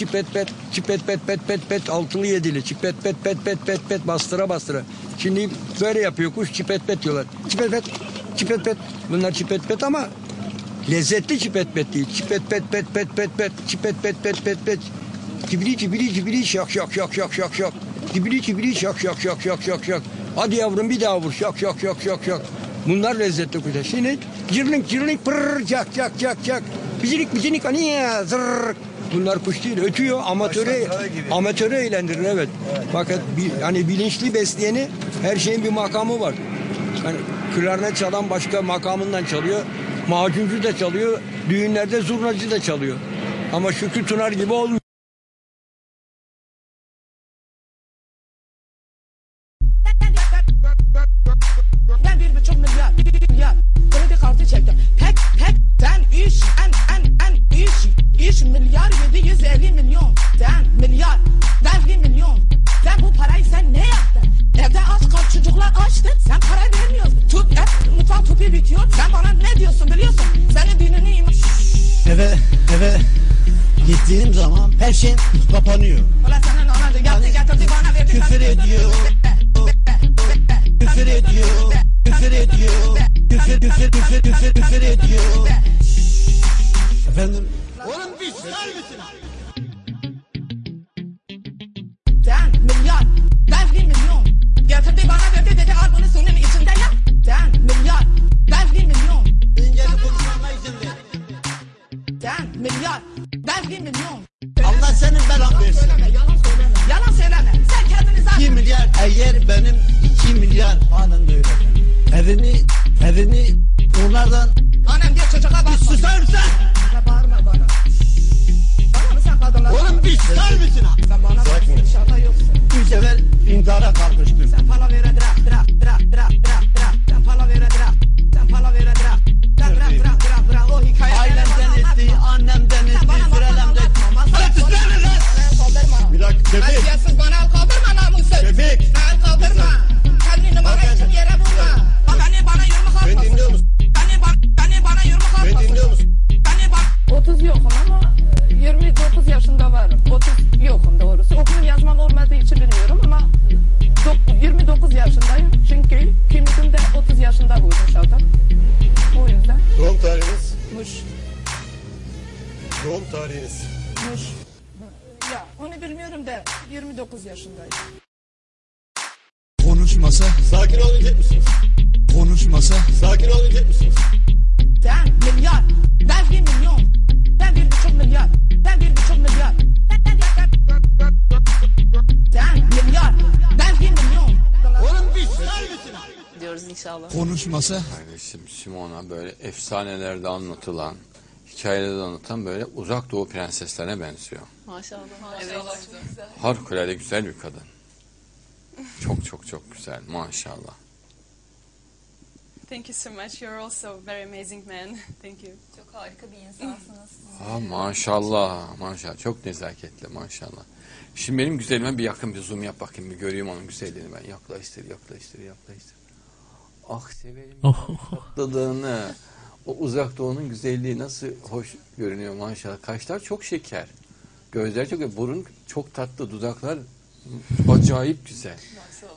S25: Çipet pet, çipet pet pet pet pet. Altılı yedili. Çipet pet pet pet pet pet. Bastıra bastıra. Şimdi böyle yapıyor kuş çipet pet diyorlar. Çipet pet, çipet pet. Bunlar çipet pet ama lezzetli çipet pet değil. Çipet pet pet pet pet pet. Çipet pet pet pet pet. Cibili cibili cibili şak şak şak şak şak şak. Cibili cibili şak şak şak şak şak şak. Hadi yavrum bir daha vur şak şak şak şak şak. Bunlar lezzetli kuşlar. Şimdi cırlink cırlink pırr cak cak cak cak. Bicinik bicinik aniye zırr. Bunlar kuş değil ötüyor amatörü amatörü eğlendirir evet. Fakat bir, hani bilinçli besleyeni her şeyin bir makamı var. Hani klarnet çalan başka makamından çalıyor. Macuncu da çalıyor. Düğünlerde zurnacı da çalıyor. Ama Şükrü Tunar gibi olmuyor.
S26: Efsanelerde anlatılan, hikayelerde anlatan böyle uzak doğu prenseslerine benziyor.
S27: Maşallah. Evet.
S26: Harikulade güzel bir kadın. Çok çok çok güzel maşallah.
S27: Thank you so much. You're also a very amazing man. Thank you. Çok harika bir insansınız.
S26: Ha, maşallah maşallah çok nezaketli maşallah. Şimdi benim güzelime bir yakın bir zoom yap bakayım bir göreyim onun güzelliğini ben. Yaklaştır yaklaştır yaklaştır. Ah severim tatlılığını. O uzak doğunun güzelliği nasıl hoş görünüyor maşallah. Kaşlar çok şeker. Gözler çok burun çok tatlı. Dudaklar acayip güzel.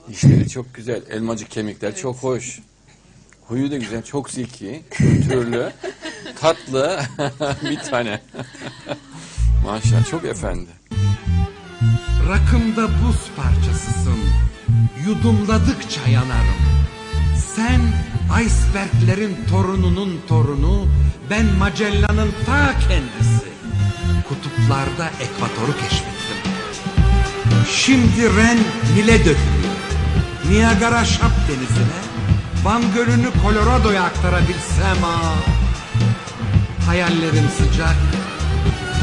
S26: Dişleri çok güzel. Elmacık kemikler çok hoş. Huyu da güzel. Çok zeki. Kültürlü. tatlı. bir tane. maşallah çok efendi.
S28: Rakımda buz parçasısın. Yudumladıkça yanarım. Sen iceberglerin torununun torunu, ben Magellan'ın ta kendisi. Kutuplarda ekvatoru keşfettim. Şimdi Ren Nil'e dökülüyor. Niagara Şap denizine, Van Gölü'nü Colorado'ya aktarabilsem ha. Hayallerim sıcak,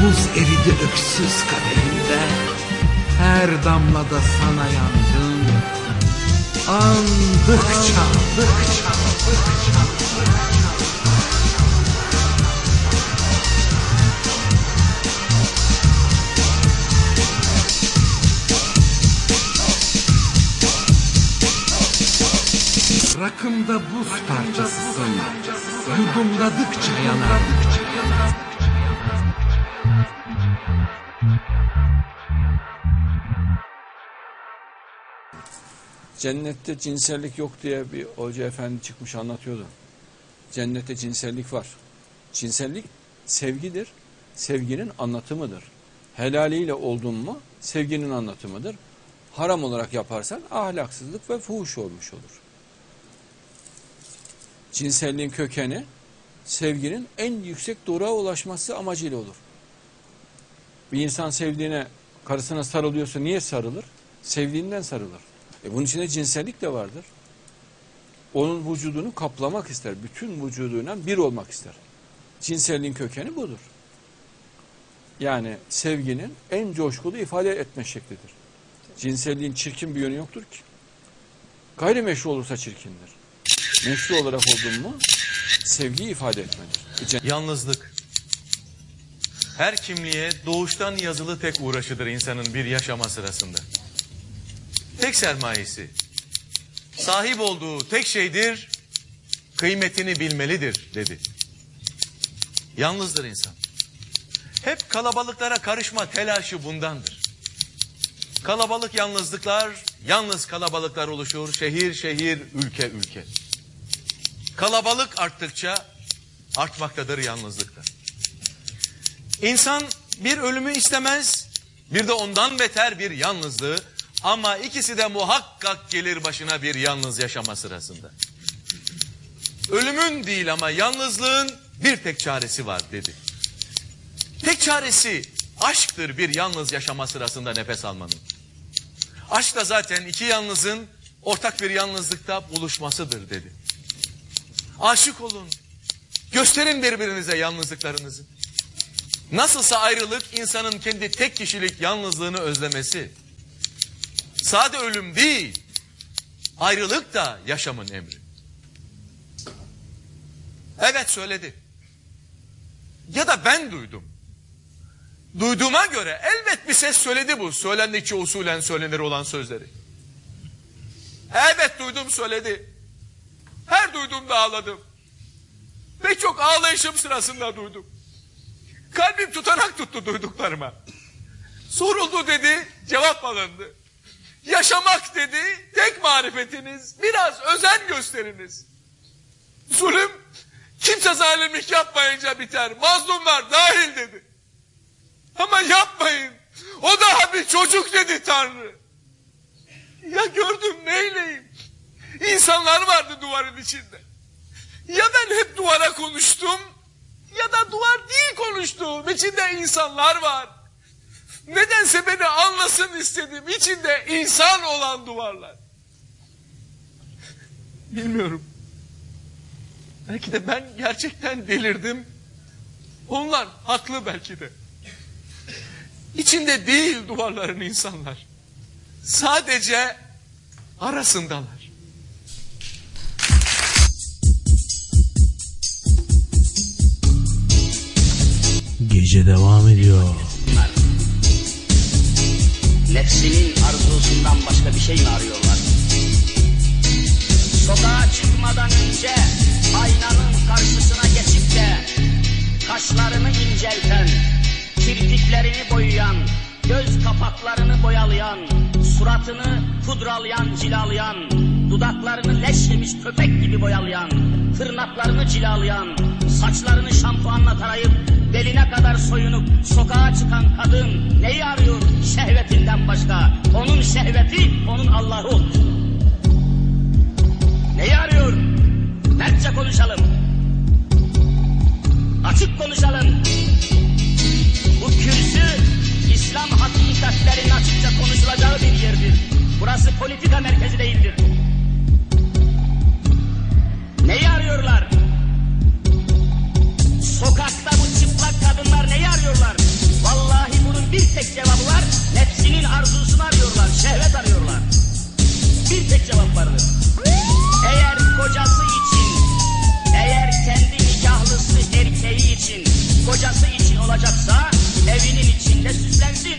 S28: buz eridi öksüz kadehimde. Her damlada sana yandım. Andıkça, andıkça, andıkça. Rakımda buz parçasısın. Yudumladıkça yanar.
S26: Cennette cinsellik yok diye bir hoca efendi çıkmış anlatıyordu. Cennette cinsellik var. Cinsellik sevgidir. Sevginin anlatımıdır. Helaliyle oldun mu sevginin anlatımıdır. Haram olarak yaparsan ahlaksızlık ve fuhuş olmuş olur. Cinselliğin kökeni sevginin en yüksek doğruğa ulaşması amacıyla olur. Bir insan sevdiğine, karısına sarılıyorsa niye sarılır? Sevdiğinden sarılır. E bunun içinde cinsellik de vardır. Onun vücudunu kaplamak ister. Bütün vücuduyla bir olmak ister. Cinselliğin kökeni budur. Yani sevginin en coşkulu ifade etme şeklidir. Cinselliğin çirkin bir yönü yoktur ki. Gayrimeşru olursa çirkindir. Meşru olarak oldun mu sevgiyi ifade etmedir.
S29: Yalnızlık. Her kimliğe doğuştan yazılı tek uğraşıdır insanın bir yaşama sırasında. Tek sermayesi. Sahip olduğu tek şeydir, kıymetini bilmelidir dedi. Yalnızdır insan. Hep kalabalıklara karışma telaşı bundandır. Kalabalık yalnızlıklar, yalnız kalabalıklar oluşur. Şehir şehir, ülke ülke. Kalabalık arttıkça artmaktadır yalnızlıkta. İnsan bir ölümü istemez, bir de ondan beter bir yalnızlığı ama ikisi de muhakkak gelir başına bir yalnız yaşama sırasında. Ölümün değil ama yalnızlığın bir tek çaresi var dedi. Tek çaresi aşktır bir yalnız yaşama sırasında nefes almanın. Aşk da zaten iki yalnızın ortak bir yalnızlıkta buluşmasıdır dedi. Aşık olun. Gösterin birbirinize yalnızlıklarınızı. Nasılsa ayrılık insanın kendi tek kişilik yalnızlığını özlemesi. Sade ölüm değil. Ayrılık da yaşamın emri. Evet söyledi. Ya da ben duydum. Duyduğuma göre elbet bir ses söyledi bu. Söylendikçe usulen söylenir olan sözleri. Evet duydum söyledi. Her duyduğumda ağladım. Ve çok ağlayışım sırasında duydum. Kalbim tutanak tuttu duyduklarıma. Soruldu dedi, cevap alındı. Yaşamak dedi, tek marifetiniz, biraz özen gösteriniz. Zulüm, kimse zalimlik yapmayınca biter, mazlumlar dahil dedi. Ama yapmayın, o daha bir çocuk dedi Tanrı. Ya gördüm neyleyim? İnsanlar vardı duvarın içinde. Ya ben hep duvara konuştum, ya da duvar değil konuştuğum. İçinde insanlar var. Nedense beni anlasın istedim. İçinde insan olan duvarlar. Bilmiyorum. Belki de ben gerçekten delirdim. Onlar haklı belki de. İçinde değil duvarların insanlar. Sadece arasındalar.
S1: Gece devam ediyor.
S30: Nefsinin arzusundan başka bir şey mi arıyorlar? Sokağa çıkmadan önce aynanın karşısına geçip de kaşlarını incelten, kirpiklerini boyayan, göz kapaklarını boyalayan, suratını pudralayan, cilalayan, dudaklarını leş yemiş köpek gibi boyalayan, tırnaklarını cilalayan, saçlarını şampuanla tarayıp beline kadar soyunup sokağa çıkan kadın neyi arıyor şehvetinden başka? Onun şehveti onun Allah'ı olmuş. Neyi arıyor? Mertçe konuşalım. Açık konuşalım. Bu kürsü İslam hakikatlerinin açıkça konuşulacağı bir yerdir. Burası politika merkezi değildir. Neyi arıyorlar? Sokakta bu çıplak kadınlar neyi arıyorlar? Vallahi bunun bir tek cevabı var. Nefsinin arzusunu arıyorlar, şehvet arıyorlar. Bir tek cevap vardır. Eğer kocası için, eğer kendi nikahlısı erkeği için, kocası için olacaksa evinin içinde süslensin.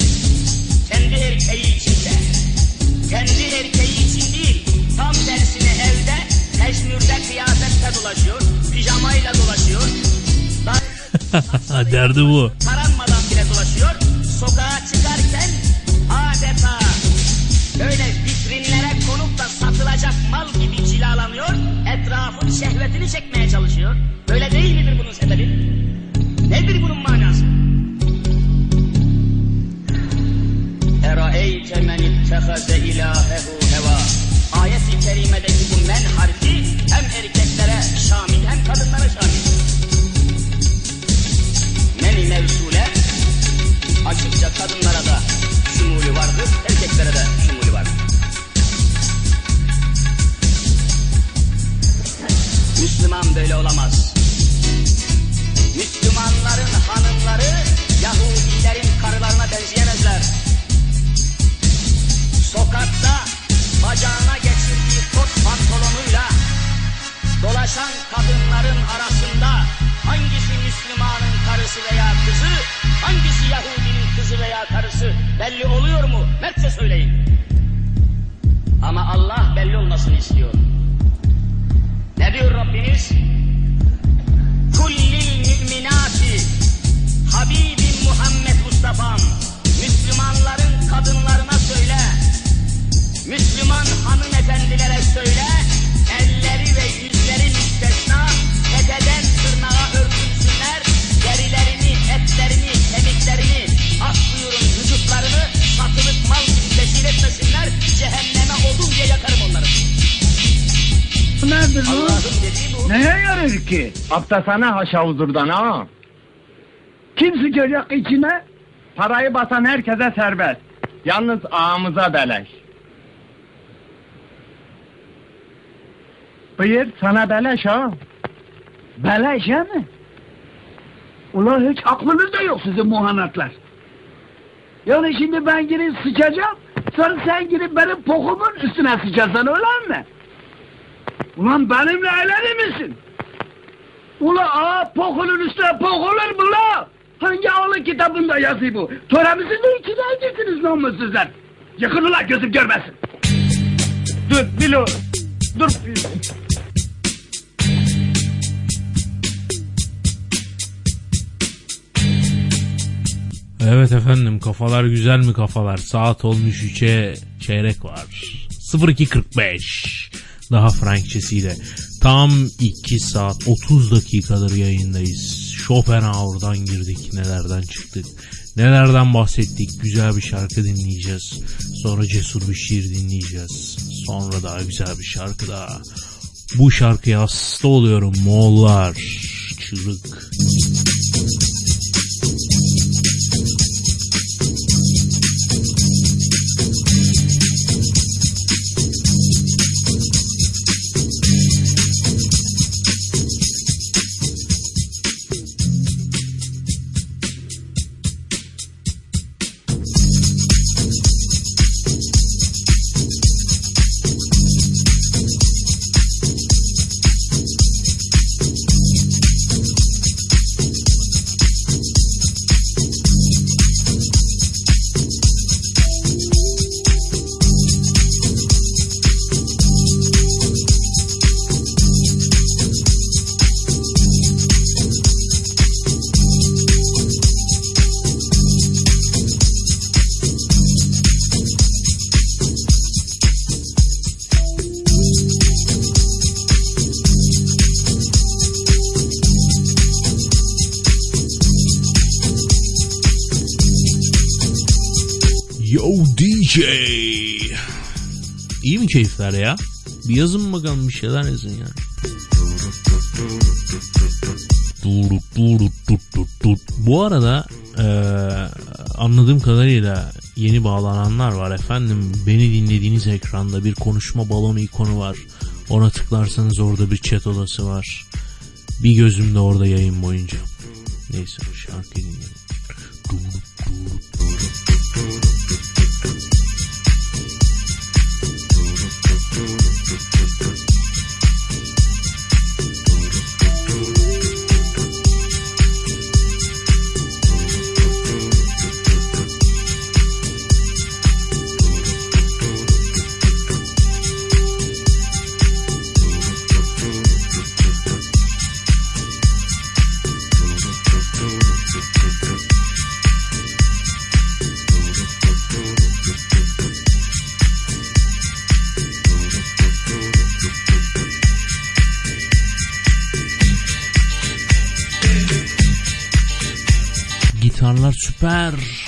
S30: Kendi erkeği için de. Kendi erkeği için değil, tam tersine evde teşmürde kıyafette dolaşıyor, pijamayla dolaşıyor.
S1: Derdi bu.
S30: Taranmadan bile dolaşıyor. Sokağa çıkarken adeta böyle vitrinlere konup da satılacak mal gibi cilalanıyor. Etrafın şehvetini çekmeye çalışıyor. Böyle değil midir bunun sebebi? Nedir bunun manası? Eraeyte men ittehaze ilahehu açıkça kadınlara da şumulü vardır, erkeklere de şumulü vardır. Müslüman böyle olamaz. Müslümanların hanımları Yahudilerin karılarına benzeyemezler. Sokakta bacağına geçirdiği kot pantolonuyla dolaşan kadınların arasında hangisi Müslümanın karısı veya kızı, hangisi karısı Belli oluyor mu? Mertçe söyleyin. Ama Allah belli olmasını istiyor. Ne diyor Rabbimiz? Kullil müminati Habibim Muhammed Mustafa'm Müslümanların kadınlarına söyle Müslüman hanımefendilere söyle elleri ve yüzleri müstesna tepeden tırnağa örtünsünler derilerini, etlerini, kemiklerini ak buyurun kirletmesinler. Cehenneme odun diye yakarım onları.
S31: Nedir bu? bu? Neye yarar ki? Aptasana haşa huzurdan ha. Kim sıkacak içine? Parayı basan herkese serbest. Yalnız ağamıza beleş. Buyur sana beleş ha. Beleş ha mı? Ulan hiç aklınız da yok sizin muhanatlar. Yani şimdi ben girip sıçacağım, sonra sen girip benim pokumun üstüne sıçasan öyle mi? Ulan benimle eğlenir misin? Ula aa pokunun üstüne pok olur mu la? Hangi ağlı kitabında yazıyor bu? Töremizin de içine edeceksiniz namussuzlar. Yakın ula gözüm görmesin. Dur Bilo, dur.
S1: Evet efendim kafalar güzel mi kafalar? Saat olmuş 3'e çeyrek var. 02.45 daha Frankçesiyle. Tam 2 saat 30 dakikadır yayındayız. Schopenhauer'dan girdik nelerden çıktık. Nelerden bahsettik güzel bir şarkı dinleyeceğiz. Sonra cesur bir şiir dinleyeceğiz. Sonra daha güzel bir şarkı daha. Bu şarkıya hasta oluyorum Moğollar. Çığlık. Yo DJ. İyi mi keyifler ya? Bir yazın bakalım bir şeyler yazın ya. Bu arada eee, anladığım kadarıyla yeni bağlananlar var efendim. Beni dinlediğiniz ekranda bir konuşma balonu ikonu var. Ona tıklarsanız orada bir chat odası var. Bir gözüm de orada yayın boyunca. Neyse şarkı dinleyelim. participar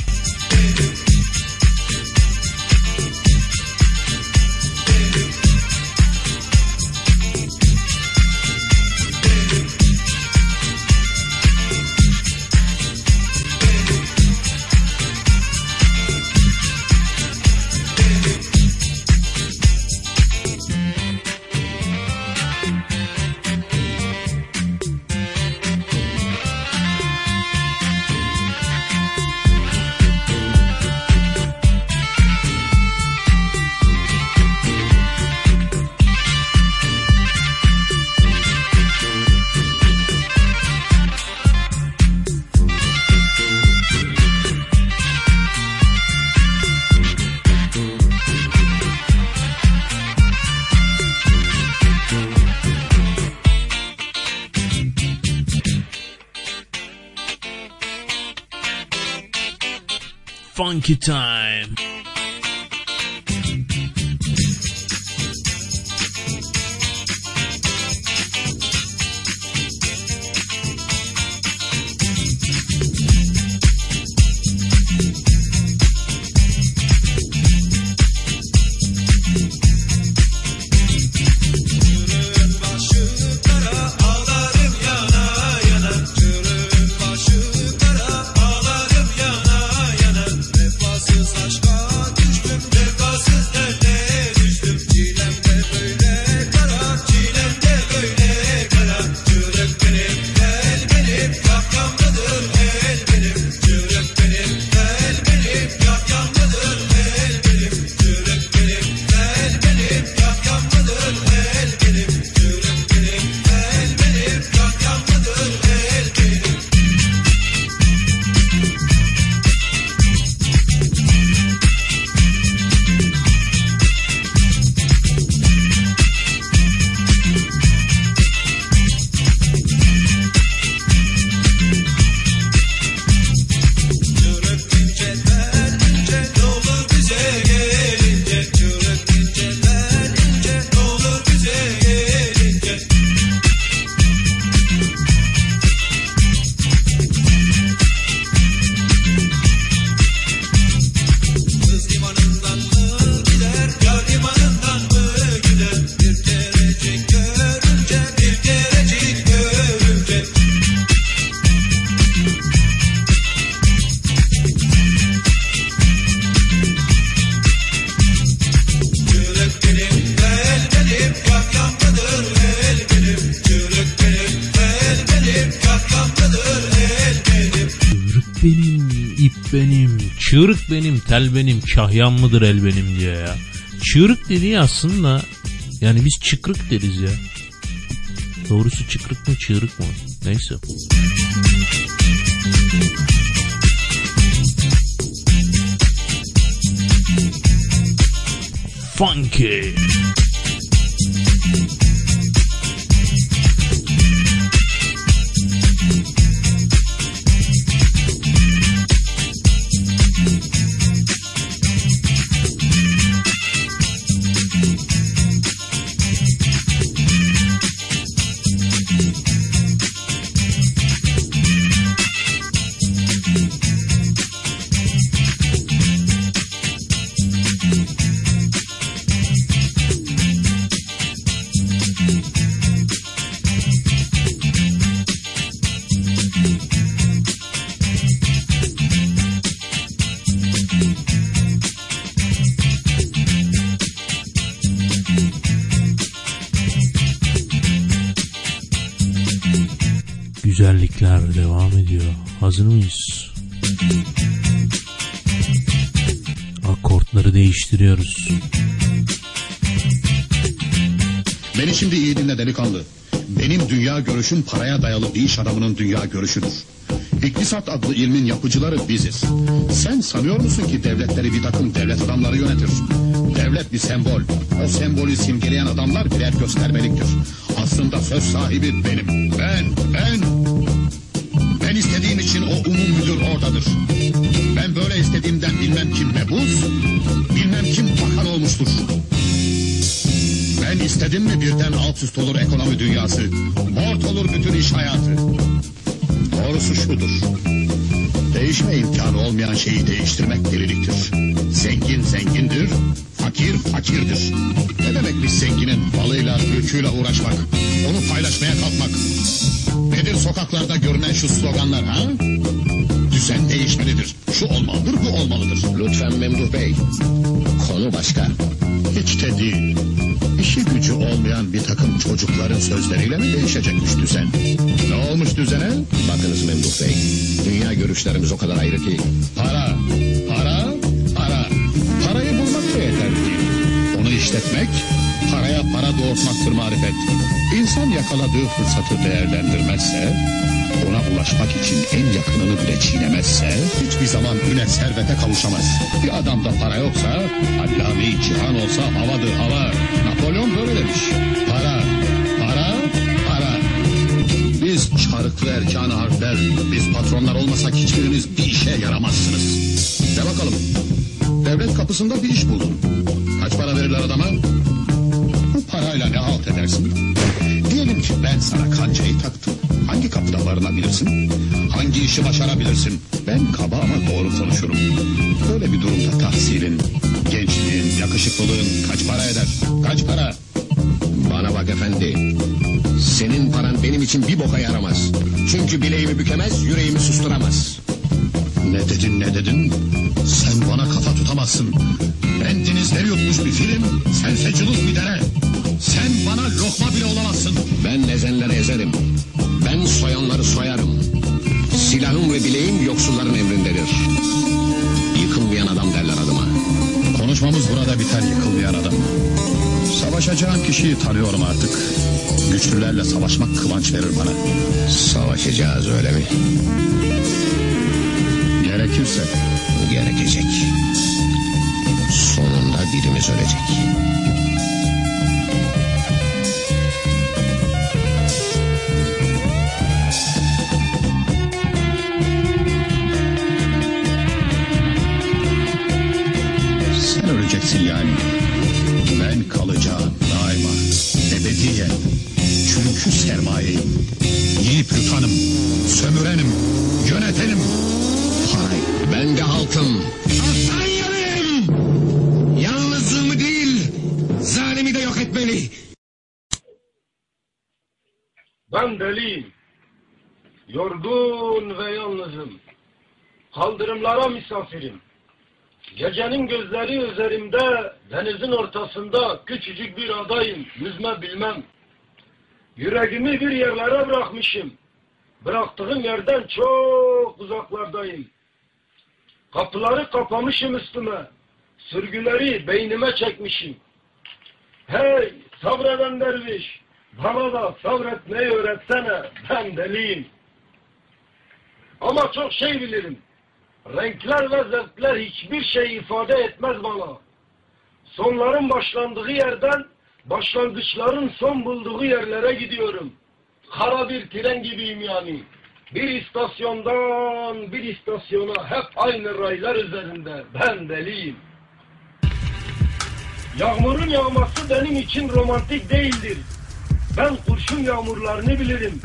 S1: Thank you, tel benim, kahyan mıdır el benim diyor ya. Çığırık dediği aslında yani biz çıkrık deriz ya. Doğrusu çıkrık mı çığırık mı? Neyse. Funky. Güzellikler devam ediyor. Hazır mıyız? Akortları değiştiriyoruz.
S32: Beni şimdi iyi dinle delikanlı. Benim dünya görüşüm paraya dayalı bir iş adamının dünya görüşüdür. İktisat adlı ilmin yapıcıları biziz. Sen sanıyor musun ki devletleri bir takım devlet adamları yönetir? Devlet bir sembol. O sembolü simgeleyen adamlar birer göstermeliktir. Aslında söz sahibi benim. Ben, ben. İstediğim için o umum müdür oradadır. Ben böyle istediğimden bilmem kim mebus, bilmem kim bakan olmuştur. Ben istedim mi birden alt üst olur ekonomi dünyası. Mort olur bütün iş hayatı. Doğrusu şudur. Değişme imkanı olmayan şeyi değiştirmek deliliktir. Zengin zengindir, fakir fakirdir. Ne demek biz zenginin balıyla, ülküyle uğraşmak, onu paylaşmaya kalkmak? Nedir sokaklarda görünen şu sloganlar ha? Düzen değişmelidir. Şu olmalıdır, bu olmalıdır.
S33: Lütfen Memduh Bey. Konu başka.
S32: Hiç de değil. İşi gücü olmayan bir takım çocukların sözleriyle mi değişecekmiş düzen? Ne olmuş düzene?
S33: Bakınız Memduh Bey. Dünya görüşlerimiz o kadar ayrı ki.
S32: Para, para, para. Parayı bulmak da yeter değil. Onu işletmek, paraya para doğurtmaktır marifet. İnsan yakaladığı fırsatı değerlendirmezse, ona ulaşmak için en yakınını bile çiğnemezse, hiçbir zaman üne servete kavuşamaz. Bir adamda para yoksa, allame cihan olsa havadır hava. Napolyon böyle demiş. Para, para, para. Biz çarıklı erkanı harfler, biz patronlar olmasak hiçbiriniz bir işe yaramazsınız. De bakalım, devlet kapısında bir iş buldun. Kaç para verirler adama? Bu parayla ne halt edersin? Ki ben sana kancayı taktım. Hangi kapıda barınabilirsin? Hangi işi başarabilirsin? Ben kaba ama doğru konuşurum. Böyle bir durumda tahsilin, gençliğin, yakışıklılığın kaç para eder? Kaç para?
S33: Bana bak efendi. Senin paran benim için bir boka yaramaz. Çünkü bileğimi bükemez, yüreğimi susturamaz.
S32: Ne dedin ne dedin? Sen bana kafa tutamazsın. Ben denizleri yutmuş bir film, sense cılız bir dere.
S33: Ezerim. Ben soyanları soyarım. Silahım ve bileğim yoksulların emrindedir. Yıkılmayan adam derler adıma.
S32: Konuşmamız burada biter yıkılmayan adam. Savaşacağım kişiyi tanıyorum artık. Güçlülerle savaşmak kıvanç verir bana.
S33: Savaşacağız öyle mi?
S32: Gerekirse.
S33: Gerekecek. Sonunda birimiz ölecek.
S34: Misafirim. Gecenin gözleri üzerimde, denizin ortasında küçücük bir adayım, yüzme bilmem. Yüreğimi bir yerlere bırakmışım. Bıraktığım yerden çok uzaklardayım. Kapıları kapamışım üstüme. Sürgüleri beynime çekmişim. Hey sabreden derviş, bana da sabretmeyi öğretsene, ben deliyim. Ama çok şey bilirim. Renkler ve zevkler hiçbir şey ifade etmez bana. Sonların başlandığı yerden, başlangıçların son bulduğu yerlere gidiyorum. Kara bir tren gibiyim yani. Bir istasyondan bir istasyona hep aynı raylar üzerinde. Ben deliyim. Yağmurun yağması benim için romantik değildir. Ben kurşun yağmurlarını bilirim.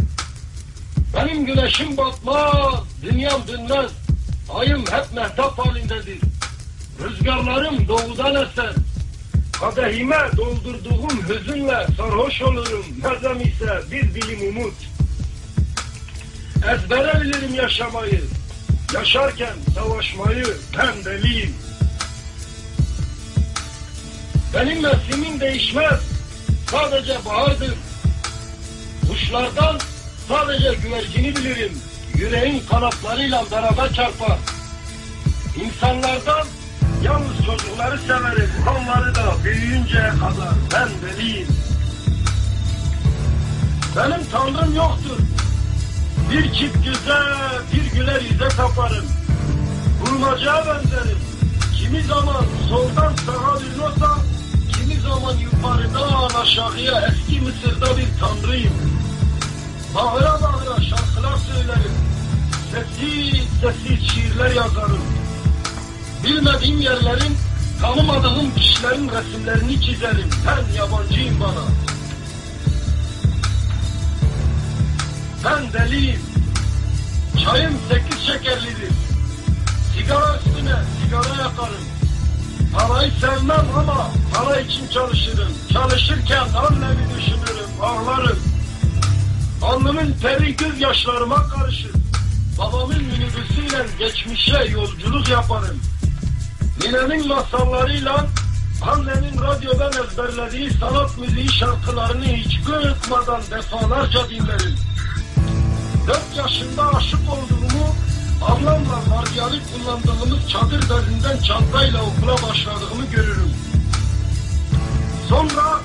S34: Benim güneşim batmaz, dünyam dönmez. Ayım hep mehtap halindedir. Rüzgarlarım doğudan eser. Kadehime doldurduğum hüzünle sarhoş olurum. Mezem ise bir dilim umut. Ezbere bilirim yaşamayı. Yaşarken savaşmayı ben deliyim. Benim mevsimim değişmez. Sadece bahardır. Kuşlardan sadece güvercini bilirim. Yüreğin kanatlarıyla beraber çarpar. İnsanlardan yalnız çocukları severim. Onları da büyüyünceye kadar ben deliyim. Benim tanrım yoktur. Bir çift güzel, bir güler yüze taparım. Bulmacaya benzerim. Kimi zaman soldan sağa bir nota, kimi zaman yukarıdan aşağıya eski Mısır'da bir tanrıyım. Bağıra bağıra şarkılar söylerim. Sessiz sessiz şiirler yazarım. Bilmediğim yerlerin, tanımadığım kişilerin resimlerini çizerim. Ben yabancıyım bana. Ben deliyim. Çayım sekiz şekerlidir. Sigara üstüne sigara yakarım. Parayı sevmem ama para için çalışırım. Çalışırken annemi düşünürüm, ağlarım. Alnımın teri gözyaşlarıma karışır. Babamın minibüsüyle geçmişe yolculuk yaparım. Ninemin masallarıyla annemin radyodan ezberlediği sanat müziği şarkılarını hiç kırıtmadan defalarca dinlerim. Dört yaşında aşık olduğumu, ablamla vardiyalık kullandığımız çadır bezinden çantayla okula başladığımı görürüm. Sonra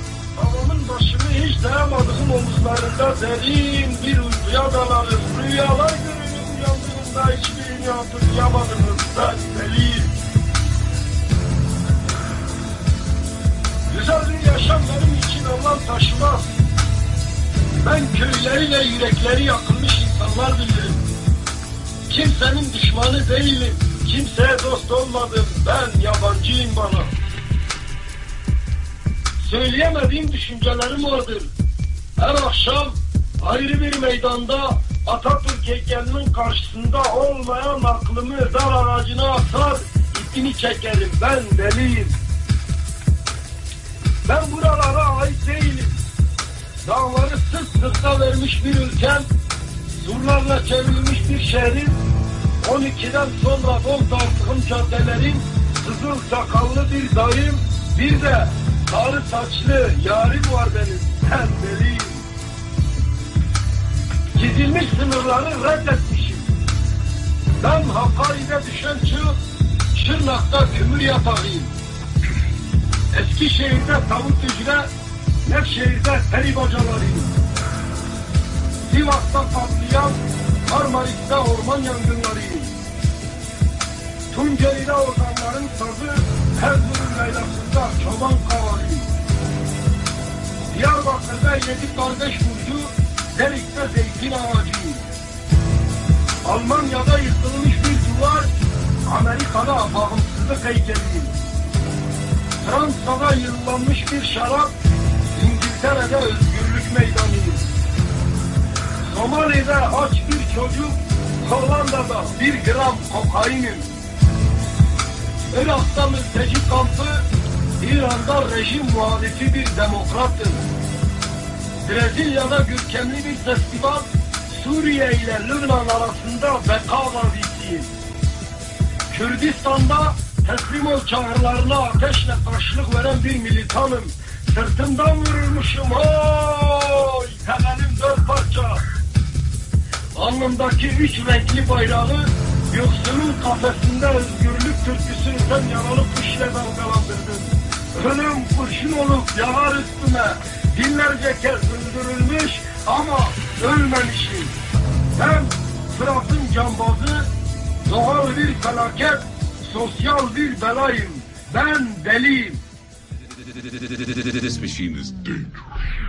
S34: başımı hiç dayamadığım omuzlarında derin bir uykuya dalarım. Rüyalar görürüm uyandığımda hiçbirini hatırlayamadım. Ben deliyim. Güzel bir yaşam benim için anlam taşımaz. Ben köyleriyle yürekleri yakılmış insanlar bilirim. Kimsenin düşmanı değilim. Kimseye dost olmadım. Ben yabancıyım bana. Söyleyemediğim düşüncelerim vardır. Her akşam ayrı bir meydanda Atatürk heykelinin karşısında olmayan aklımı dar aracına atar, ipini çekerim. Ben deliyim. Ben buralara ait değilim. Dağları sırt sırta vermiş bir ülkem, surlarla çevrilmiş bir şehrin, 12'den sonra bol dağıtığım caddelerin, kızıl sakallı bir dayım, bir de sarı saçlı yarim var benim. Ben deliyim. Çizilmiş sınırları reddetmişim. Ben Hakkari'de düşen çığ, Şırnak'ta kömür yatağıyım. Eskişehir'de tavuk hücre, Nevşehir'de peri bacalarıyım. Sivas'ta patlayan, Marmaris'te orman yangınlarıyım. Tunceli'de organların sazı, Erzurum yaylasında çoban kavalıyım. Diyarbakır'da yedi kardeş burcu, Delik'te zeytin ağacıyım. Almanya'da yıkılmış bir duvar, Amerika'da bağımsızlık heykeliyim. Fransa'da yıllanmış bir şarap, İngiltere'de özgürlük meydanıyım. Somali'de aç bir çocuk, Hollanda'da bir gram kokainim. Irak'ta mülteci kampı, İran'da rejim muhalifi bir demokratım. Brezilya'da görkemli bir festival, Suriye ile Lübnan arasında beka vadisiyim. Kürdistan'da teslim ol çağrılarına ateşle karşılık veren bir militanım. Sırtımdan vurulmuşum oy! Temelim dört parça. Alnımdaki üç renkli bayrağı Yoksulun kafesinde özgürlük türküsünü sen yanılıp işle dalgalandırdın. Ölüm kurşun olup yanar üstüme. Binlerce kez öldürülmüş ama ölmemişim. Hem Fırat'ın cambazı, doğal bir felaket, sosyal bir belayım. Ben deliyim.
S35: This machine is dangerous.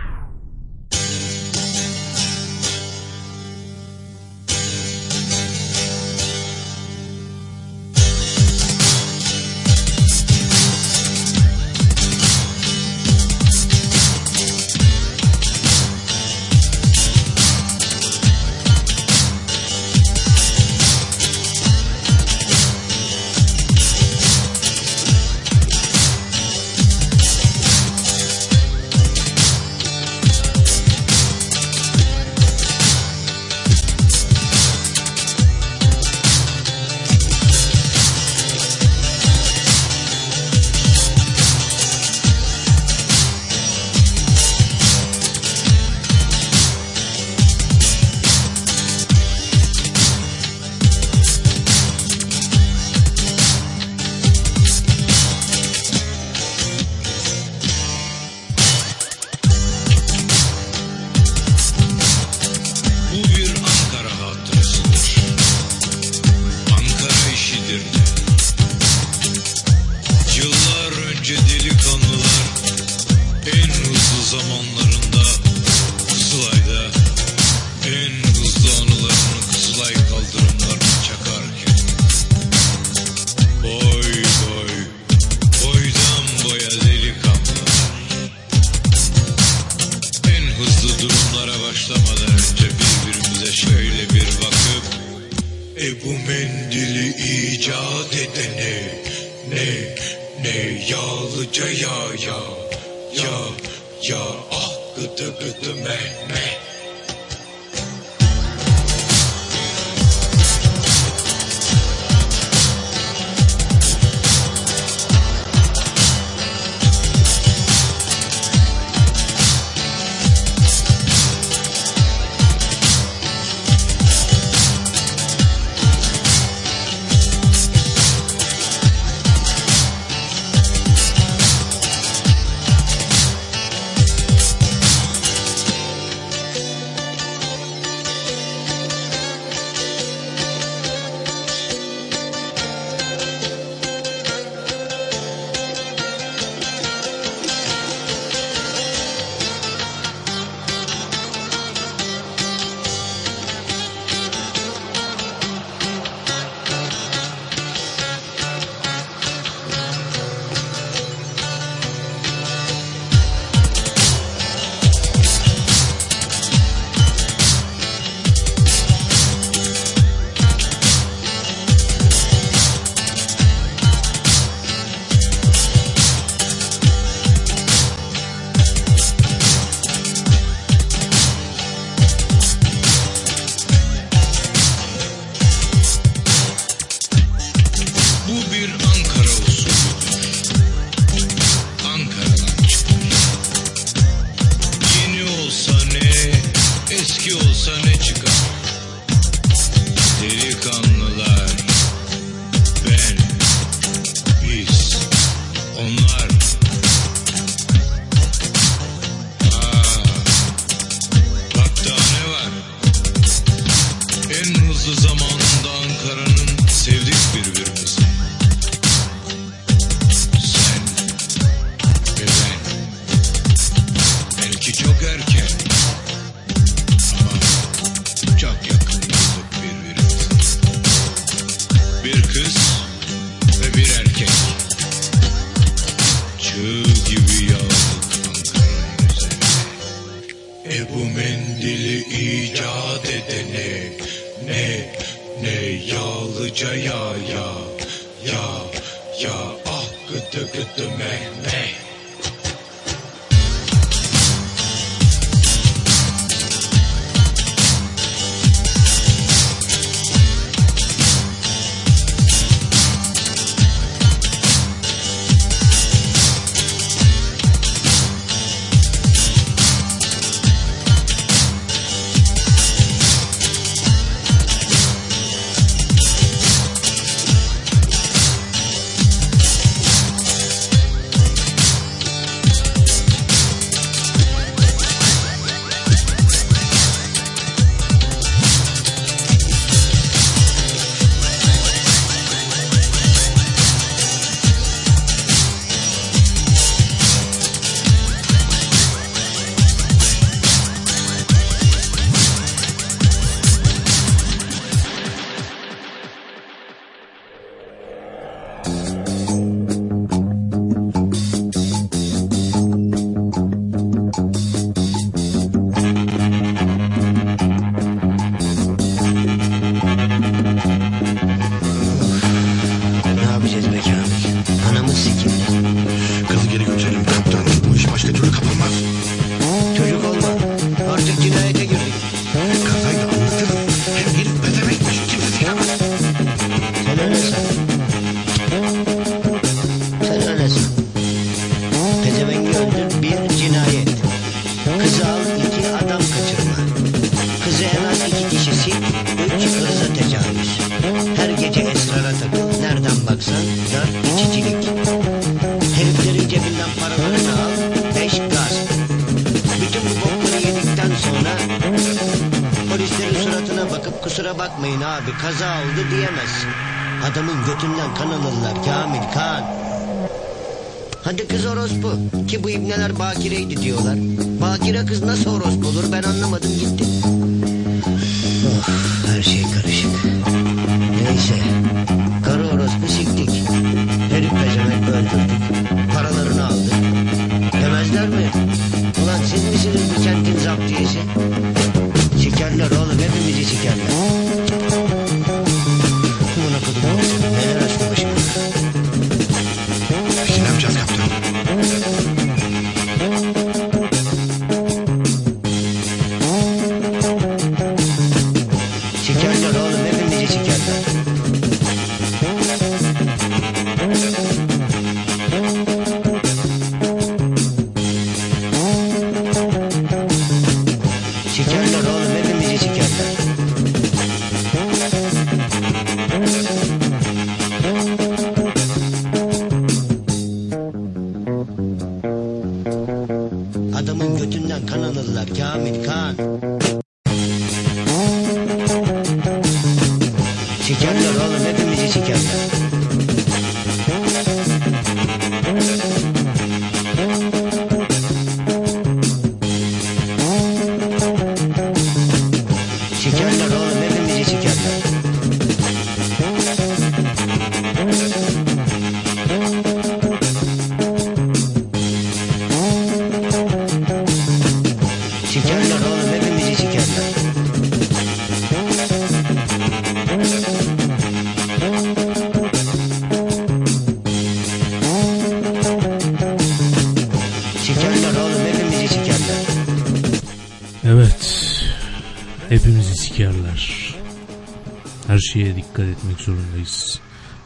S1: Zorundayız.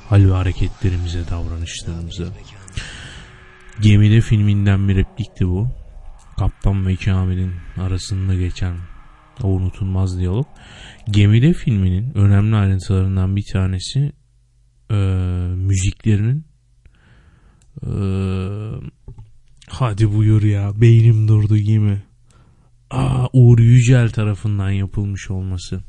S1: Hal ve hareketlerimize, davranışlarımıza. Gemide filminden bir replikti bu. Kaptan ve Kamil'in arasında geçen o unutulmaz diyalog. Gemide filminin önemli ayrıntılarından bir tanesi e, müziklerinin e, hadi buyur ya beynim durdu gibi Aa, Uğur Yücel tarafından yapılmış olması.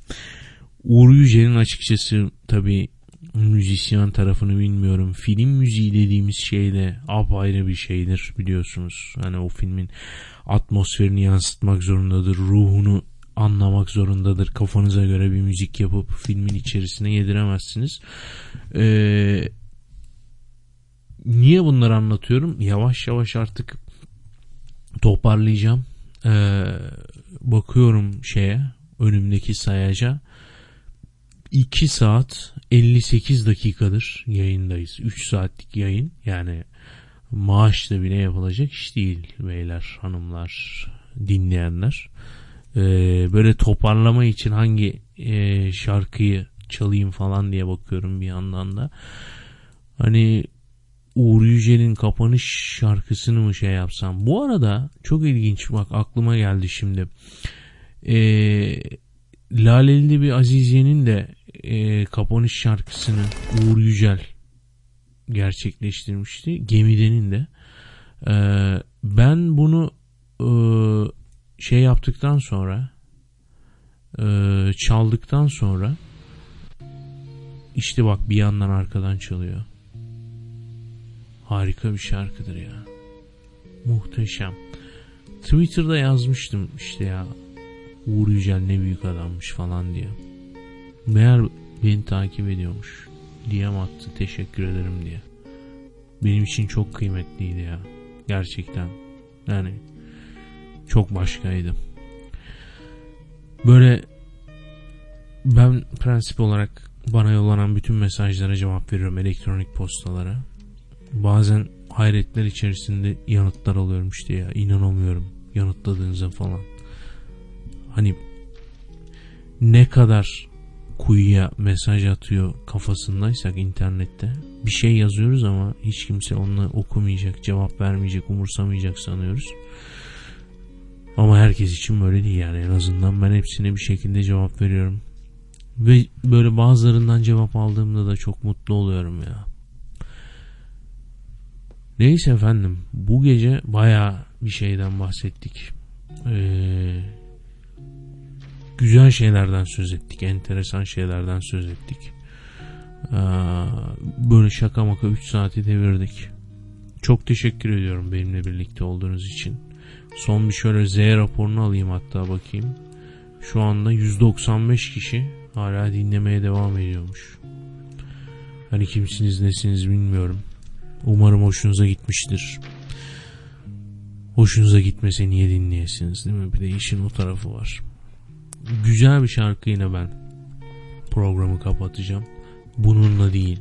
S1: Uğur Yücel'in açıkçası tabi müzisyen tarafını bilmiyorum. Film müziği dediğimiz şey de apayrı bir şeydir biliyorsunuz. Hani o filmin atmosferini yansıtmak zorundadır. Ruhunu anlamak zorundadır. Kafanıza göre bir müzik yapıp filmin içerisine yediremezsiniz. Ee, niye bunları anlatıyorum? Yavaş yavaş artık toparlayacağım. Ee, bakıyorum şeye önümdeki sayaca 2 saat 58 dakikadır yayındayız. 3 saatlik yayın yani maaşla bile yapılacak iş değil beyler hanımlar dinleyenler. Ee, böyle toparlama için hangi e, şarkıyı çalayım falan diye bakıyorum bir yandan da. Hani Uğur Yücel'in kapanış şarkısını mı şey yapsam. Bu arada çok ilginç bak aklıma geldi şimdi. Ee, Laleli bir Aziziye'nin de e, kapanış şarkısını Uğur Yücel gerçekleştirmişti. Gemide'nin de. Ee, ben bunu e, şey yaptıktan sonra e, çaldıktan sonra işte bak bir yandan arkadan çalıyor. Harika bir şarkıdır ya. Muhteşem. Twitter'da yazmıştım işte ya Uğur Yücel ne büyük adammış falan diye. Meğer beni takip ediyormuş. DM attı teşekkür ederim diye. Benim için çok kıymetliydi ya. Gerçekten. Yani çok başkaydı. Böyle ben prensip olarak bana yollanan bütün mesajlara cevap veriyorum elektronik postalara. Bazen hayretler içerisinde yanıtlar alıyorum işte ya. İnanamıyorum yanıtladığınıza falan. Hani ne kadar kuyuya mesaj atıyor kafasındaysak internette bir şey yazıyoruz ama hiç kimse onu okumayacak, cevap vermeyecek, umursamayacak sanıyoruz. Ama herkes için böyle değil yani en azından ben hepsine bir şekilde cevap veriyorum. Ve böyle bazılarından cevap aldığımda da çok mutlu oluyorum ya. Neyse efendim bu gece baya bir şeyden bahsettik. Ee, güzel şeylerden söz ettik. Enteresan şeylerden söz ettik. Ee, böyle şaka maka 3 saati devirdik. Çok teşekkür ediyorum benimle birlikte olduğunuz için. Son bir şöyle Z raporunu alayım hatta bakayım. Şu anda 195 kişi hala dinlemeye devam ediyormuş. Hani kimsiniz nesiniz bilmiyorum. Umarım hoşunuza gitmiştir. Hoşunuza gitmese niye dinleyesiniz değil mi? Bir de işin o tarafı var. Güzel bir şarkıyla ben programı kapatacağım. Bununla değil.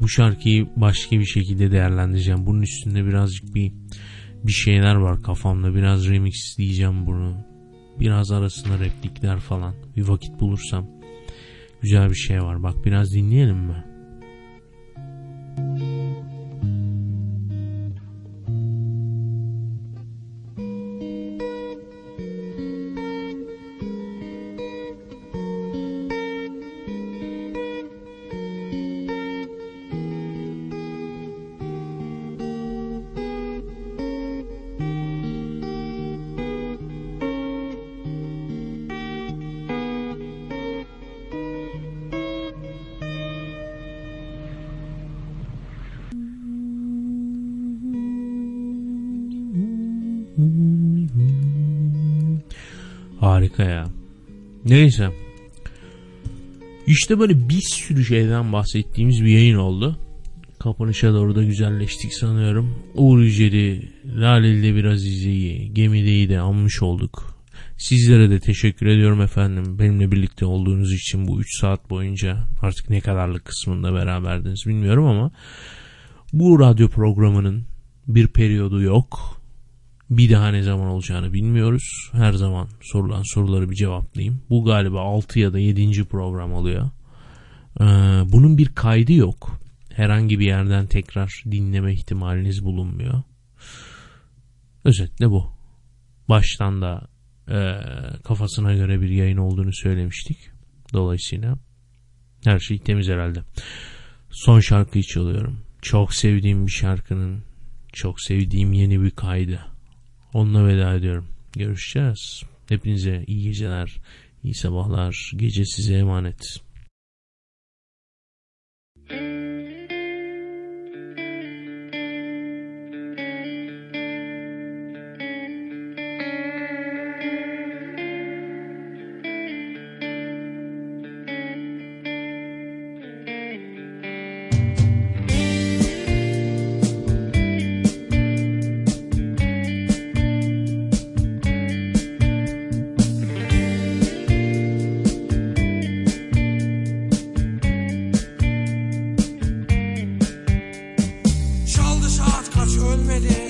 S1: Bu şarkıyı başka bir şekilde değerlendireceğim. Bunun üstünde birazcık bir bir şeyler var kafamda. Biraz remix diyeceğim bunu. Biraz arasında replikler falan. Bir vakit bulursam. Güzel bir şey var. Bak biraz dinleyelim mi? Harika ya. Neyse. İşte böyle bir sürü şeyden bahsettiğimiz bir yayın oldu. Kapanışa doğru da güzelleştik sanıyorum. Uğur Yücel'i, Laleli'de bir Azize'yi, Gemide'yi de anmış olduk. Sizlere de teşekkür ediyorum efendim. Benimle birlikte olduğunuz için bu 3 saat boyunca artık ne kadarlık kısmında beraberdiniz bilmiyorum ama bu radyo programının bir periyodu yok. Bir daha ne zaman olacağını bilmiyoruz. Her zaman sorulan soruları bir cevaplayayım. Bu galiba 6 ya da 7. program oluyor. Ee, bunun bir kaydı yok. Herhangi bir yerden tekrar dinleme ihtimaliniz bulunmuyor. Özetle bu. Baştan da e, kafasına göre bir yayın olduğunu söylemiştik. Dolayısıyla her şey temiz herhalde. Son şarkıyı çalıyorum. Çok sevdiğim bir şarkının çok sevdiğim yeni bir kaydı. Onunla veda ediyorum. Görüşeceğiz. Hepinize iyi geceler, iyi sabahlar. Gece size emanet.
S2: مجهول بده.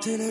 S1: Didn't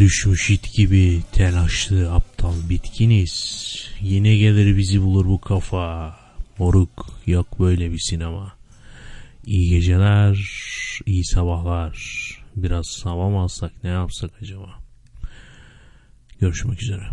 S1: düşmüş it gibi telaşlı aptal bitkiniz. Yine gelir bizi bulur bu kafa. Moruk yok böyle bir sinema. İyi geceler, iyi sabahlar. Biraz hava mı alsak ne yapsak acaba? Görüşmek üzere.